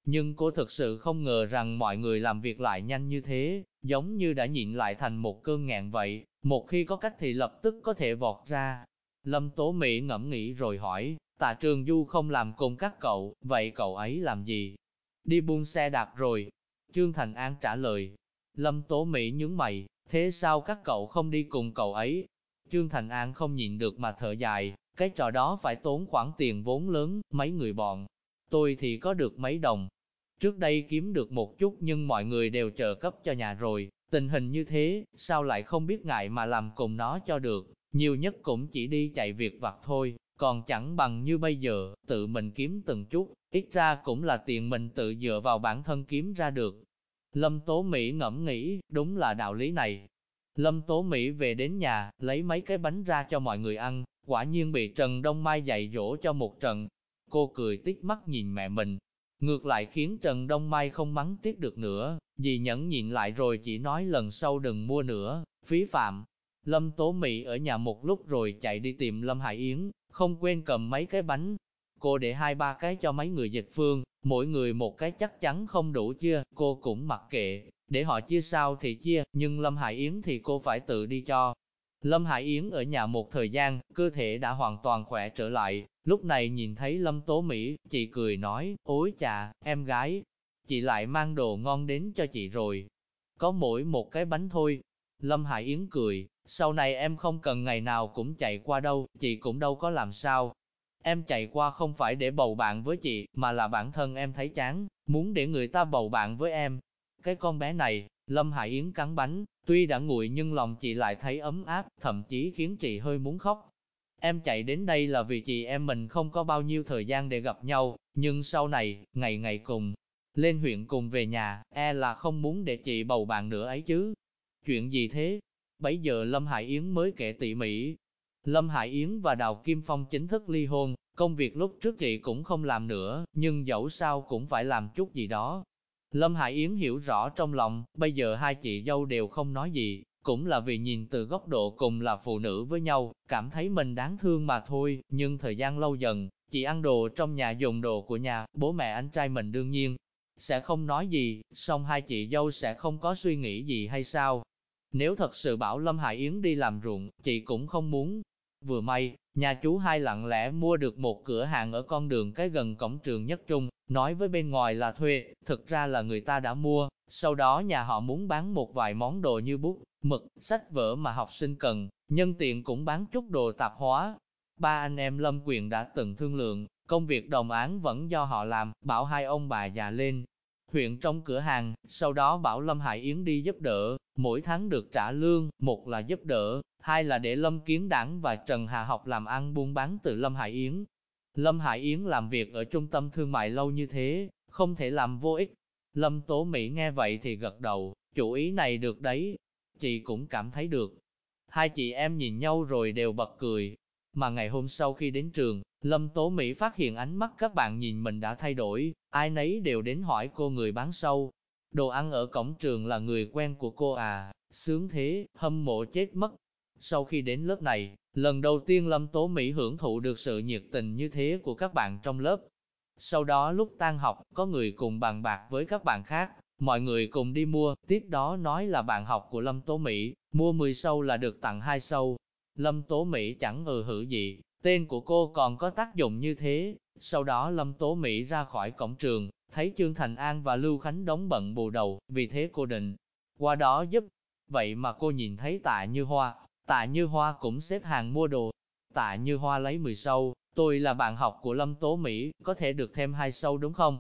Nhưng cô thực sự không ngờ rằng mọi người làm việc lại nhanh như thế, giống như đã nhịn lại thành một cơn ngạn vậy, một khi có cách thì lập tức có thể vọt ra. Lâm Tố Mỹ ngẫm nghĩ rồi hỏi, tạ trường du không làm cùng các cậu, vậy cậu ấy làm gì? Đi buôn xe đạp rồi. Trương Thành An trả lời. Lâm Tố Mỹ nhướng mày, thế sao các cậu không đi cùng cậu ấy? Trương Thành An không nhịn được mà thở dài, cái trò đó phải tốn khoản tiền vốn lớn, mấy người bọn. Tôi thì có được mấy đồng. Trước đây kiếm được một chút nhưng mọi người đều trợ cấp cho nhà rồi, tình hình như thế, sao lại không biết ngại mà làm cùng nó cho được, nhiều nhất cũng chỉ đi chạy việc vặt thôi, còn chẳng bằng như bây giờ, tự mình kiếm từng chút, ít ra cũng là tiền mình tự dựa vào bản thân kiếm ra được. Lâm Tố Mỹ ngẫm nghĩ, đúng là đạo lý này. Lâm Tố Mỹ về đến nhà, lấy mấy cái bánh ra cho mọi người ăn, quả nhiên bị Trần Đông Mai dạy dỗ cho một trận. Cô cười tiếc mắt nhìn mẹ mình, ngược lại khiến Trần Đông Mai không mắng tiếc được nữa, vì nhẫn nhịn lại rồi chỉ nói lần sau đừng mua nữa, phí phạm. Lâm Tố Mỹ ở nhà một lúc rồi chạy đi tìm Lâm Hải Yến, không quên cầm mấy cái bánh. Cô để hai ba cái cho mấy người dịch phương, mỗi người một cái chắc chắn không đủ chia, cô cũng mặc kệ, để họ chia sao thì chia, nhưng Lâm Hải Yến thì cô phải tự đi cho. Lâm Hải Yến ở nhà một thời gian, cơ thể đã hoàn toàn khỏe trở lại, lúc này nhìn thấy Lâm Tố Mỹ, chị cười nói, ối chà, em gái, chị lại mang đồ ngon đến cho chị rồi. Có mỗi một cái bánh thôi. Lâm Hải Yến cười, sau này em không cần ngày nào cũng chạy qua đâu, chị cũng đâu có làm sao. Em chạy qua không phải để bầu bạn với chị, mà là bản thân em thấy chán, muốn để người ta bầu bạn với em. Cái con bé này, Lâm Hải Yến cắn bánh, tuy đã nguội nhưng lòng chị lại thấy ấm áp, thậm chí khiến chị hơi muốn khóc. Em chạy đến đây là vì chị em mình không có bao nhiêu thời gian để gặp nhau, nhưng sau này, ngày ngày cùng, lên huyện cùng về nhà, e là không muốn để chị bầu bạn nữa ấy chứ. Chuyện gì thế? Bấy giờ Lâm Hải Yến mới kể tỉ mỉ. Lâm Hải Yến và Đào Kim Phong chính thức ly hôn, công việc lúc trước chị cũng không làm nữa, nhưng dẫu sao cũng phải làm chút gì đó. Lâm Hải Yến hiểu rõ trong lòng, bây giờ hai chị dâu đều không nói gì, cũng là vì nhìn từ góc độ cùng là phụ nữ với nhau, cảm thấy mình đáng thương mà thôi, nhưng thời gian lâu dần, chị ăn đồ trong nhà dùng đồ của nhà, bố mẹ anh trai mình đương nhiên sẽ không nói gì, song hai chị dâu sẽ không có suy nghĩ gì hay sao. Nếu thật sự bảo Lâm Hải Yến đi làm ruộng, chị cũng không muốn. Vừa may, nhà chú hai lặng lẽ mua được một cửa hàng ở con đường cái gần cổng trường nhất trung, nói với bên ngoài là thuê, thực ra là người ta đã mua, sau đó nhà họ muốn bán một vài món đồ như bút, mực, sách vở mà học sinh cần, nhân tiện cũng bán chút đồ tạp hóa. Ba anh em Lâm Quyền đã từng thương lượng, công việc đồng án vẫn do họ làm, bảo hai ông bà già lên. Huyện trong cửa hàng, sau đó bảo Lâm Hải Yến đi giúp đỡ, mỗi tháng được trả lương, một là giúp đỡ, hai là để Lâm Kiến Đảng và Trần Hà học làm ăn buôn bán từ Lâm Hải Yến. Lâm Hải Yến làm việc ở trung tâm thương mại lâu như thế, không thể làm vô ích. Lâm Tố Mỹ nghe vậy thì gật đầu, chủ ý này được đấy, chị cũng cảm thấy được. Hai chị em nhìn nhau rồi đều bật cười. Mà ngày hôm sau khi đến trường, Lâm Tố Mỹ phát hiện ánh mắt các bạn nhìn mình đã thay đổi, ai nấy đều đến hỏi cô người bán sâu. Đồ ăn ở cổng trường là người quen của cô à, sướng thế, hâm mộ chết mất. Sau khi đến lớp này, lần đầu tiên Lâm Tố Mỹ hưởng thụ được sự nhiệt tình như thế của các bạn trong lớp. Sau đó lúc tan học, có người cùng bàn bạc với các bạn khác, Mọi người cùng đi mua, tiếp đó nói là bạn học của Lâm Tố Mỹ, mua 10 sâu là được tặng 2 sâu. Lâm Tố Mỹ chẳng ừ hử gì, tên của cô còn có tác dụng như thế. Sau đó Lâm Tố Mỹ ra khỏi cổng trường, thấy Trương Thành An và Lưu Khánh đóng bận bù đầu, vì thế cô định qua đó giúp. Vậy mà cô nhìn thấy tạ như hoa, tạ như hoa cũng xếp hàng mua đồ. Tạ như hoa lấy 10 sâu, tôi là bạn học của Lâm Tố Mỹ, có thể được thêm hai sâu đúng không?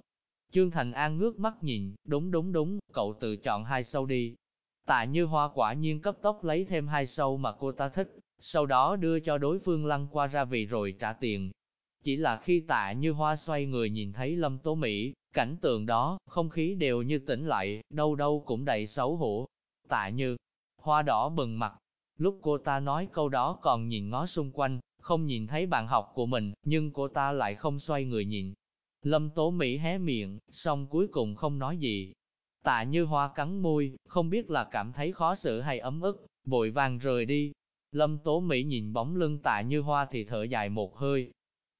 Trương Thành An ngước mắt nhìn, đúng đúng đúng, cậu tự chọn hai sâu đi. Tạ như hoa quả nhiên cấp tốc lấy thêm hai sâu mà cô ta thích, sau đó đưa cho đối phương lăn qua ra vị rồi trả tiền. Chỉ là khi tạ như hoa xoay người nhìn thấy Lâm Tố Mỹ, cảnh tượng đó, không khí đều như tỉnh lại, đâu đâu cũng đầy xấu hổ. Tạ như, hoa đỏ bừng mặt, lúc cô ta nói câu đó còn nhìn ngó xung quanh, không nhìn thấy bạn học của mình, nhưng cô ta lại không xoay người nhìn, Lâm Tố Mỹ hé miệng, xong cuối cùng không nói gì. Tạ như hoa cắn môi, không biết là cảm thấy khó xử hay ấm ức, vội vàng rời đi. Lâm Tố Mỹ nhìn bóng lưng tạ như hoa thì thở dài một hơi.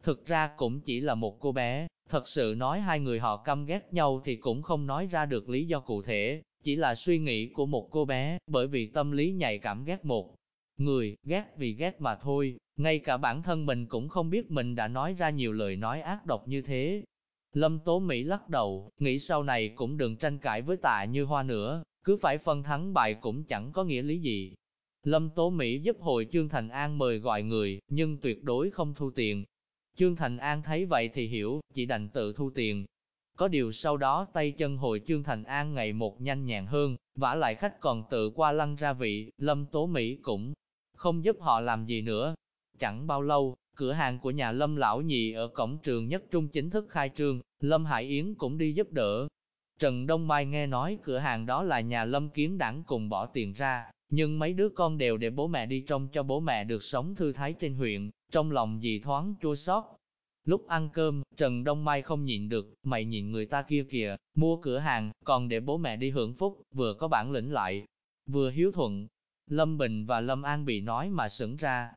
Thực ra cũng chỉ là một cô bé, thật sự nói hai người họ căm ghét nhau thì cũng không nói ra được lý do cụ thể, chỉ là suy nghĩ của một cô bé, bởi vì tâm lý nhạy cảm ghét một người, ghét vì ghét mà thôi, ngay cả bản thân mình cũng không biết mình đã nói ra nhiều lời nói ác độc như thế. Lâm Tố Mỹ lắc đầu, nghĩ sau này cũng đừng tranh cãi với tạ như hoa nữa, cứ phải phân thắng bại cũng chẳng có nghĩa lý gì. Lâm Tố Mỹ giúp hội Trương Thành An mời gọi người, nhưng tuyệt đối không thu tiền. Trương Thành An thấy vậy thì hiểu, chỉ đành tự thu tiền. Có điều sau đó tay chân hội Trương Thành An ngày một nhanh nhẹn hơn, vả lại khách còn tự qua lăng ra vị, Lâm Tố Mỹ cũng không giúp họ làm gì nữa. Chẳng bao lâu, cửa hàng của nhà Lâm Lão Nhị ở cổng trường nhất trung chính thức khai trương, Lâm Hải Yến cũng đi giúp đỡ. Trần Đông Mai nghe nói cửa hàng đó là nhà Lâm Kiến đảng cùng bỏ tiền ra, nhưng mấy đứa con đều để bố mẹ đi trông cho bố mẹ được sống thư thái trên huyện, trong lòng dì thoáng chua xót. Lúc ăn cơm, Trần Đông Mai không nhịn được, mày nhìn người ta kia kìa, mua cửa hàng, còn để bố mẹ đi hưởng phúc, vừa có bản lĩnh lại, vừa hiếu thuận. Lâm Bình và Lâm An bị nói mà sững ra.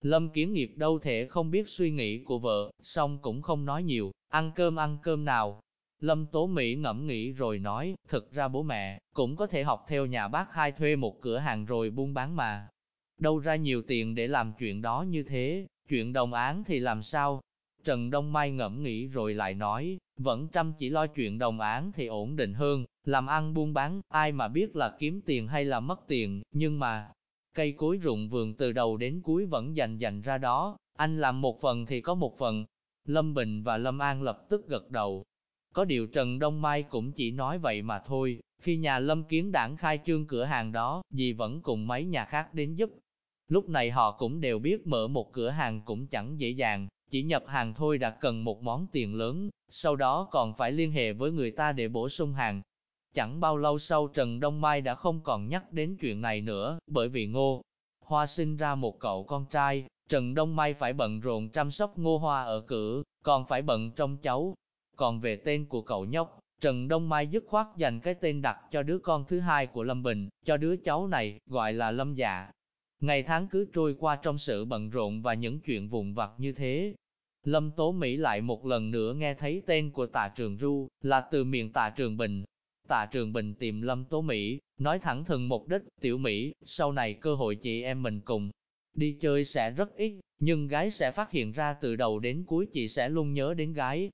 Lâm Kiến Nghiệp đâu thể không biết suy nghĩ của vợ, xong cũng không nói nhiều, ăn cơm ăn cơm nào, Lâm Tố Mỹ ngẫm nghĩ rồi nói, thực ra bố mẹ, cũng có thể học theo nhà bác hai thuê một cửa hàng rồi buôn bán mà. Đâu ra nhiều tiền để làm chuyện đó như thế, chuyện đồng án thì làm sao? Trần Đông Mai ngẫm nghĩ rồi lại nói, vẫn chăm chỉ lo chuyện đồng án thì ổn định hơn, làm ăn buôn bán, ai mà biết là kiếm tiền hay là mất tiền, nhưng mà, cây cối rụng vườn từ đầu đến cuối vẫn dành dành ra đó, anh làm một phần thì có một phần. Lâm Bình và Lâm An lập tức gật đầu, có điều Trần Đông Mai cũng chỉ nói vậy mà thôi, khi nhà Lâm Kiến đảng khai trương cửa hàng đó, dì vẫn cùng mấy nhà khác đến giúp. Lúc này họ cũng đều biết mở một cửa hàng cũng chẳng dễ dàng, chỉ nhập hàng thôi đã cần một món tiền lớn, sau đó còn phải liên hệ với người ta để bổ sung hàng. Chẳng bao lâu sau Trần Đông Mai đã không còn nhắc đến chuyện này nữa, bởi vì Ngô Hoa sinh ra một cậu con trai, Trần Đông Mai phải bận rộn chăm sóc Ngô Hoa ở cửa, còn phải bận trông cháu, còn về tên của cậu nhóc, Trần Đông Mai dứt khoát dành cái tên đặt cho đứa con thứ hai của Lâm Bình, cho đứa cháu này, gọi là Lâm Dạ. Ngày tháng cứ trôi qua trong sự bận rộn và những chuyện vụn vặt như thế. Lâm Tố Mỹ lại một lần nữa nghe thấy tên của tạ trường Ru, là từ miệng tạ trường Bình. Tạ trường Bình tìm Lâm Tố Mỹ, nói thẳng thừng mục đích, tiểu Mỹ, sau này cơ hội chị em mình cùng đi chơi sẽ rất ít, nhưng gái sẽ phát hiện ra từ đầu đến cuối chị sẽ luôn nhớ đến gái,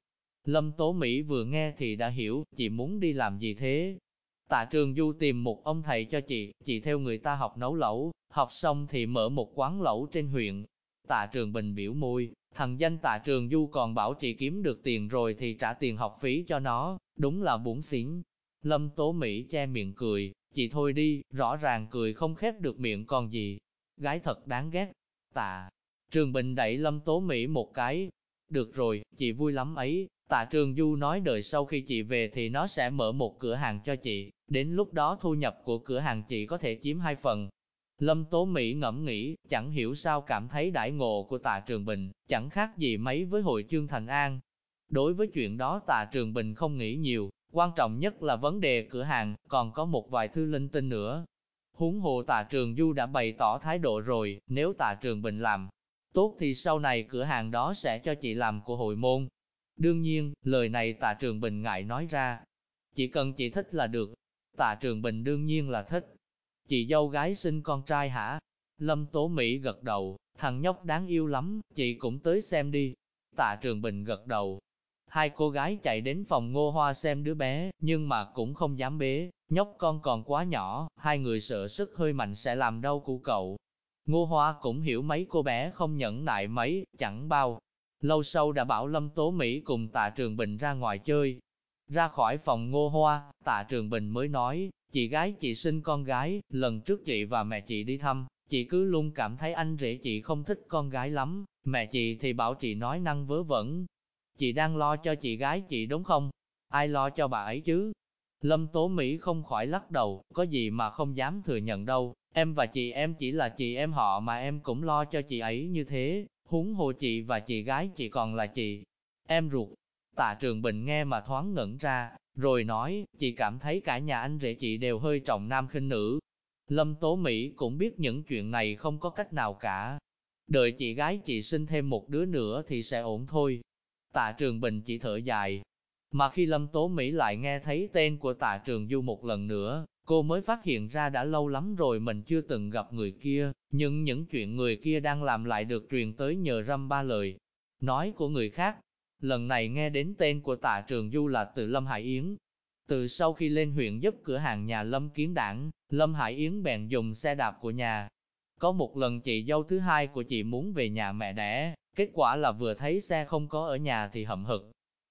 Lâm Tố Mỹ vừa nghe thì đã hiểu, chị muốn đi làm gì thế. Tạ Trường Du tìm một ông thầy cho chị, chị theo người ta học nấu lẩu, học xong thì mở một quán lẩu trên huyện. Tạ Trường Bình biểu môi, thằng danh Tạ Trường Du còn bảo chị kiếm được tiền rồi thì trả tiền học phí cho nó, đúng là bụng xỉn. Lâm Tố Mỹ che miệng cười, chị thôi đi, rõ ràng cười không khép được miệng còn gì. Gái thật đáng ghét. Tạ Trường Bình đẩy Lâm Tố Mỹ một cái. Được rồi, chị vui lắm ấy, Tạ Trường Du nói đợi sau khi chị về thì nó sẽ mở một cửa hàng cho chị, đến lúc đó thu nhập của cửa hàng chị có thể chiếm hai phần. Lâm Tố Mỹ ngẫm nghĩ, chẳng hiểu sao cảm thấy đại ngộ của Tạ Trường Bình, chẳng khác gì mấy với hội Trương Thành An. Đối với chuyện đó Tạ Trường Bình không nghĩ nhiều, quan trọng nhất là vấn đề cửa hàng, còn có một vài thư linh tinh nữa. Huống hồ Tạ Trường Du đã bày tỏ thái độ rồi, nếu Tạ Trường Bình làm tốt thì sau này cửa hàng đó sẽ cho chị làm của hội môn, Đương nhiên, lời này tạ trường bình ngại nói ra. Chỉ cần chị thích là được. Tạ trường bình đương nhiên là thích. Chị dâu gái sinh con trai hả? Lâm Tố Mỹ gật đầu, thằng nhóc đáng yêu lắm, chị cũng tới xem đi. Tạ Trường Bình gật đầu. Hai cô gái chạy đến phòng ngô hoa xem đứa bé, nhưng mà cũng không dám bế, nhóc con còn quá nhỏ, hai người sợ sức hơi mạnh sẽ làm đau của cậu. Ngô hoa cũng hiểu mấy cô bé không nhẫn nại mấy, chẳng bao, Lâu sau đã bảo Lâm Tố Mỹ cùng tạ Trường Bình ra ngoài chơi. Ra khỏi phòng ngô hoa, tạ Trường Bình mới nói, chị gái chị sinh con gái, lần trước chị và mẹ chị đi thăm, chị cứ luôn cảm thấy anh rể chị không thích con gái lắm, mẹ chị thì bảo chị nói năng vớ vẩn. Chị đang lo cho chị gái chị đúng không? Ai lo cho bà ấy chứ? Lâm Tố Mỹ không khỏi lắc đầu, có gì mà không dám thừa nhận đâu, em và chị em chỉ là chị em họ mà em cũng lo cho chị ấy như thế, huống hồ chị và chị gái chị còn là chị, em ruột. Tạ Trường Bình nghe mà thoáng ngẩn ra, rồi nói, chị cảm thấy cả nhà anh rể chị đều hơi trọng nam khinh nữ. Lâm Tố Mỹ cũng biết những chuyện này không có cách nào cả. đợi chị gái chị sinh thêm một đứa nữa thì sẽ ổn thôi. Tạ Trường Bình chỉ thở dài. Mà khi Lâm Tố Mỹ lại nghe thấy tên của Tạ Trường Du một lần nữa, cô mới phát hiện ra đã lâu lắm rồi mình chưa từng gặp người kia, nhưng những chuyện người kia đang làm lại được truyền tới nhờ răm ba lời nói của người khác. Lần này nghe đến tên của Tạ Trường Du là từ Lâm Hải Yến. Từ sau khi lên huyện giúp cửa hàng nhà Lâm Kiến Đảng, Lâm Hải Yến bèn dùng xe đạp của nhà. Có một lần chị dâu thứ hai của chị muốn về nhà mẹ đẻ, kết quả là vừa thấy xe không có ở nhà thì hậm hực.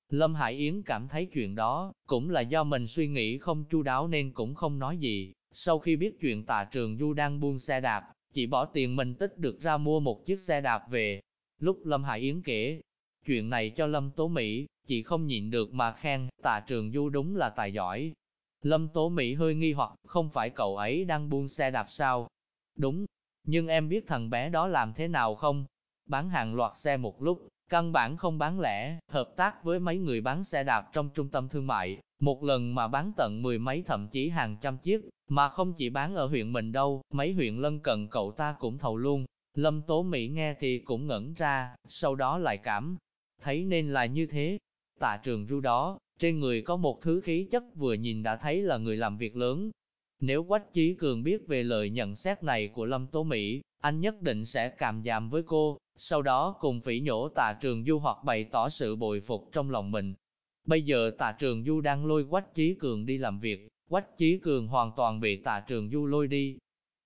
Lâm Hải Yến cảm thấy chuyện đó, cũng là do mình suy nghĩ không chu đáo nên cũng không nói gì. Sau khi biết chuyện tạ trường Du đang buông xe đạp, chị bỏ tiền mình tích được ra mua một chiếc xe đạp về. Lúc Lâm Hải Yến kể chuyện này cho Lâm Tố Mỹ, chị không nhịn được mà khen, tạ trường Du đúng là tài giỏi. Lâm Tố Mỹ hơi nghi hoặc, không phải cậu ấy đang buông xe đạp sao? Đúng, nhưng em biết thằng bé đó làm thế nào không? Bán hàng loạt xe một lúc, căn bản không bán lẻ, hợp tác với mấy người bán xe đạp trong trung tâm thương mại, một lần mà bán tận mười mấy thậm chí hàng trăm chiếc, mà không chỉ bán ở huyện mình đâu, mấy huyện lân cận cậu ta cũng thầu luôn. Lâm Tố Mỹ nghe thì cũng ngẩn ra, sau đó lại cảm thấy nên là như thế. Tạ trường ru đó, trên người có một thứ khí chất vừa nhìn đã thấy là người làm việc lớn. Nếu Quách Chí Cường biết về lời nhận xét này của Lâm Tố Mỹ, anh nhất định sẽ cảm giảm với cô, sau đó cùng phỉ nhổ tạ trường du hoặc bày tỏ sự bồi phục trong lòng mình. Bây giờ tạ trường du đang lôi Quách Chí Cường đi làm việc, Quách Chí Cường hoàn toàn bị tạ trường du lôi đi.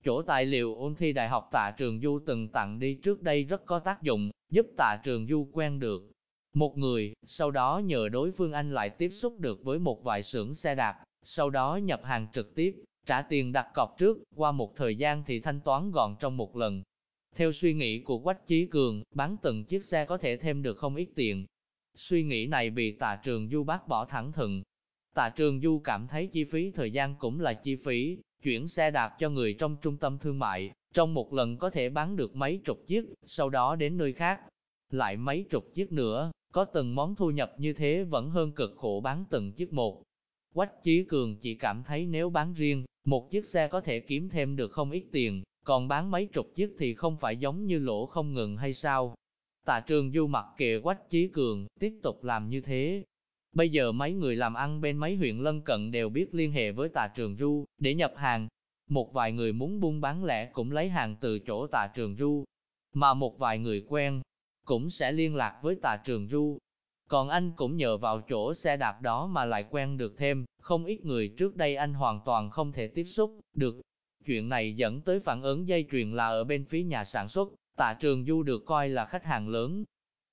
Chỗ tài liệu ôn thi đại học tạ trường du từng tặng đi trước đây rất có tác dụng, giúp tạ trường du quen được một người, sau đó nhờ đối phương anh lại tiếp xúc được với một vài xưởng xe đạp, sau đó nhập hàng trực tiếp, trả tiền đặt cọc trước, qua một thời gian thì thanh toán gọn trong một lần. Theo suy nghĩ của Quách Chí Cường, bán từng chiếc xe có thể thêm được không ít tiền. Suy nghĩ này bị tạ trường du bác bỏ thẳng thừng. Tạ trường du cảm thấy chi phí thời gian cũng là chi phí, chuyển xe đạp cho người trong trung tâm thương mại, trong một lần có thể bán được mấy chục chiếc, sau đó đến nơi khác, lại mấy chục chiếc nữa, có từng món thu nhập như thế vẫn hơn cực khổ bán từng chiếc một. Quách Chí Cường chỉ cảm thấy nếu bán riêng, một chiếc xe có thể kiếm thêm được không ít tiền, còn bán mấy chục chiếc thì không phải giống như lỗ không ngừng hay sao. Tạ trường du mặc kệ Quách Chí Cường, tiếp tục làm như thế. Bây giờ mấy người làm ăn bên mấy huyện lân cận đều biết liên hệ với tạ trường du, để nhập hàng. Một vài người muốn buôn bán lẻ cũng lấy hàng từ chỗ tạ trường du, mà một vài người quen, cũng sẽ liên lạc với Tạ trường du. Còn anh cũng nhờ vào chỗ xe đạp đó mà lại quen được thêm, không ít người trước đây anh hoàn toàn không thể tiếp xúc được. Chuyện này dẫn tới phản ứng dây chuyền là ở bên phía nhà sản xuất, tạ trường du được coi là khách hàng lớn.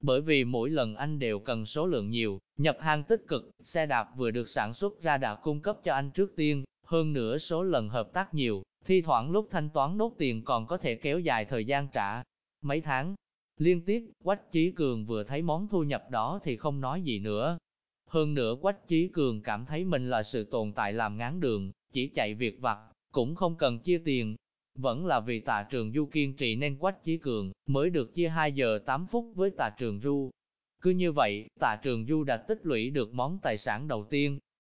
Bởi vì mỗi lần anh đều cần số lượng nhiều, nhập hàng tích cực, xe đạp vừa được sản xuất ra đã cung cấp cho anh trước tiên, hơn nữa số lần hợp tác nhiều, thi thoảng lúc thanh toán nốt tiền còn có thể kéo dài thời gian trả. Mấy tháng, Liên tiếp, Quách Chí Cường vừa thấy món thu nhập đó thì không nói gì nữa. Hơn nữa Quách Chí Cường cảm thấy mình là sự tồn tại làm ngán đường, chỉ chạy việc vặt, cũng không cần chia tiền. Vẫn là vì tạ trường Du kiên trì nên Quách Chí Cường mới được chia 2 giờ 8 phút với tạ trường Du. Cứ như vậy, tạ trường Du đã tích lũy được món tài sản đầu tiên,